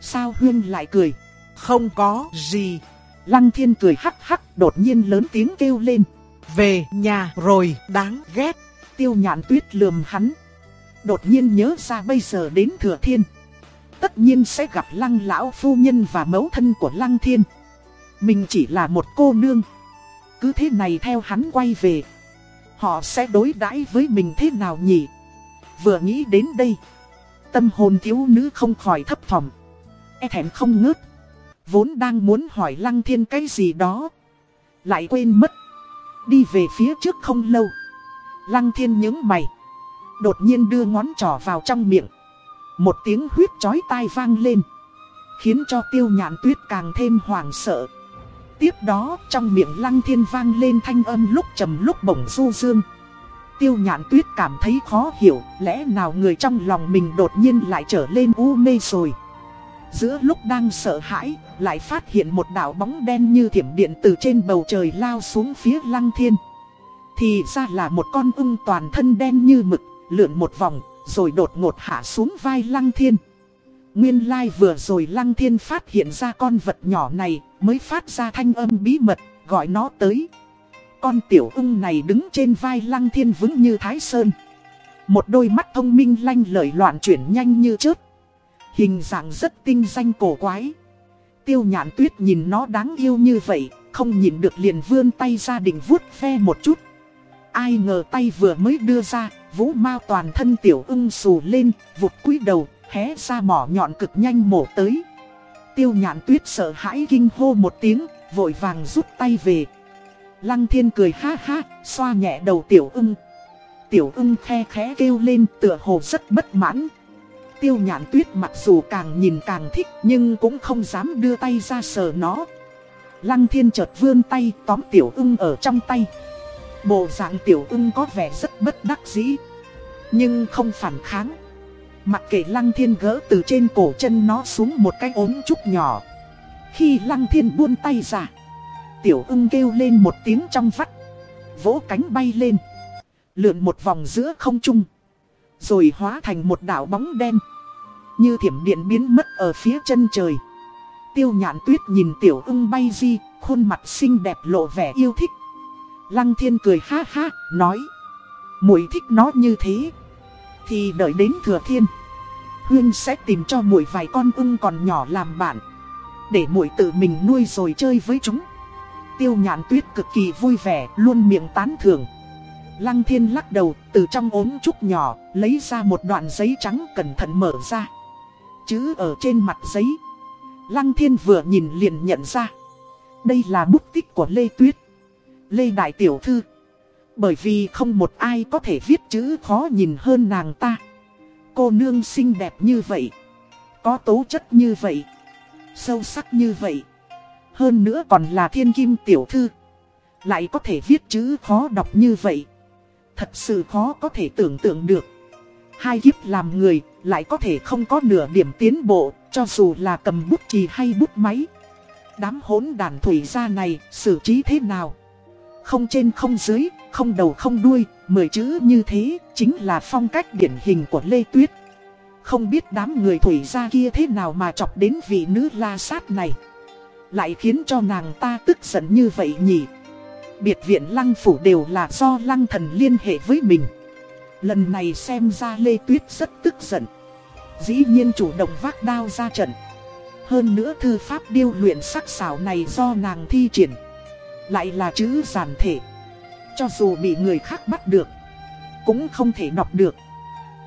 Sao Huyên lại cười? Không có gì. Lăng thiên cười hắc hắc đột nhiên lớn tiếng kêu lên. Về nhà rồi đáng ghét. Tiêu nhãn tuyết lườm hắn. Đột nhiên nhớ ra bây giờ đến thừa thiên. Tất nhiên sẽ gặp lăng lão phu nhân và mẫu thân của lăng thiên. Mình chỉ là một cô nương. Cứ thế này theo hắn quay về. Họ sẽ đối đãi với mình thế nào nhỉ? Vừa nghĩ đến đây. Tâm hồn thiếu nữ không khỏi thấp thỏm. E thẹn không ngớt. Vốn đang muốn hỏi lăng thiên cái gì đó. Lại quên mất. Đi về phía trước không lâu. Lăng thiên những mày. Đột nhiên đưa ngón trỏ vào trong miệng. Một tiếng huyết chói tai vang lên. Khiến cho tiêu nhạn tuyết càng thêm hoảng sợ. Tiếp đó trong miệng lăng thiên vang lên thanh âm lúc trầm lúc bổng du dương. Tiêu nhạn tuyết cảm thấy khó hiểu, lẽ nào người trong lòng mình đột nhiên lại trở lên u mê rồi. Giữa lúc đang sợ hãi, lại phát hiện một đảo bóng đen như thiểm điện từ trên bầu trời lao xuống phía lăng thiên. Thì ra là một con ưng toàn thân đen như mực, lượn một vòng, rồi đột ngột hạ xuống vai lăng thiên. Nguyên lai vừa rồi lăng thiên phát hiện ra con vật nhỏ này, mới phát ra thanh âm bí mật, gọi nó tới. Con tiểu ưng này đứng trên vai lăng thiên vững như thái sơn. Một đôi mắt thông minh lanh lợi loạn chuyển nhanh như chớp. Hình dạng rất tinh danh cổ quái. Tiêu nhạn tuyết nhìn nó đáng yêu như vậy, không nhìn được liền vươn tay ra định vuốt ve một chút. Ai ngờ tay vừa mới đưa ra, vũ mau toàn thân tiểu ưng xù lên, vụt cúi đầu, hé ra mỏ nhọn cực nhanh mổ tới. Tiêu nhạn tuyết sợ hãi kinh hô một tiếng, vội vàng rút tay về. Lăng thiên cười ha ha, xoa nhẹ đầu tiểu ưng. Tiểu ưng khe khẽ kêu lên tựa hồ rất bất mãn. Tiêu nhạn tuyết mặc dù càng nhìn càng thích nhưng cũng không dám đưa tay ra sờ nó. Lăng thiên chợt vươn tay, tóm tiểu ưng ở trong tay. Bộ dạng tiểu ưng có vẻ rất bất đắc dĩ. Nhưng không phản kháng. Mặc kệ lăng thiên gỡ từ trên cổ chân nó xuống một cái ốm trúc nhỏ. Khi lăng thiên buông tay ra. Tiểu ưng kêu lên một tiếng trong vắt. Vỗ cánh bay lên. Lượn một vòng giữa không trung. Rồi hóa thành một đảo bóng đen. Như thiểm điện biến mất ở phía chân trời. Tiêu nhạn tuyết nhìn tiểu ưng bay di, khuôn mặt xinh đẹp lộ vẻ yêu thích. Lăng thiên cười ha ha, nói. muội thích nó như thế. Thì đợi đến thừa thiên. Huyên sẽ tìm cho muội vài con ưng còn nhỏ làm bạn. Để muội tự mình nuôi rồi chơi với chúng. Tiêu nhạn tuyết cực kỳ vui vẻ, luôn miệng tán thưởng. Lăng thiên lắc đầu, từ trong ốm trúc nhỏ, lấy ra một đoạn giấy trắng cẩn thận mở ra. Chữ ở trên mặt giấy. Lăng thiên vừa nhìn liền nhận ra. Đây là bút tích của Lê Tuyết. Lê Đại Tiểu Thư. Bởi vì không một ai có thể viết chữ khó nhìn hơn nàng ta. Cô nương xinh đẹp như vậy. Có tố chất như vậy. Sâu sắc như vậy. Hơn nữa còn là thiên kim tiểu thư. Lại có thể viết chữ khó đọc như vậy. Thật sự khó có thể tưởng tượng được. Hai kiếp làm người lại có thể không có nửa điểm tiến bộ, cho dù là cầm bút chì hay bút máy. Đám hỗn đàn thủy gia này xử trí thế nào? Không trên không dưới, không đầu không đuôi, mười chữ như thế chính là phong cách điển hình của Lê Tuyết. Không biết đám người thủy gia kia thế nào mà chọc đến vị nữ la sát này. Lại khiến cho nàng ta tức giận như vậy nhỉ. Biệt viện lăng phủ đều là do lăng thần liên hệ với mình. Lần này xem ra Lê Tuyết rất tức giận. Dĩ nhiên chủ động vác đao ra trận. Hơn nữa thư pháp điêu luyện sắc sảo này do nàng thi triển. Lại là chữ giản thể. Cho dù bị người khác bắt được, cũng không thể đọc được.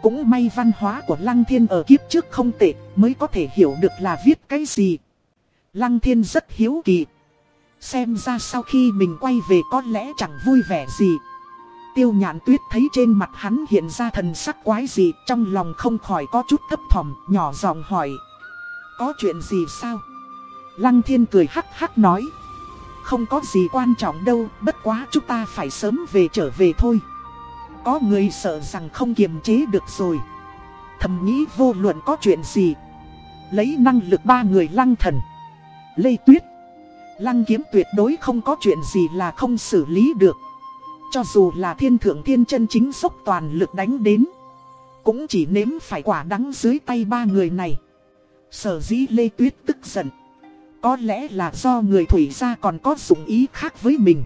Cũng may văn hóa của Lăng Thiên ở kiếp trước không tệ, mới có thể hiểu được là viết cái gì. Lăng Thiên rất hiếu kỳ. Xem ra sau khi mình quay về có lẽ chẳng vui vẻ gì. Tiêu nhạn tuyết thấy trên mặt hắn hiện ra thần sắc quái gì trong lòng không khỏi có chút thấp thỏm, nhỏ giọng hỏi. Có chuyện gì sao? Lăng thiên cười hắc hắc nói. Không có gì quan trọng đâu, bất quá chúng ta phải sớm về trở về thôi. Có người sợ rằng không kiềm chế được rồi. Thầm nghĩ vô luận có chuyện gì. Lấy năng lực ba người lăng thần. Lê Tuyết. Lăng kiếm tuyệt đối không có chuyện gì là không xử lý được. Cho dù là thiên thượng thiên chân chính dốc toàn lực đánh đến. Cũng chỉ nếm phải quả đắng dưới tay ba người này. Sở dĩ Lê Tuyết tức giận. Có lẽ là do người thủy gia còn có dụng ý khác với mình.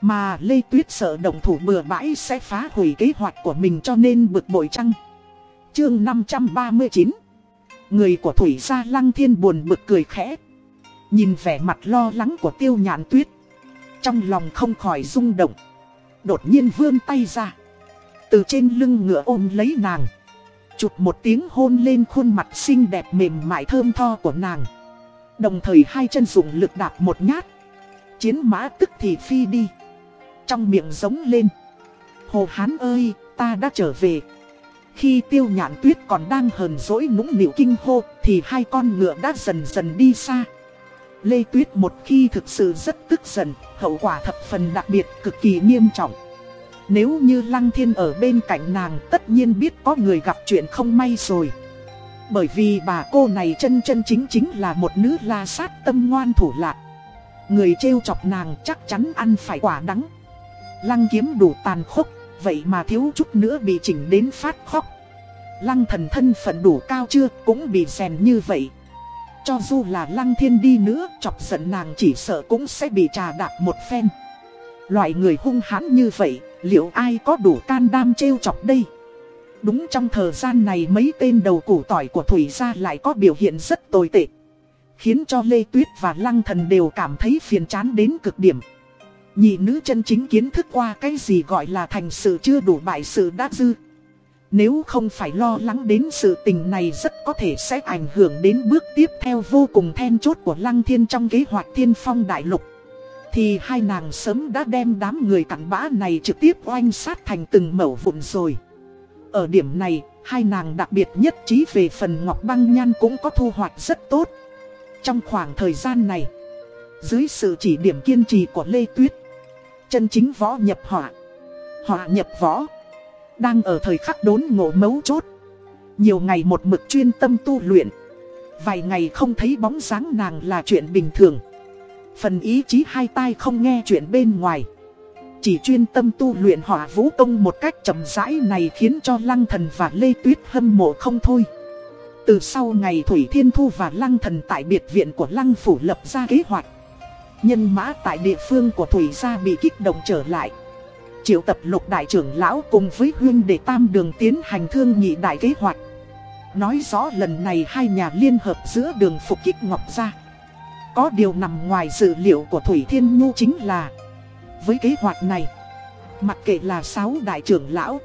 Mà Lê Tuyết sợ động thủ bừa bãi sẽ phá hủy kế hoạch của mình cho nên bực bội chăng. Chương 539 Người của Thủy Gia Lăng Thiên buồn bực cười khẽ. Nhìn vẻ mặt lo lắng của tiêu nhạn tuyết. Trong lòng không khỏi rung động. Đột nhiên vươn tay ra. Từ trên lưng ngựa ôm lấy nàng. Chụp một tiếng hôn lên khuôn mặt xinh đẹp mềm mại thơm tho của nàng. Đồng thời hai chân dùng lực đạp một nhát. Chiến mã tức thì phi đi. Trong miệng giống lên. Hồ Hán ơi, ta đã trở về. Khi tiêu nhạn tuyết còn đang hờn dỗi nũng nịu kinh hô thì hai con ngựa đã dần dần đi xa. Lê Tuyết một khi thực sự rất tức giận, hậu quả thập phần đặc biệt cực kỳ nghiêm trọng. Nếu như Lăng Thiên ở bên cạnh nàng tất nhiên biết có người gặp chuyện không may rồi. Bởi vì bà cô này chân chân chính chính là một nữ la sát tâm ngoan thủ lạc. Người trêu chọc nàng chắc chắn ăn phải quả đắng. Lăng kiếm đủ tàn khốc, vậy mà thiếu chút nữa bị chỉnh đến phát khóc. Lăng thần thân phận đủ cao chưa cũng bị rèn như vậy. Cho dù là lăng thiên đi nữa, chọc giận nàng chỉ sợ cũng sẽ bị trà đạp một phen. Loại người hung hãn như vậy, liệu ai có đủ can đảm trêu chọc đây? Đúng trong thời gian này mấy tên đầu củ tỏi của Thủy gia lại có biểu hiện rất tồi tệ. Khiến cho Lê Tuyết và Lăng Thần đều cảm thấy phiền chán đến cực điểm. Nhị nữ chân chính kiến thức qua cái gì gọi là thành sự chưa đủ bại sự đắc dư. Nếu không phải lo lắng đến sự tình này rất có thể sẽ ảnh hưởng đến bước tiếp theo vô cùng then chốt của Lăng Thiên trong kế hoạch thiên phong đại lục. Thì hai nàng sớm đã đem đám người cặn bã này trực tiếp oanh sát thành từng mẩu vụn rồi. Ở điểm này, hai nàng đặc biệt nhất trí về phần Ngọc Băng Nhan cũng có thu hoạch rất tốt. Trong khoảng thời gian này, dưới sự chỉ điểm kiên trì của Lê Tuyết, chân chính võ nhập họa, họa nhập võ, đang ở thời khắc đốn ngộ mấu chốt. Nhiều ngày một mực chuyên tâm tu luyện, vài ngày không thấy bóng dáng nàng là chuyện bình thường. Phần ý chí hai tai không nghe chuyện bên ngoài. Chỉ chuyên tâm tu luyện hỏa vũ công một cách chậm rãi này khiến cho Lăng Thần và Lê Tuyết hâm mộ không thôi. Từ sau ngày Thủy Thiên Thu và Lăng Thần tại biệt viện của Lăng Phủ lập ra kế hoạch Nhân mã tại địa phương của Thủy Gia bị kích động trở lại Triệu tập lục đại trưởng lão cùng với huyên để tam đường tiến hành thương nhị đại kế hoạch. Nói rõ lần này hai nhà liên hợp giữa đường phục kích Ngọc Gia. Có điều nằm ngoài dự liệu của Thủy Thiên Nhu chính là, Với kế hoạch này, Mặc kệ là sáu đại trưởng lão,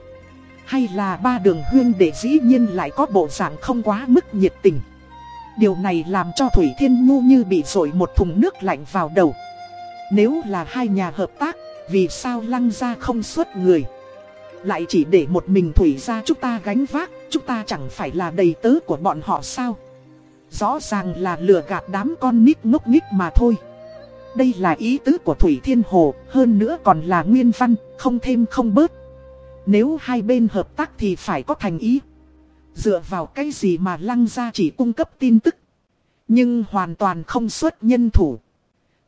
Hay là ba đường huyên để dĩ nhiên lại có bộ dạng không quá mức nhiệt tình. Điều này làm cho Thủy Thiên Nhu như bị rội một thùng nước lạnh vào đầu. Nếu là hai nhà hợp tác vì sao lăng ra không xuất người? Lại chỉ để một mình Thủy ra chúng ta gánh vác, Chúng ta chẳng phải là đầy tớ của bọn họ sao? Rõ ràng là lừa gạt đám con nít ngốc nghích mà thôi. Đây là ý tứ của Thủy Thiên Hồ, Hơn nữa còn là nguyên văn, Không thêm không bớt. Nếu hai bên hợp tác thì phải có thành ý. Dựa vào cái gì mà lăng ra chỉ cung cấp tin tức? Nhưng hoàn toàn không xuất nhân thủ.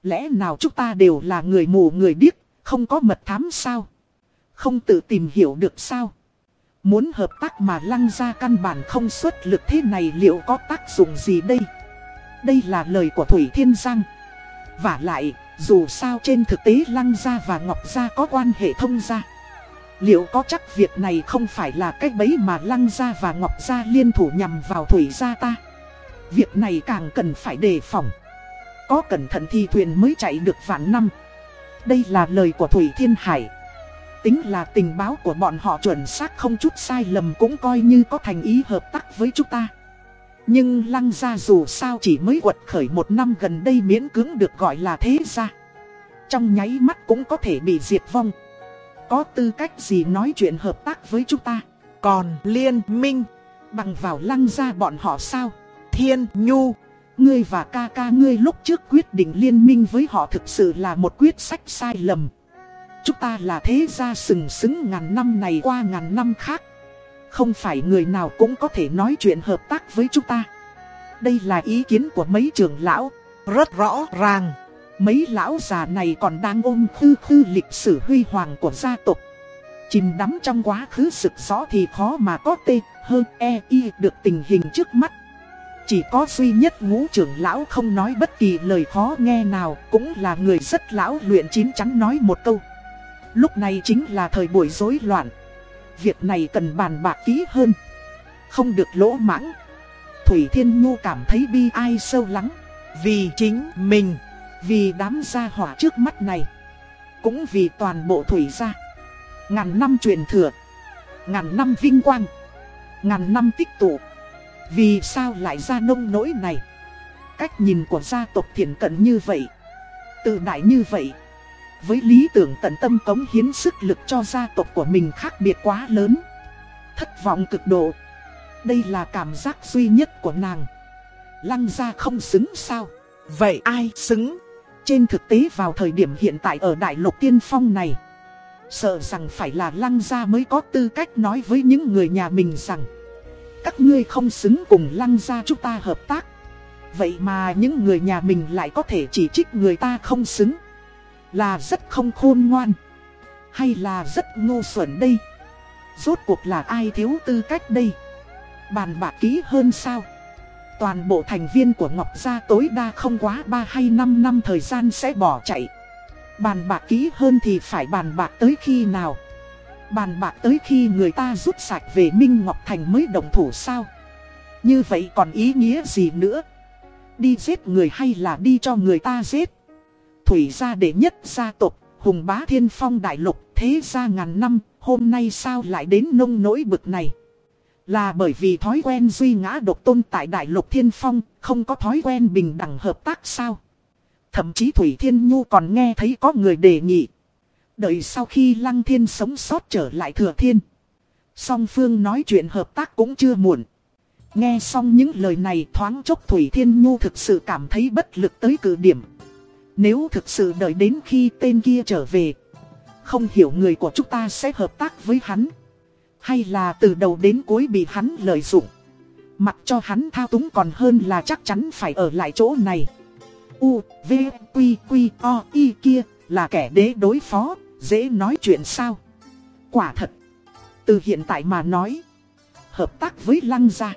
Lẽ nào chúng ta đều là người mù người điếc? Không có mật thám sao Không tự tìm hiểu được sao Muốn hợp tác mà lăng ra căn bản không xuất lực thế này liệu có tác dụng gì đây? Đây là lời của Thủy Thiên Giang. Và lại, dù sao trên thực tế lăng gia và ngọc gia có quan hệ thông gia. Liệu có chắc việc này không phải là cách bấy mà lăng gia và ngọc gia liên thủ nhằm vào thủy gia ta? Việc này càng cần phải đề phòng. Có cẩn thận thì thuyền mới chạy được vạn năm. Đây là lời của Thủy Thiên Hải. Tính là tình báo của bọn họ chuẩn xác không chút sai lầm cũng coi như có thành ý hợp tác với chúng ta. Nhưng lăng gia dù sao chỉ mới quật khởi một năm gần đây miễn cưỡng được gọi là thế gia. Trong nháy mắt cũng có thể bị diệt vong. Có tư cách gì nói chuyện hợp tác với chúng ta. Còn liên minh, bằng vào lăng gia bọn họ sao? thiên nhu, Ngươi và ca ca ngươi lúc trước quyết định liên minh với họ thực sự là một quyết sách sai lầm. Chúng ta là thế gia sừng sững ngàn năm này qua ngàn năm khác. Không phải người nào cũng có thể nói chuyện hợp tác với chúng ta. Đây là ý kiến của mấy trưởng lão. rất rõ ràng. Mấy lão già này còn đang ôm khư khư lịch sử huy hoàng của gia tộc. Chìm đắm trong quá khứ sực rõ thì khó mà có tê, hơn e, y được tình hình trước mắt. Chỉ có duy nhất ngũ trưởng lão không nói bất kỳ lời khó nghe nào, cũng là người rất lão luyện chín chắn nói một câu. Lúc này chính là thời buổi rối loạn. Việc này cần bàn bạc kỹ hơn. Không được lỗ mãng. Thủy Thiên Nhu cảm thấy bi ai sâu lắng. Vì chính mình, Vì đám gia hỏa trước mắt này. Cũng vì toàn bộ Thủy gia. Ngàn năm truyền thừa. Ngàn năm vinh quang. Ngàn năm tích tụ. Vì sao lại ra nông nỗi này? Cách nhìn của gia tộc thiền cận như vậy. Tự đại như vậy. Với lý tưởng tận tâm cống hiến sức lực cho gia tộc của mình khác biệt quá lớn. Thất vọng cực độ. Đây là cảm giác duy nhất của nàng. Lăng gia không xứng sao? vậy ai xứng? Trên thực tế vào thời điểm hiện tại ở Đại lục Tiên Phong này, Sợ rằng phải là lăng gia mới có tư cách nói với những người nhà mình rằng các ngươi không xứng cùng lăng gia chúng ta hợp tác. Vậy mà những người nhà mình lại có thể chỉ trích người ta không xứng. Là rất không khôn ngoan. Hay là rất ngu xuẩn đây? Rốt cuộc là ai thiếu tư cách đây? Bàn bạc kỹ hơn sao? Toàn bộ thành viên của Ngọc Gia tối đa không quá 3 hay 5 năm thời gian sẽ bỏ chạy. Bàn bạc kỹ hơn thì phải bàn bạc tới khi nào? Bàn bạc tới khi người ta rút sạch về Minh Ngọc Thành mới đồng thủ sao? Như vậy còn ý nghĩa gì nữa? Đi giết người hay là đi cho người ta giết? Thủy gia đệ nhất gia tộc, hùng bá thiên phong đại lục, thế gia ngàn năm, hôm nay sao lại đến nông nỗi bực này? Là bởi vì thói quen duy ngã độc tôn tại Đại lục Thiên Phong, không có thói quen bình đẳng hợp tác sao? Thậm chí Thủy Thiên Nhu còn nghe thấy có người đề nghị. Đợi sau khi Lăng Thiên sống sót trở lại Thừa Thiên. Song Phương nói chuyện hợp tác cũng chưa muộn. Nghe xong những lời này thoáng chốc Thủy Thiên Nhu thực sự cảm thấy bất lực tới cử điểm. Nếu thực sự đợi đến khi tên kia trở về, không hiểu người của chúng ta sẽ hợp tác với hắn. Hay là từ đầu đến cuối bị hắn lợi dụng Mặc cho hắn thao túng còn hơn là chắc chắn phải ở lại chỗ này U, V, Quy, Quy, O, Y kia là kẻ đế đối phó, dễ nói chuyện sao Quả thật Từ hiện tại mà nói Hợp tác với lăng gia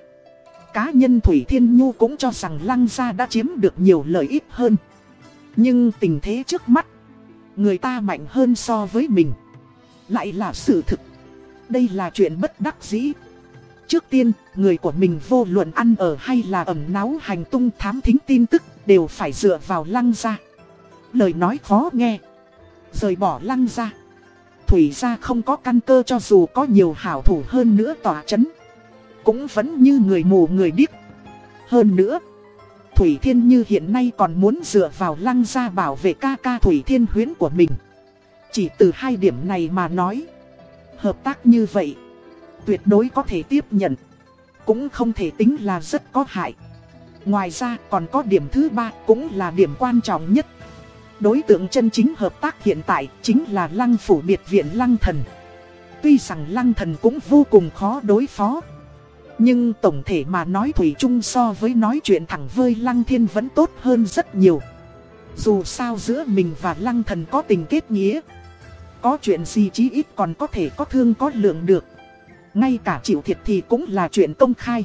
Cá nhân Thủy Thiên Nhu cũng cho rằng Lăng Gia đã chiếm được nhiều lợi ích hơn. Nhưng tình thế trước mắt, người ta mạnh hơn so với mình. Lại là sự thực. Đây là chuyện bất đắc dĩ. Trước tiên, người của mình vô luận ăn ở hay là ẩn náu hành tung thám thính tin tức đều phải dựa vào lăng gia. Lời nói khó nghe. Rời bỏ lăng ra, Thủy gia không có căn cơ cho dù có nhiều hảo thủ hơn nữa tỏa chấn. Cũng vẫn như người mù người điếc. Hơn nữa, Thủy Thiên Như hiện nay còn muốn dựa vào lăng gia bảo vệ ca ca Thủy Thiên Huyến của mình. Chỉ từ hai điểm này mà nói. Hợp tác như vậy, tuyệt đối có thể tiếp nhận. Cũng không thể tính là rất có hại. Ngoài ra còn có điểm thứ ba cũng là điểm quan trọng nhất. Đối tượng chân chính hợp tác hiện tại chính là lăng phủ biệt viện lăng thần. Tuy rằng lăng thần cũng vô cùng khó đối phó. Nhưng tổng thể mà nói Thủy chung so với nói chuyện thẳng vơi lăng thiên vẫn tốt hơn rất nhiều. Dù sao giữa mình và lăng thần có tình kết nghĩa. Có chuyện gì chí ít còn có thể có thương có lượng được. Ngay cả chịu thiệt thì cũng là chuyện công khai.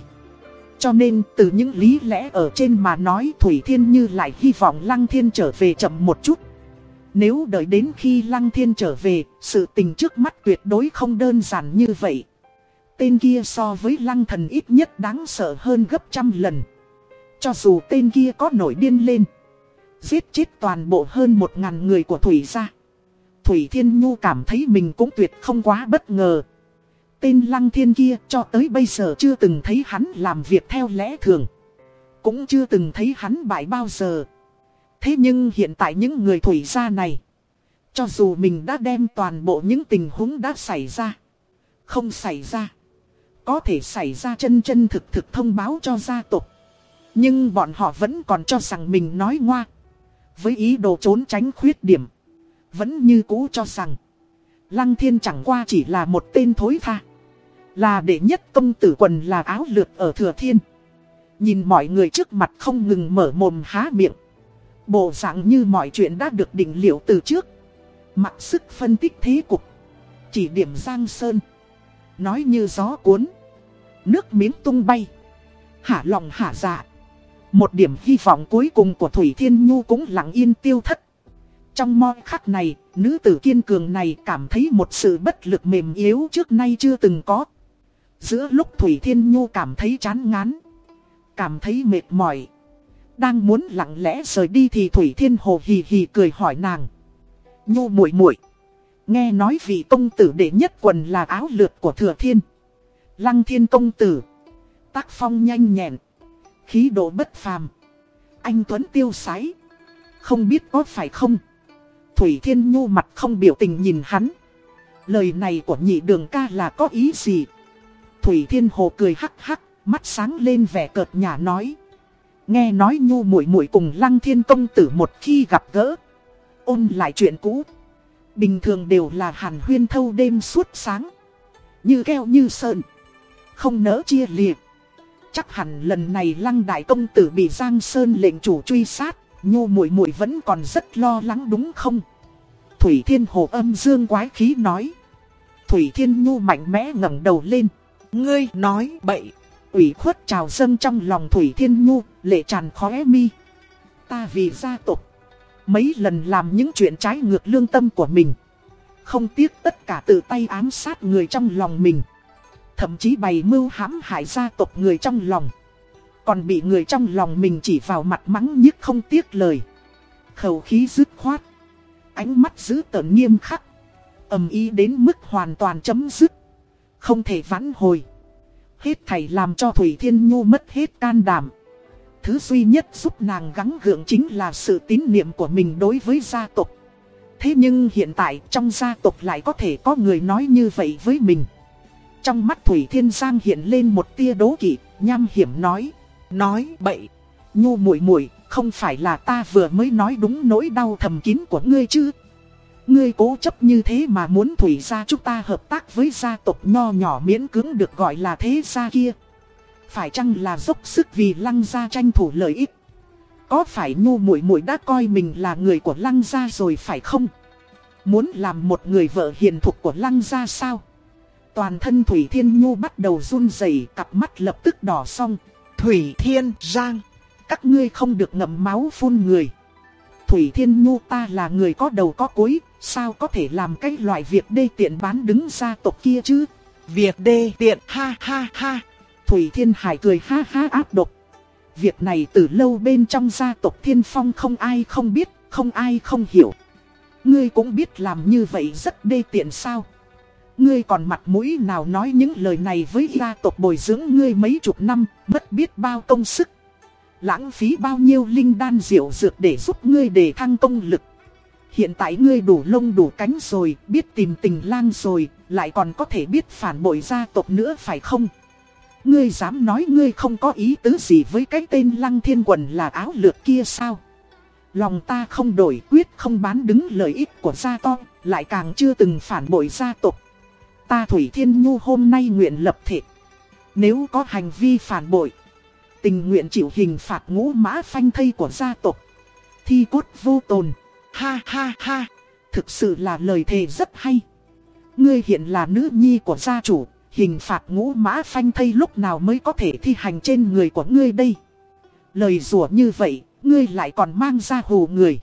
Cho nên từ những lý lẽ ở trên mà nói Thủy Thiên Như lại hy vọng Lăng Thiên trở về chậm một chút. Nếu đợi đến khi Lăng Thiên trở về, sự tình trước mắt tuyệt đối không đơn giản như vậy. Tên kia so với Lăng Thần ít nhất đáng sợ hơn gấp trăm lần. Cho dù tên kia có nổi điên lên, giết chết toàn bộ hơn một ngàn người của Thủy gia. Thủy Thiên Nhu cảm thấy mình cũng tuyệt không quá bất ngờ. Tên lăng thiên kia cho tới bây giờ chưa từng thấy hắn làm việc theo lẽ thường. Cũng chưa từng thấy hắn bại bao giờ. Thế nhưng hiện tại những người thủy gia này. Cho dù mình đã đem toàn bộ những tình huống đã xảy ra. Không xảy ra. Có thể xảy ra chân chân thực thực thông báo cho gia tộc. Nhưng bọn họ vẫn còn cho rằng mình nói ngoa. Với ý đồ trốn tránh khuyết điểm. Vẫn như cũ cho rằng. Lăng thiên chẳng qua chỉ là một tên thối tha. Là đệ nhất công tử quần là áo lượt ở thừa thiên. Nhìn mọi người trước mặt không ngừng mở mồm há miệng. Bộ dạng như mọi chuyện đã được định liệu từ trước. Mặc sức phân tích thế cục. Chỉ điểm Giang Sơn. Nói như gió cuốn. Nước miếng tung bay. Hả lòng hả dạ. Một điểm hy vọng cuối cùng của Thủy Thiên Nhu cũng lặng yên tiêu thất. Trong mo khắc này, nữ tử kiên cường này cảm thấy một sự bất lực mềm yếu trước nay chưa từng có. Giữa lúc Thủy Thiên Nhu cảm thấy chán ngán, cảm thấy mệt mỏi. Đang muốn lặng lẽ rời đi thì Thủy Thiên Hồ hì hì cười hỏi nàng. Nhu muội muội Nghe nói vị công tử đệ nhất quần là áo lượt của Thừa Thiên. Lăng Thiên công tử. Tác phong nhanh nhẹn. Khí độ bất phàm. Anh Tuấn tiêu sái. Không biết có phải không? Thủy Thiên Nhu mặt không biểu tình nhìn hắn. Lời này của nhị đường ca là có ý gì? Thủy Thiên Hồ cười hắc hắc, mắt sáng lên vẻ cợt nhả nói. Nghe nói Nhu muội muội cùng Lăng Thiên công tử một khi gặp gỡ, ôn lại chuyện cũ. Bình thường đều là hàn huyên thâu đêm suốt sáng, như keo như sơn, không nỡ chia liệt. Chắc hẳn lần này Lăng đại công tử bị Giang Sơn lệnh chủ truy sát, Nhu muội muội vẫn còn rất lo lắng đúng không? Thủy Thiên Hồ âm dương quái khí nói. Thủy Thiên Nhu mạnh mẽ ngẩng đầu lên. Ngươi nói bậy. ủy khuất trào dâng trong lòng Thủy Thiên Nhu, lệ tràn khóe mi. Ta vì gia tộc. Mấy lần làm những chuyện trái ngược lương tâm của mình. Không tiếc tất cả tự tay ám sát người trong lòng mình. Thậm chí bày mưu hãm hại gia tộc người trong lòng. Còn bị người trong lòng mình chỉ vào mặt mắng nhức không tiếc lời. Khẩu khí dứt khoát. Ánh mắt giữ tợn nghiêm khắc. ầm ý đến mức hoàn toàn chấm dứt. Không thể vãn hồi. Hết thầy làm cho Thủy Thiên Nhu mất hết can đảm. Thứ duy nhất giúp nàng gắng gượng chính là sự tín niệm của mình đối với gia tộc. Thế nhưng hiện tại trong gia tộc lại có thể có người nói như vậy với mình. Trong mắt Thủy Thiên Giang hiện lên một tia đố kỵ, nham hiểm nói. Nói bậy, nhu muội muội không phải là ta vừa mới nói đúng nỗi đau thầm kín của ngươi chứ. Ngươi cố chấp như thế mà muốn thủy ra chúng ta hợp tác với gia tộc nho nhỏ miễn cưỡng được gọi là thế gia kia. Phải chăng là dốc sức vì lăng gia tranh thủ lợi ích? Có phải nhu muội muội đã coi mình là người của lăng gia rồi phải không? Muốn làm một người vợ hiền thục của lăng gia sao? Toàn thân Thủy Thiên Nhu bắt đầu run rẩy, cặp mắt lập tức đỏ xong. Thủy Thiên Giang. Các ngươi không được ngậm máu phun người. Thủy Thiên Nhu ta là người có đầu có cuối, sao có thể làm cái loại việc đê tiện bán đứng gia tộc kia chứ? Việc đê tiện ha ha ha. Thủy Thiên Hải cười ha ha áp độc. Việc này từ lâu bên trong gia tộc Thiên Phong không ai không biết, không ai không hiểu. Ngươi cũng biết làm như vậy rất đê tiện sao? Ngươi còn mặt mũi nào nói những lời này với gia tộc bồi dưỡng ngươi mấy chục năm, mất biết bao công sức. Lãng phí bao nhiêu linh đan diệu dược để giúp ngươi để thăng công lực. Hiện tại ngươi đủ lông đủ cánh rồi, biết tìm tình lang rồi, lại còn có thể biết phản bội gia tộc nữa phải không? Ngươi dám nói ngươi không có ý tứ gì với cái tên lăng thiên quần là áo lược kia sao? Lòng ta không đổi quyết không bán đứng lợi ích của gia tộc, lại càng chưa từng phản bội gia tộc. Ta Thủy Thiên Nhu hôm nay nguyện lập thể. Nếu có hành vi phản bội, tình nguyện chịu hình phạt ngũ mã phanh thây của gia tộc. Thi cốt vô tồn. Ha ha ha, thực sự là lời thề rất hay. Ngươi hiện là nữ nhi của gia chủ, hình phạt ngũ mã phanh thây lúc nào mới có thể thi hành trên người của ngươi đây. Lời rủa như vậy, ngươi lại còn mang ra hù người.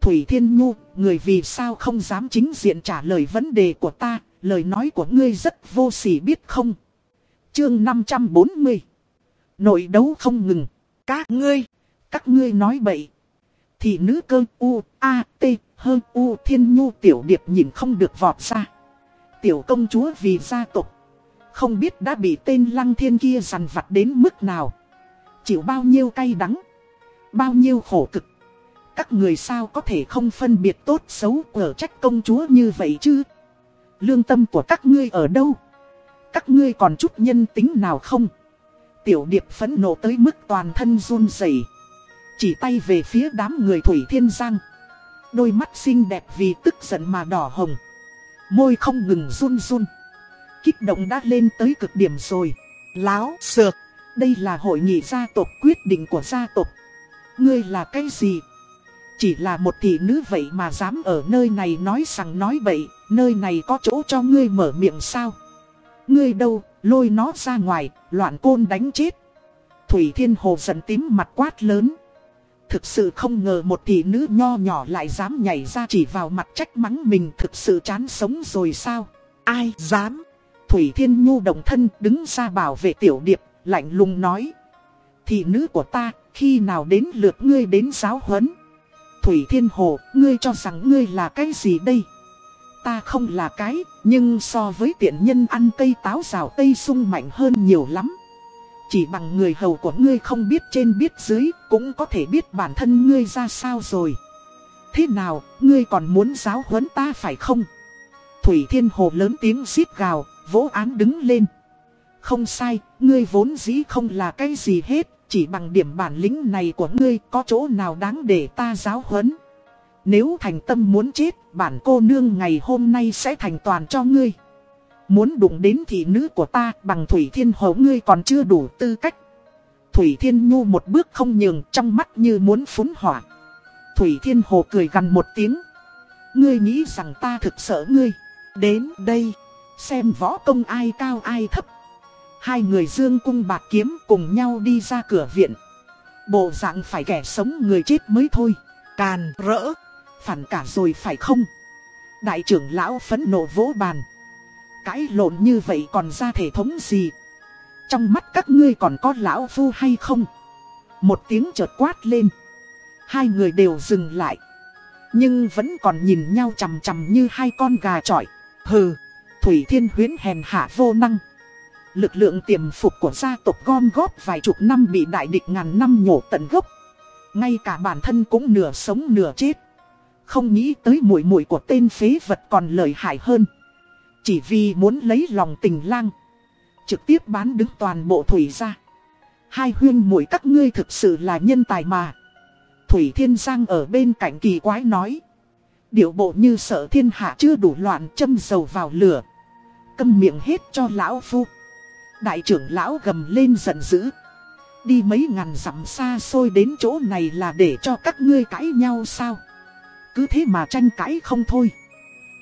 Thủy Thiên Nhu, người vì sao không dám chính diện trả lời vấn đề của ta, lời nói của ngươi rất vô sỉ biết không? Chương 540 Nội đấu không ngừng. Các ngươi, các ngươi nói bậy. Thì nữ cơ U, A, T, hơn U Thiên Nhu tiểu điệp nhìn không được vọt ra. Tiểu công chúa vì gia tộc. Không biết đã bị tên lăng thiên kia dằn vặt đến mức nào. Chịu bao nhiêu cay đắng. Bao nhiêu khổ cực. Các người sao có thể không phân biệt tốt xấu ở trách công chúa như vậy chứ? Lương tâm của các ngươi ở đâu? Các ngươi còn chút nhân tính nào không? Tiểu điệp phẫn nộ tới mức toàn thân run rẩy, chỉ tay về phía đám người Thủy Thiên Giang. Đôi mắt xinh đẹp vì tức giận mà đỏ hồng. Môi không ngừng run run. Kích động đã lên tới cực điểm rồi. Láo, sược. Đây là hội nghị gia tộc quyết định của gia tộc. Ngươi là cái gì? Chỉ là một thị nữ vậy mà dám ở nơi này nói rằng nói bậy, nơi này có chỗ cho ngươi mở miệng sao? Ngươi đâu, lôi nó ra ngoài, loạn côn đánh chết. Thủy Thiên Hồ giận tím mặt quát lớn. Thực sự không ngờ một thị nữ nho nhỏ lại dám nhảy ra chỉ vào mặt trách mắng mình thực sự chán sống rồi sao? Ai dám? Thủy Thiên Nhu đồng thân đứng ra bảo vệ tiểu điệp, lạnh lùng nói. Thị nữ của ta, khi nào đến lượt ngươi đến giáo huấn? Thủy Thiên Hồ, ngươi cho rằng ngươi là cái gì đây? Ta không là cái, nhưng so với tiện nhân ăn cây táo rào tây sung mạnh hơn nhiều lắm. Chỉ bằng người hầu của ngươi không biết trên biết dưới, cũng có thể biết bản thân ngươi ra sao rồi. Thế nào, ngươi còn muốn giáo huấn ta phải không? Thủy Thiên Hồ lớn tiếng xít gào, vỗ án đứng lên. Không sai, ngươi vốn dĩ không là cái gì hết, chỉ bằng điểm bản lĩnh này của ngươi có chỗ nào đáng để ta giáo huấn. Nếu thành tâm muốn chết, bản cô nương ngày hôm nay sẽ thành toàn cho ngươi. Muốn đụng đến thị nữ của ta bằng Thủy Thiên Hồ ngươi còn chưa đủ tư cách. Thủy Thiên Nhu một bước không nhường trong mắt như muốn phúng hỏa. Thủy Thiên Hồ cười gần một tiếng. Ngươi nghĩ rằng ta thực sợ ngươi. Đến đây, xem võ công ai cao ai thấp. Hai người dương cung bạc kiếm cùng nhau đi ra cửa viện. Bộ dạng phải kẻ sống người chết mới thôi. Càn rỡ phản cả rồi phải không? Đại trưởng lão phẫn nộ vỗ bàn. Cãi lộn như vậy còn ra thể thống gì? Trong mắt các ngươi còn có lão phu hay không? Một tiếng chợt quát lên. Hai người đều dừng lại. Nhưng vẫn còn nhìn nhau chằm chằm như hai con gà trọi. Hừ, Thủy Thiên Huyến hèn hạ vô năng. Lực lượng tiềm phục của gia tộc gom góp vài chục năm bị đại địch ngàn năm nhổ tận gốc. Ngay cả bản thân cũng nửa sống nửa chết. Không nghĩ tới mùi mũi của tên phế vật còn lợi hại hơn. Chỉ vì muốn lấy lòng tình lang. Trực tiếp bán đứng toàn bộ thủy ra. Hai huyên mũi các ngươi thực sự là nhân tài mà. Thủy Thiên Giang ở bên cạnh kỳ quái nói. Điệu bộ như sợ thiên hạ chưa đủ loạn châm dầu vào lửa. Câm miệng hết cho lão phu. Đại trưởng lão gầm lên giận dữ. Đi mấy ngàn dặm xa xôi đến chỗ này là để cho các ngươi cãi nhau sao? Cứ thế mà tranh cãi không thôi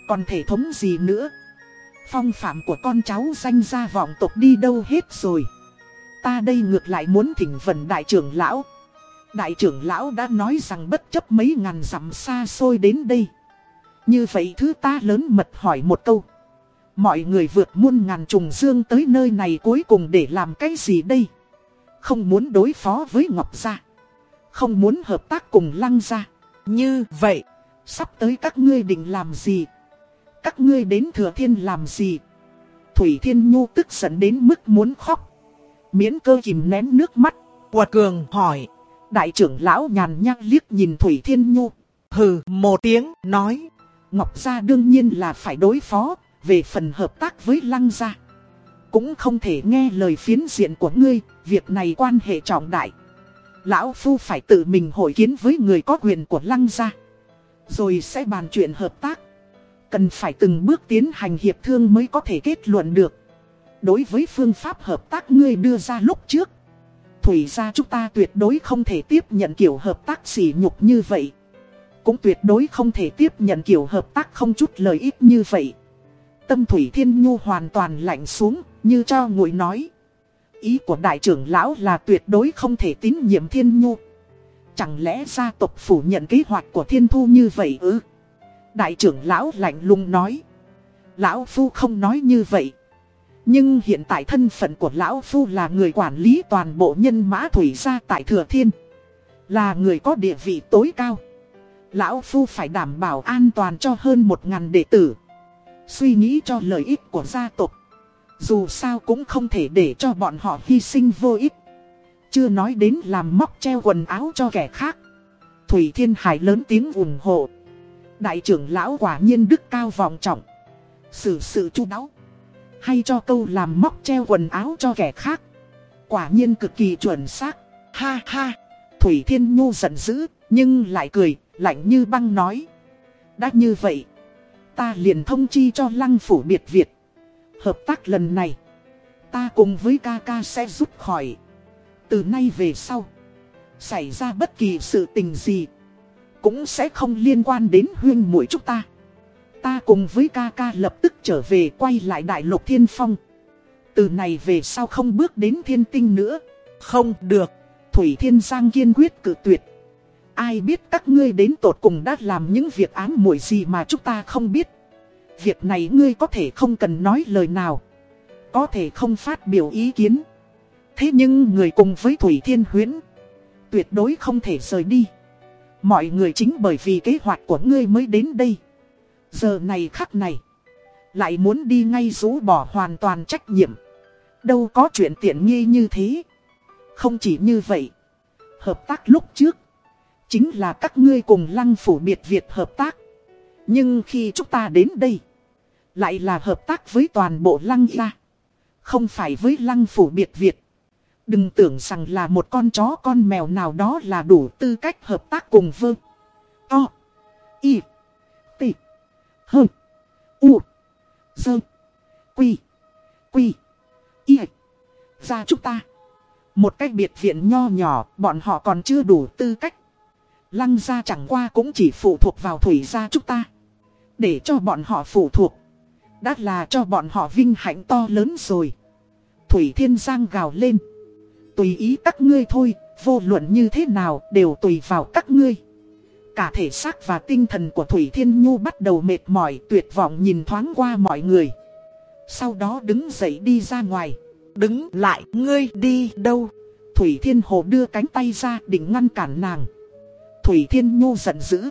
Còn thể thống gì nữa Phong phạm của con cháu danh gia vọng tộc đi đâu hết rồi Ta đây ngược lại muốn thỉnh vần đại trưởng lão. Đại trưởng lão đã nói rằng bất chấp mấy ngàn dặm xa xôi đến đây. Như vậy thứ ta lớn mật hỏi một câu. Mọi người vượt muôn ngàn trùng dương tới nơi này cuối cùng để làm cái gì đây? Không muốn đối phó với Ngọc Gia. Không muốn hợp tác cùng Lăng Gia. Như vậy, sắp tới các ngươi định làm gì? Các ngươi đến thừa thiên làm gì? Thủy Thiên Nhu tức giận đến mức muốn khóc. Miễn cơ kìm nén nước mắt. Quật Cường hỏi. Đại trưởng lão nhàn nhắc liếc nhìn Thủy Thiên Nhu. Hừ, một tiếng, nói. Ngọc Gia đương nhiên là phải đối phó. Về phần hợp tác với Lăng Gia. Cũng không thể nghe lời phiến diện của ngươi. Việc này quan hệ trọng đại. Lão Phu phải tự mình hội kiến với người có quyền của Lăng Gia. Rồi sẽ bàn chuyện hợp tác. Cần phải từng bước tiến hành hiệp thương mới có thể kết luận được. Đối với phương pháp hợp tác ngươi đưa ra lúc trước. Thủy ra chúng ta tuyệt đối không thể tiếp nhận kiểu hợp tác sỉ nhục như vậy. Cũng tuyệt đối không thể tiếp nhận kiểu hợp tác không chút lợi ích như vậy. Tâm Thủy Thiên Nhu hoàn toàn lạnh xuống, như cho ngụy nói. Ý của đại trưởng lão là tuyệt đối không thể tín nhiệm Thiên Nhu. Chẳng lẽ gia tộc phủ nhận kế hoạch của Thiên Thu như vậy ư? Đại trưởng lão lạnh lùng nói. Lão Phu không nói như vậy. Nhưng hiện tại thân phận của Lão Phu là người quản lý toàn bộ nhân mã thủy gia tại Thừa Thiên. Là người có địa vị tối cao. Lão Phu phải đảm bảo an toàn cho hơn một ngàn đệ tử. Suy nghĩ cho lợi ích của gia tộc. Dù sao cũng không thể để cho bọn họ hy sinh vô ích. Chưa nói đến làm móc treo quần áo cho kẻ khác. Thủy Thiên Hải lớn tiếng ủng hộ. Đại trưởng lão quả nhiên đức cao vòng trọng. Xử sự chu đáo. Hay cho câu làm móc treo quần áo cho kẻ khác. Quả nhiên cực kỳ chuẩn xác. Ha ha. Thủy Thiên Nhu giận dữ, nhưng lại cười, lạnh như băng nói. Đã như vậy, ta liền thông chi cho lăng phủ biệt Việt. Hợp tác lần này, ta cùng với ca ca sẽ rút khỏi. Từ nay về sau, xảy ra bất kỳ sự tình gì, cũng sẽ không liên quan đến huyên mũi chúng ta. Ta cùng với ca ca lập tức trở về quay lại đại lục thiên phong. Từ này về sau không bước đến thiên tinh nữa. Không được. Thủy Thiên Giang kiên quyết cự tuyệt. Ai biết các ngươi đến tột cùng đã làm những việc ám muội gì mà chúng ta không biết. Việc này ngươi có thể không cần nói lời nào. Có thể không phát biểu ý kiến. Thế nhưng người cùng với Thủy Thiên Huyến Tuyệt đối không thể rời đi Mọi người chính bởi vì kế hoạch của ngươi mới đến đây. Giờ này khắc này, Lại muốn đi ngay rũ bỏ hoàn toàn trách nhiệm. Đâu có chuyện tiện nghi như thế. Không chỉ như vậy, Hợp tác lúc trước, Chính là các ngươi cùng lăng phủ biệt Việt hợp tác. Nhưng khi chúng ta đến đây, Lại là hợp tác với toàn bộ lăng gia. Không phải với lăng phủ biệt Việt Đừng tưởng rằng là một con chó con mèo nào đó là đủ tư cách hợp tác cùng vương. O. Y. T. H. U. Dơ. Quy. Quy. Y. Ra chúng ta. Một cách biệt viện nho nhỏ, bọn họ còn chưa đủ tư cách. Lăng ra chẳng qua cũng chỉ phụ thuộc vào thủy gia chúng ta. Để cho bọn họ phụ thuộc. Đã là cho bọn họ vinh hạnh to lớn rồi. Thủy Thiên Giang gào lên. Tùy ý các ngươi thôi, vô luận như thế nào đều tùy vào các ngươi. Cả thể xác và tinh thần của Thủy Thiên Nhu bắt đầu mệt mỏi tuyệt vọng nhìn thoáng qua mọi người. Sau đó đứng dậy đi ra ngoài. Đứng lại, ngươi đi đâu? Thủy Thiên Hồ đưa cánh tay ra định ngăn cản nàng. Thủy Thiên Nhu giận dữ.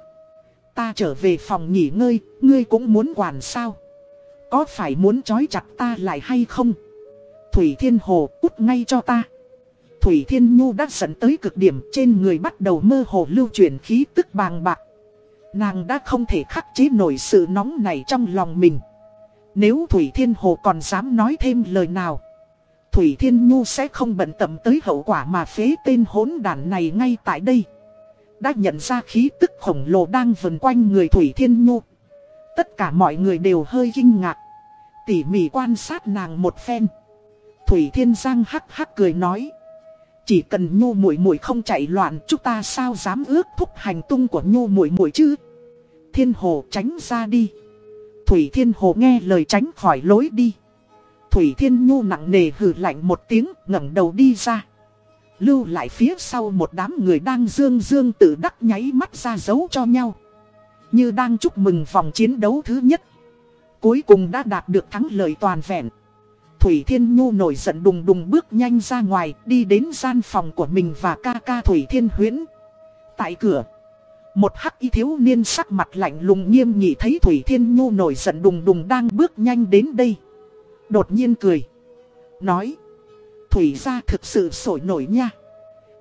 Ta trở về phòng nghỉ ngơi, ngươi cũng muốn quản sao? Có phải muốn trói chặt ta lại hay không? Thủy Thiên Hồ cút ngay cho ta. Thủy Thiên Nhu đã dẫn tới cực điểm trên người bắt đầu mơ hồ lưu chuyển khí tức bàng bạc. Nàng đã không thể khắc chế nổi sự nóng này trong lòng mình. Nếu Thủy Thiên Hồ còn dám nói thêm lời nào, Thủy Thiên Nhu sẽ không bận tâm tới hậu quả mà phế tên hỗn đản này ngay tại đây. Đã nhận ra khí tức khổng lồ đang vần quanh người Thủy Thiên Nhu. Tất cả mọi người đều hơi kinh ngạc. Tỉ mỉ quan sát nàng một phen. Thủy Thiên Giang hắc hắc cười nói. Chỉ cần nhô muội muội không chạy loạn, chúng ta sao dám ước thúc hành tung của nhô muội muội chứ Thiên hồ tránh ra đi Thủy thiên hồ nghe lời tránh khỏi lối đi Thủy Thiên Nhu nặng nề hừ lạnh một tiếng, ngẩng đầu đi ra. Lưu lại phía sau một đám người đang dương dương tự đắc nháy mắt ra dấu cho nhau. Như đang chúc mừng vòng chiến đấu thứ nhất. Cuối cùng đã đạt được thắng lợi toàn vẹn. Thủy Thiên Nhu nổi giận đùng đùng bước nhanh ra ngoài, đi đến gian phòng của mình và ca ca Thủy Thiên Huyễn. Tại cửa, một hắc y thiếu niên sắc mặt lạnh lùng nghiêm nghị thấy Thủy Thiên Nhu nổi giận đùng đùng đang bước nhanh đến đây. Đột nhiên cười. Nói. Thủy gia thực sự sổi nổi nha.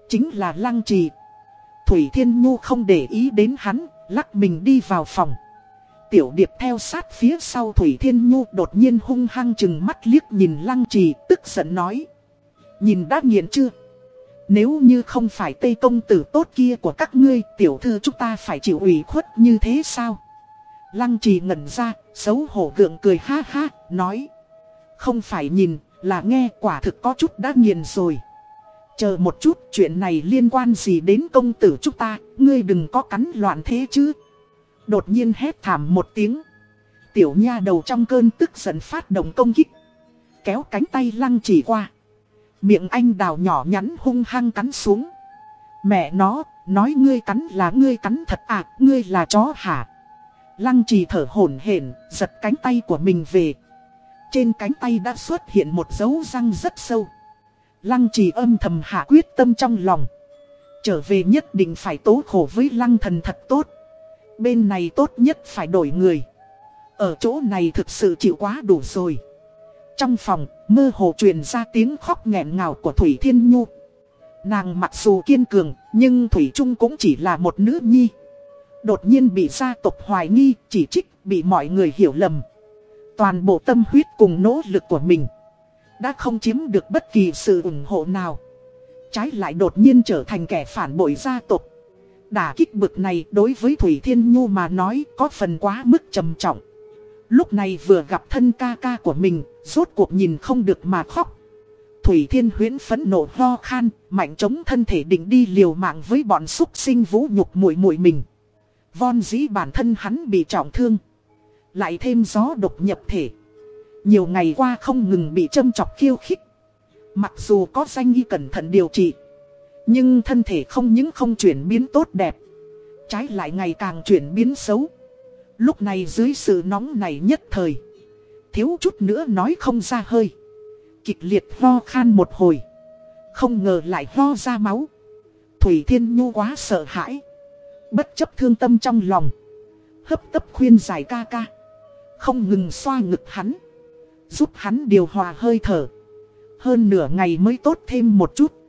Chính là Lăng Trì. Thủy Thiên Nhu không để ý đến hắn, lắc mình đi vào phòng. Tiểu điệp theo sát phía sau Thủy Thiên Nhu đột nhiên hung hăng chừng mắt liếc nhìn Lăng Trì tức giận nói. Nhìn đã nghiện chưa? Nếu như không phải Tây Công Tử tốt kia của các ngươi tiểu thư chúng ta phải chịu ủy khuất như thế sao? Lăng Trì ngẩn ra, xấu hổ gượng cười ha ha, nói. Không phải nhìn, là nghe quả thực có chút đã nghiền rồi. Chờ một chút, chuyện này liên quan gì đến công tử chúng ta, ngươi đừng có cắn loạn thế chứ. Đột nhiên hét thảm một tiếng. Tiểu nha đầu trong cơn tức giận phát động công kích. Kéo cánh tay lăng chỉ qua. Miệng anh đào nhỏ nhắn hung hăng cắn xuống. Mẹ nó, nói ngươi cắn là ngươi cắn thật à, ngươi là chó hả? Lăng trì thở hổn hển, giật cánh tay của mình về. Trên cánh tay đã xuất hiện một dấu răng rất sâu. Lăng trì âm thầm hạ quyết tâm trong lòng. Trở về nhất định phải tố khổ với lăng thần thật tốt. Bên này tốt nhất phải đổi người. Ở chỗ này thực sự chịu quá đủ rồi. Trong phòng, mơ hồ truyền ra tiếng khóc nghẹn ngào của Thủy Thiên Nhu. Nàng mặc dù kiên cường, nhưng Thủy Trung cũng chỉ là một nữ nhi. Đột nhiên bị gia tộc hoài nghi, chỉ trích, bị mọi người hiểu lầm. Toàn bộ tâm huyết cùng nỗ lực của mình đã không chiếm được bất kỳ sự ủng hộ nào. Trái lại đột nhiên trở thành kẻ phản bội gia tộc. Đả kích bực này đối với Thủy Thiên Nhu mà nói có phần quá mức trầm trọng. Lúc này vừa gặp thân ca ca của mình, rốt cuộc nhìn không được mà khóc. Thủy Thiên Huyễn phẫn nộ ho khan, mạnh chống thân thể định đi liều mạng với bọn xúc sinh vũ nhục muội muội mình. Von dĩ bản thân hắn bị trọng thương. Lại thêm gió độc nhập thể. Nhiều ngày qua không ngừng bị châm chọc khiêu khích. Mặc dù có danh y cẩn thận điều trị. Nhưng thân thể không những không chuyển biến tốt đẹp. Trái lại ngày càng chuyển biến xấu. Lúc này dưới sự nóng này nhất thời. Thiếu chút nữa nói không ra hơi. Kịch liệt ho khan một hồi. Không ngờ lại ho ra máu. Thủy Thiên Nhu quá sợ hãi. Bất chấp thương tâm trong lòng. Hấp tấp khuyên giải ca ca. Không ngừng xoa ngực hắn. Giúp hắn điều hòa hơi thở. Hơn nửa ngày mới tốt thêm một chút.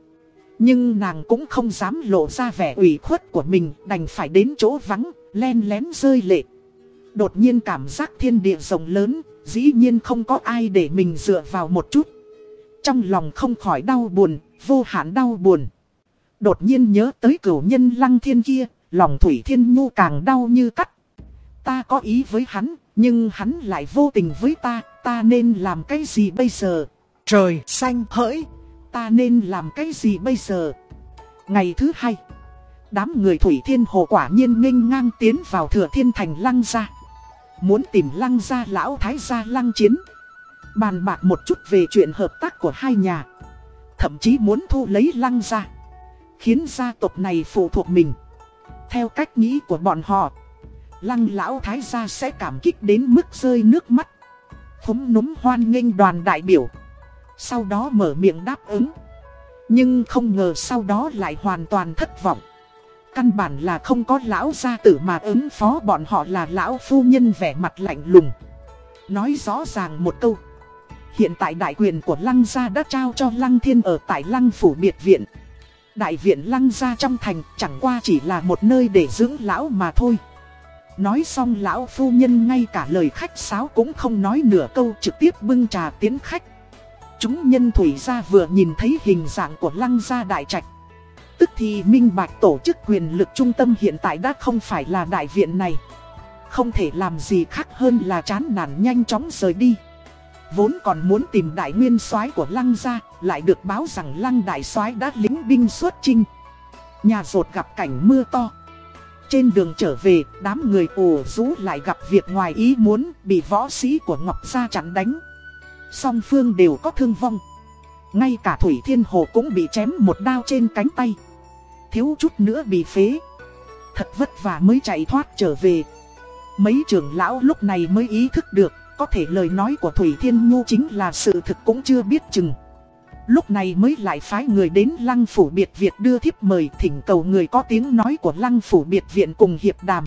Nhưng nàng cũng không dám lộ ra vẻ ủy khuất của mình đành phải đến chỗ vắng, len lén rơi lệ. Đột nhiên cảm giác thiên địa rộng lớn, dĩ nhiên không có ai để mình dựa vào một chút. Trong lòng không khỏi đau buồn, vô hạn đau buồn. Đột nhiên nhớ tới cửu nhân lăng thiên kia, lòng thủy thiên nhu càng đau như cắt. Ta có ý với hắn, nhưng hắn lại vô tình với ta, ta nên làm cái gì bây giờ? Trời xanh hỡi, ta nên làm cái gì bây giờ? Ngày thứ hai, đám người Thủy Thiên Hồ quả nhiên nghênh ngang tiến vào thừa thiên thành lăng gia. Muốn tìm lăng gia lão thái gia lăng chiến. Bàn bạc một chút về chuyện hợp tác của hai nhà. Thậm chí muốn thu lấy lăng gia. Khiến gia tộc này phụ thuộc mình. Theo cách nghĩ của bọn họ Lăng lão thái gia sẽ cảm kích đến mức rơi nước mắt Phúng núm hoan nghênh đoàn đại biểu sau đó mở miệng đáp ứng. Nhưng không ngờ sau đó lại hoàn toàn thất vọng. Căn bản là không có lão gia tử mà ứng phó bọn họ là lão phu nhân vẻ mặt lạnh lùng. Nói rõ ràng một câu. Hiện tại đại quyền của Lăng gia đã trao cho Lăng Thiên ở tại Lăng Phủ Biệt Viện. Đại viện Lăng gia trong thành chẳng qua chỉ là một nơi để dưỡng lão mà thôi. Nói xong lão phu nhân ngay cả lời khách sáo cũng không nói nửa câu trực tiếp bưng trà tiến khách. Chúng nhân thủy gia vừa nhìn thấy hình dạng của lăng gia đại trạch. Tức thì minh bạch tổ chức quyền lực trung tâm hiện tại đã không phải là đại viện này. Không thể làm gì khác hơn là chán nản nhanh chóng rời đi. Vốn còn muốn tìm đại nguyên soái của lăng gia, lại được báo rằng lăng đại soái đã lính binh xuất chinh. Nhà rột gặp cảnh mưa to. Trên đường trở về, đám người ồ rú lại gặp việc ngoài ý muốn bị võ sĩ của Ngọc Gia chặn đánh. Song phương đều có thương vong. Ngay cả Thủy Thiên Hồ cũng bị chém một đao trên cánh tay. Thiếu chút nữa bị phế. Thật vất vả mới chạy thoát trở về. Mấy trưởng lão lúc này mới ý thức được, có thể lời nói của Thủy Thiên Nhu chính là sự thực cũng chưa biết chừng. Lúc này mới lại phái người đến Lăng Phủ Biệt Việt đưa thiếp mời thỉnh cầu người có tiếng nói của Lăng Phủ Biệt Viện cùng hiệp đàm.